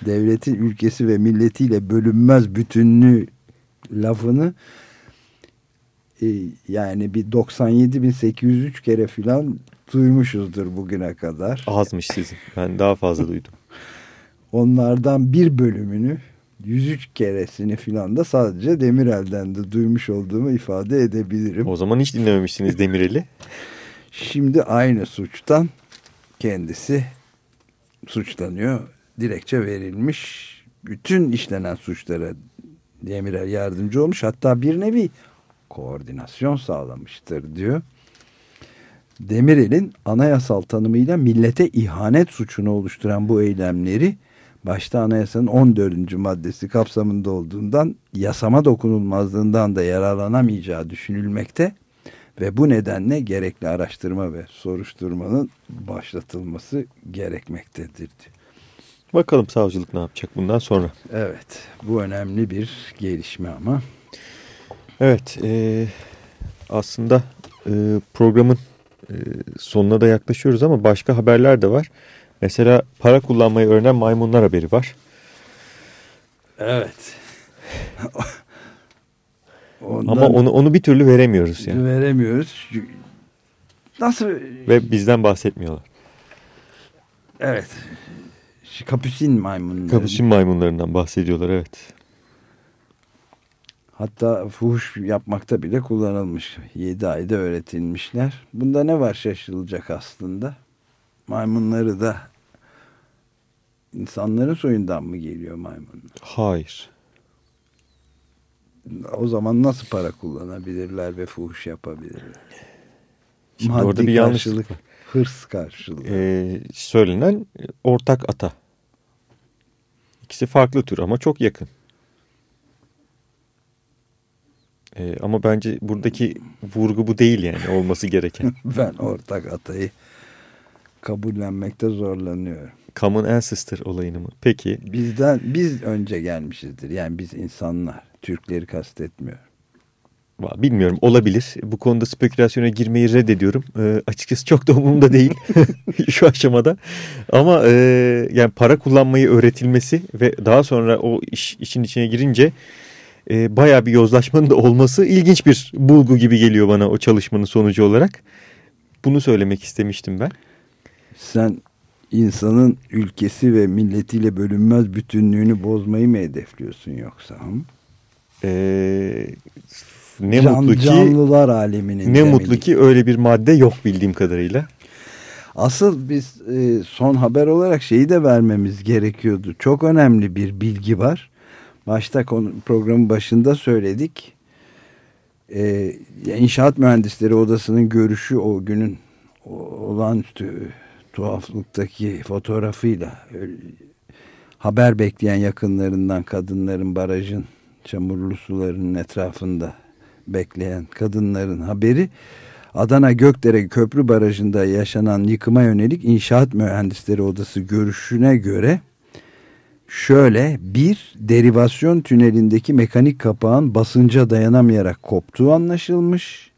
Devletin ülkesi ve milletiyle bölünmez bütünlüğü lafını e, yani bir 97.803 kere filan duymuşuzdur bugüne kadar. Azmış sizin. Ben daha fazla duydum. Onlardan bir bölümünü 103 keresini filan da sadece Demirel'den de duymuş olduğumu ifade edebilirim. O zaman hiç dinlememişsiniz Demirel'i. Şimdi aynı suçtan kendisi suçlanıyor. Dilekçe verilmiş. Bütün işlenen suçlara Demirel yardımcı olmuş. Hatta bir nevi koordinasyon sağlamıştır diyor. Demirel'in anayasal tanımıyla millete ihanet suçunu oluşturan bu eylemleri başta anayasanın 14. maddesi kapsamında olduğundan yasama dokunulmazlığından da yararlanamayacağı düşünülmekte ve bu nedenle gerekli araştırma ve soruşturmanın başlatılması gerekmektedir. Bakalım savcılık ne yapacak bundan sonra. Evet bu önemli bir gelişme ama. Evet e, aslında e, programın e, sonuna da yaklaşıyoruz ama başka haberler de var. Mesela para kullanmayı öğrenen maymunlar haberi var. Evet. Ama onu onu bir türlü veremiyoruz yani. Veremiyoruz. Nasıl? Ve bizden bahsetmiyorlar. Evet. Şu Kapüsin maymunları. Kapüsin maymunlarından bahsediyorlar evet. Hatta fuhuş yapmakta bile kullanılmış. 7 ayda öğretilmişler. Bunda ne var şaşılacak aslında? Maymunları da insanların soyundan mı geliyor maymun? Hayır. O zaman nasıl para kullanabilirler ve fuhuş yapabilirler? Şimdi Maddi orada bir yanlışlık karşılık, hırs karşılığı. Ee, söylenen ortak ata. İkisi farklı tür ama çok yakın. Ee, ama bence buradaki vurgu bu değil yani olması gereken. ben ortak atayı kabullenmekte zorlanıyorum. Common ancestor olayını mı? Peki. Bizden biz önce gelmişizdir. Yani biz insanlar. Türkleri kastetmiyorum. Bilmiyorum olabilir. Bu konuda spekülasyona girmeyi reddediyorum. Ee, açıkçası çok da umurumda değil şu aşamada. Ama e, yani para kullanmayı öğretilmesi ve daha sonra o iş işin içine girince e, bayağı bir yozlaşmanın da olması ilginç bir bulgu gibi geliyor bana o çalışmanın sonucu olarak. Bunu söylemek istemiştim ben. Sen insanın ülkesi ve milletiyle bölünmez bütünlüğünü bozmayı mı hedefliyorsun yoksa? Hı? Ee, ne Can, mutlu ki canlılar aleminin ne temeli. mutlu ki öyle bir madde yok bildiğim kadarıyla. Asıl biz e, son haber olarak şeyi de vermemiz gerekiyordu. Çok önemli bir bilgi var. Başta konu, programın başında söyledik. E, İnşaat Mühendisleri Odası'nın görüşü o günün o- olağanüstü tuhaflıktaki fotoğrafıyla e, haber bekleyen yakınlarından kadınların barajın çamurlu suların etrafında bekleyen kadınların haberi Adana Gökdere Köprü Barajı'nda yaşanan yıkıma yönelik İnşaat Mühendisleri Odası görüşüne göre şöyle bir derivasyon tünelindeki mekanik kapağın basınca dayanamayarak koptuğu anlaşılmış.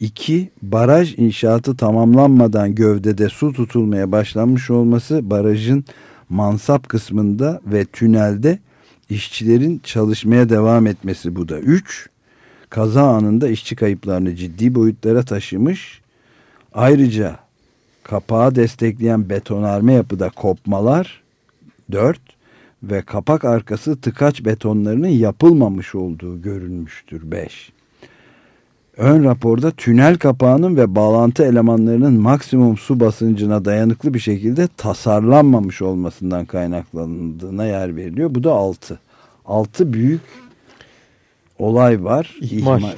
İki baraj inşaatı tamamlanmadan gövdede su tutulmaya başlanmış olması barajın mansap kısmında ve tünelde işçilerin çalışmaya devam etmesi bu da. Üç kaza anında işçi kayıplarını ciddi boyutlara taşımış. Ayrıca kapağı destekleyen betonarme yapıda kopmalar 4 ve kapak arkası tıkaç betonlarının yapılmamış olduğu görülmüştür 5. Ön raporda tünel kapağının ve bağlantı elemanlarının maksimum su basıncına dayanıklı bir şekilde tasarlanmamış olmasından kaynaklandığına yer veriliyor. Bu da 6. 6 büyük olay var. İhmal. İhmal.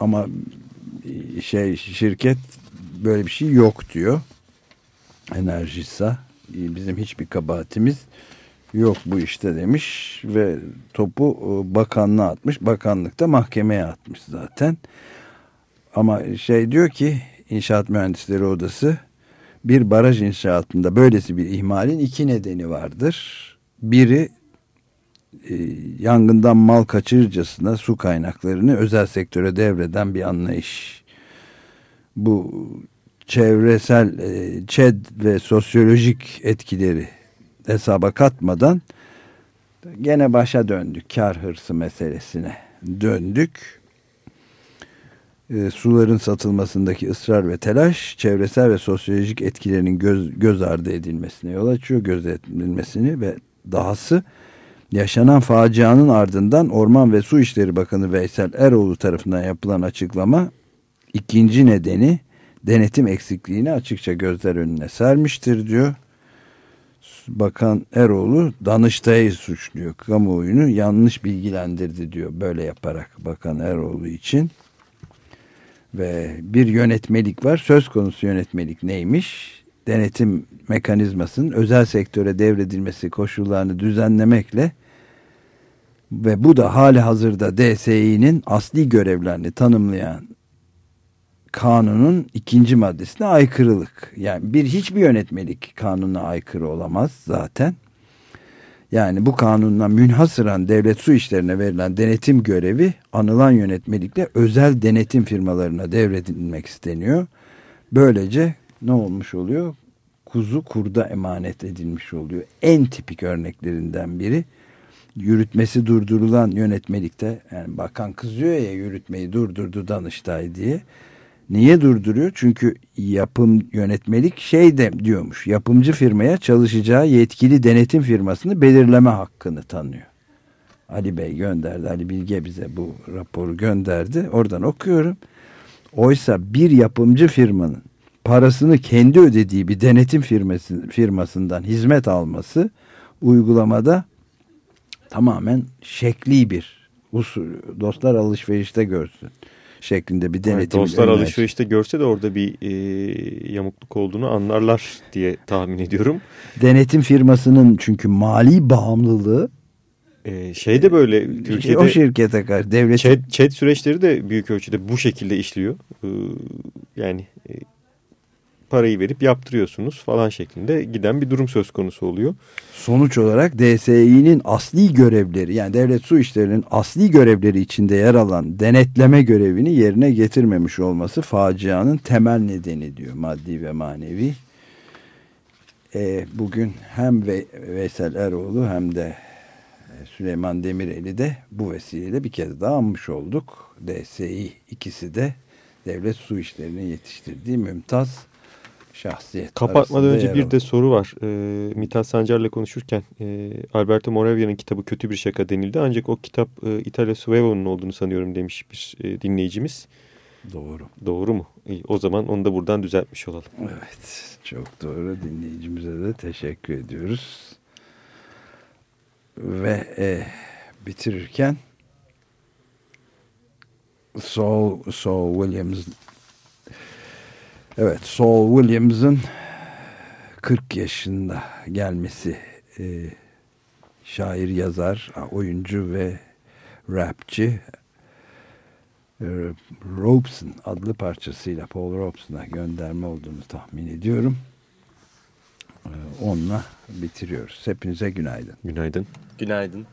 Ama şey şirket böyle bir şey yok diyor. Enerjisa bizim hiçbir kabahatimiz yok bu işte demiş ve topu e, bakanlığa atmış. Bakanlık da mahkemeye atmış zaten. Ama şey diyor ki İnşaat Mühendisleri Odası bir baraj inşaatında böylesi bir ihmalin iki nedeni vardır. Biri e, yangından mal kaçırırcasına su kaynaklarını özel sektöre devreden bir anlayış. Bu çevresel, e, ÇED ve sosyolojik etkileri hesaba katmadan gene başa döndük. Kar hırsı meselesine döndük. E, suların satılmasındaki ısrar ve telaş çevresel ve sosyolojik etkilerinin göz, göz ardı edilmesine yol açıyor. Gözetilmesini ve dahası yaşanan facianın ardından Orman ve Su İşleri Bakanı Veysel Eroğlu tarafından yapılan açıklama ikinci nedeni denetim eksikliğini açıkça gözler önüne sermiştir diyor. Bakan Eroğlu Danıştay'ı suçluyor. Kamuoyunu yanlış bilgilendirdi diyor böyle yaparak Bakan Eroğlu için. Ve bir yönetmelik var. Söz konusu yönetmelik neymiş? Denetim mekanizmasının özel sektöre devredilmesi koşullarını düzenlemekle ve bu da hali hazırda DSİ'nin asli görevlerini tanımlayan kanunun ikinci maddesine aykırılık. Yani bir hiçbir yönetmelik kanuna aykırı olamaz zaten. Yani bu kanunla münhasıran devlet su işlerine verilen denetim görevi anılan yönetmelikle özel denetim firmalarına devredilmek isteniyor. Böylece ne olmuş oluyor? Kuzu kurda emanet edilmiş oluyor. En tipik örneklerinden biri yürütmesi durdurulan yönetmelikte yani bakan kızıyor ya yürütmeyi durdurdu Danıştay diye. Niye durduruyor? Çünkü yapım yönetmelik şey de diyormuş. Yapımcı firmaya çalışacağı yetkili denetim firmasını belirleme hakkını tanıyor. Ali Bey gönderdi. Ali Bilge bize bu raporu gönderdi. Oradan okuyorum. Oysa bir yapımcı firmanın parasını kendi ödediği bir denetim firması, firmasından hizmet alması uygulamada tamamen şekli bir usul. Dostlar alışverişte görsün şeklinde bir denetim. Yani dostlar alışverişte görse de orada bir e, yamukluk olduğunu anlarlar diye tahmin ediyorum. Denetim firmasının çünkü mali bağımlılığı ee, şey de böyle Türkiye'de o şirkete karşı devlet chat, chat süreçleri de büyük ölçüde bu şekilde işliyor. Ee, yani e, parayı verip yaptırıyorsunuz falan şeklinde giden bir durum söz konusu oluyor. Sonuç olarak DSİ'nin asli görevleri yani devlet su işlerinin asli görevleri içinde yer alan denetleme görevini yerine getirmemiş olması facianın temel nedeni diyor maddi ve manevi. E, bugün hem Ve Veysel Eroğlu hem de Süleyman Demirel'i de bu vesileyle bir kez daha anmış olduk. DSİ ikisi de devlet su işlerinin yetiştirdiği mümtaz şahsiyet. Kapatmadan önce bir de soru var. E, Mithat Sancar'la konuşurken e, Alberto Moravia'nın kitabı kötü bir şaka denildi. Ancak o kitap e, İtalya Suevo'nun olduğunu sanıyorum demiş bir e, dinleyicimiz. Doğru. Doğru mu? İyi, o zaman onu da buradan düzeltmiş olalım. Evet. Çok doğru. Dinleyicimize de teşekkür ediyoruz. Ve e, bitirirken Saul, Saul Williams Evet Saul Williams'ın 40 yaşında gelmesi e, şair, yazar, oyuncu ve rapçi e, Robeson adlı parçasıyla Paul Robeson'a gönderme olduğunu tahmin ediyorum. E, onunla bitiriyoruz. Hepinize günaydın. Günaydın. Günaydın.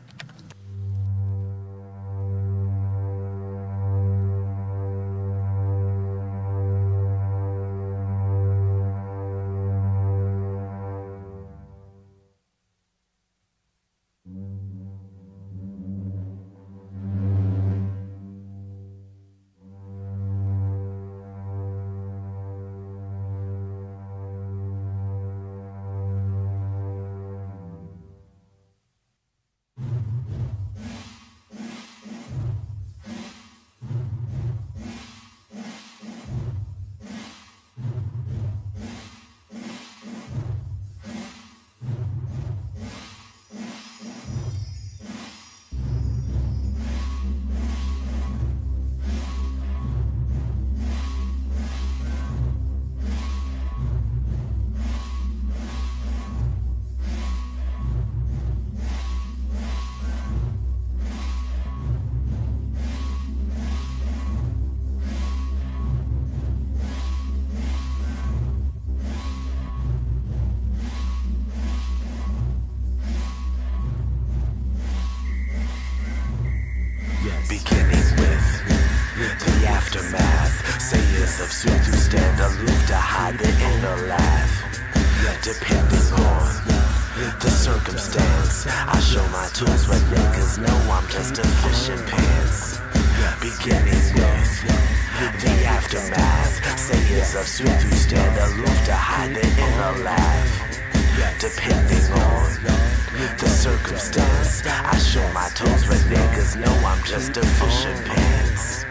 Of sooth who stand aloof to hide the inner laugh. Depending on the circumstance, I show my tools, but niggas know I'm just a fishing pants. Beginning with the aftermath. Sayers of sooth who stand aloof to hide the inner laugh. Depending on the circumstance, I show my toes, but niggas know I'm just a fishing pants.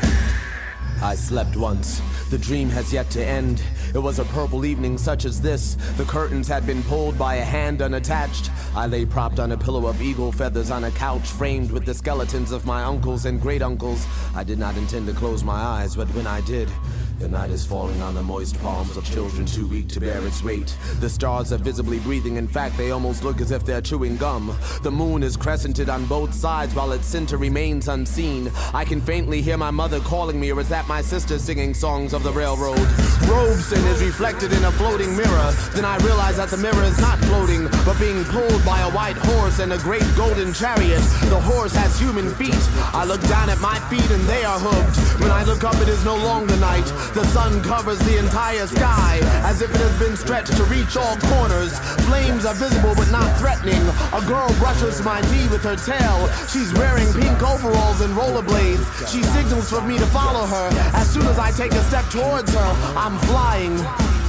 I slept once. The dream has yet to end. It was a purple evening such as this. The curtains had been pulled by a hand unattached. I lay propped on a pillow of eagle feathers on a couch framed with the skeletons of my uncles and great uncles. I did not intend to close my eyes, but when I did, the night is falling on the moist palms of children too weak to bear its weight. The stars are visibly breathing, in fact, they almost look as if they're chewing gum. The moon is crescented on both sides while its center remains unseen. I can faintly hear my mother calling me, or is that my sister singing songs of the railroad? Robeson is reflected in a floating mirror. Then I realize that the mirror is not floating, but being pulled by a white horse and a great golden chariot. The horse has human feet. I look down at my feet and they are hooked. When I look up, it is no longer night. The sun covers the entire sky as if it has been stretched to reach all corners. Flames are visible but not threatening. A girl brushes my knee with her tail. She's wearing pink overalls and rollerblades. She signals for me to follow her. As soon as I take a step towards her, I'm flying.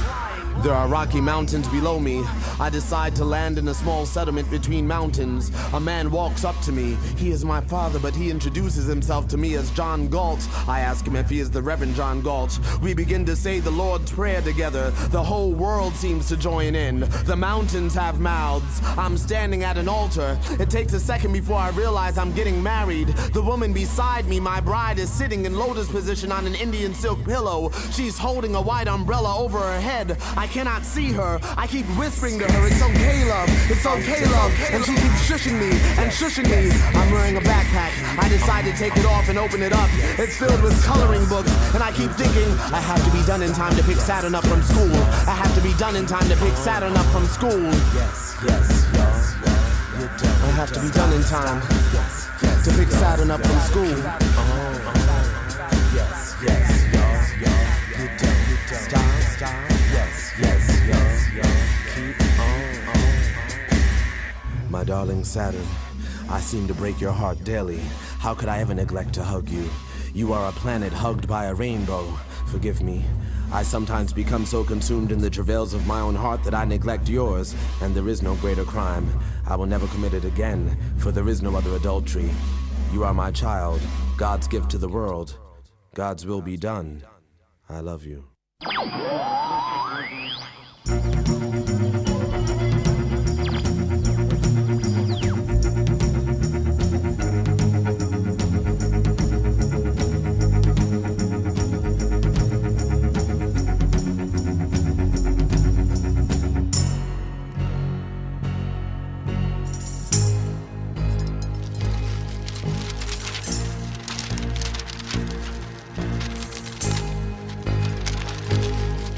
There are rocky mountains below me. I decide to land in a small settlement between mountains. A man walks up to me. He is my father, but he introduces himself to me as John Galt. I ask him if he is the Reverend John Galt. We begin to say the Lord's Prayer together. The whole world seems to join in. The mountains have mouths. I'm standing at an altar. It takes a second before I realize I'm getting married. The woman beside me, my bride, is sitting in lotus position on an Indian silk pillow. She's holding a white umbrella over her head. I cannot see her. I keep whispering to her, it's okay, love. It's okay, love. And she keeps shushing me and shushing me. I'm wearing a backpack. I decide to take it off and open it up. It's filled with coloring books. And I keep thinking, I have to be done in time to pick Saturn up from school. I have to be done in time to pick Saturn up from school. Yes, yes, yes. I have to be done in time to pick Saturn up from school. Uh-huh, uh-huh. My darling Saturn, I seem to break your heart daily. How could I ever neglect to hug you? You are a planet hugged by a rainbow. Forgive me. I sometimes become so consumed in the travails of my own heart that I neglect yours, and there is no greater crime. I will never commit it again, for there is no other adultery. You are my child, God's gift to the world. God's will be done. I love you.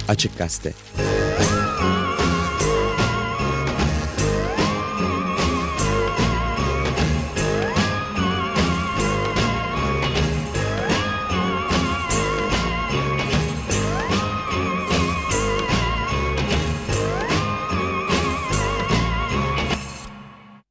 Açık Gazete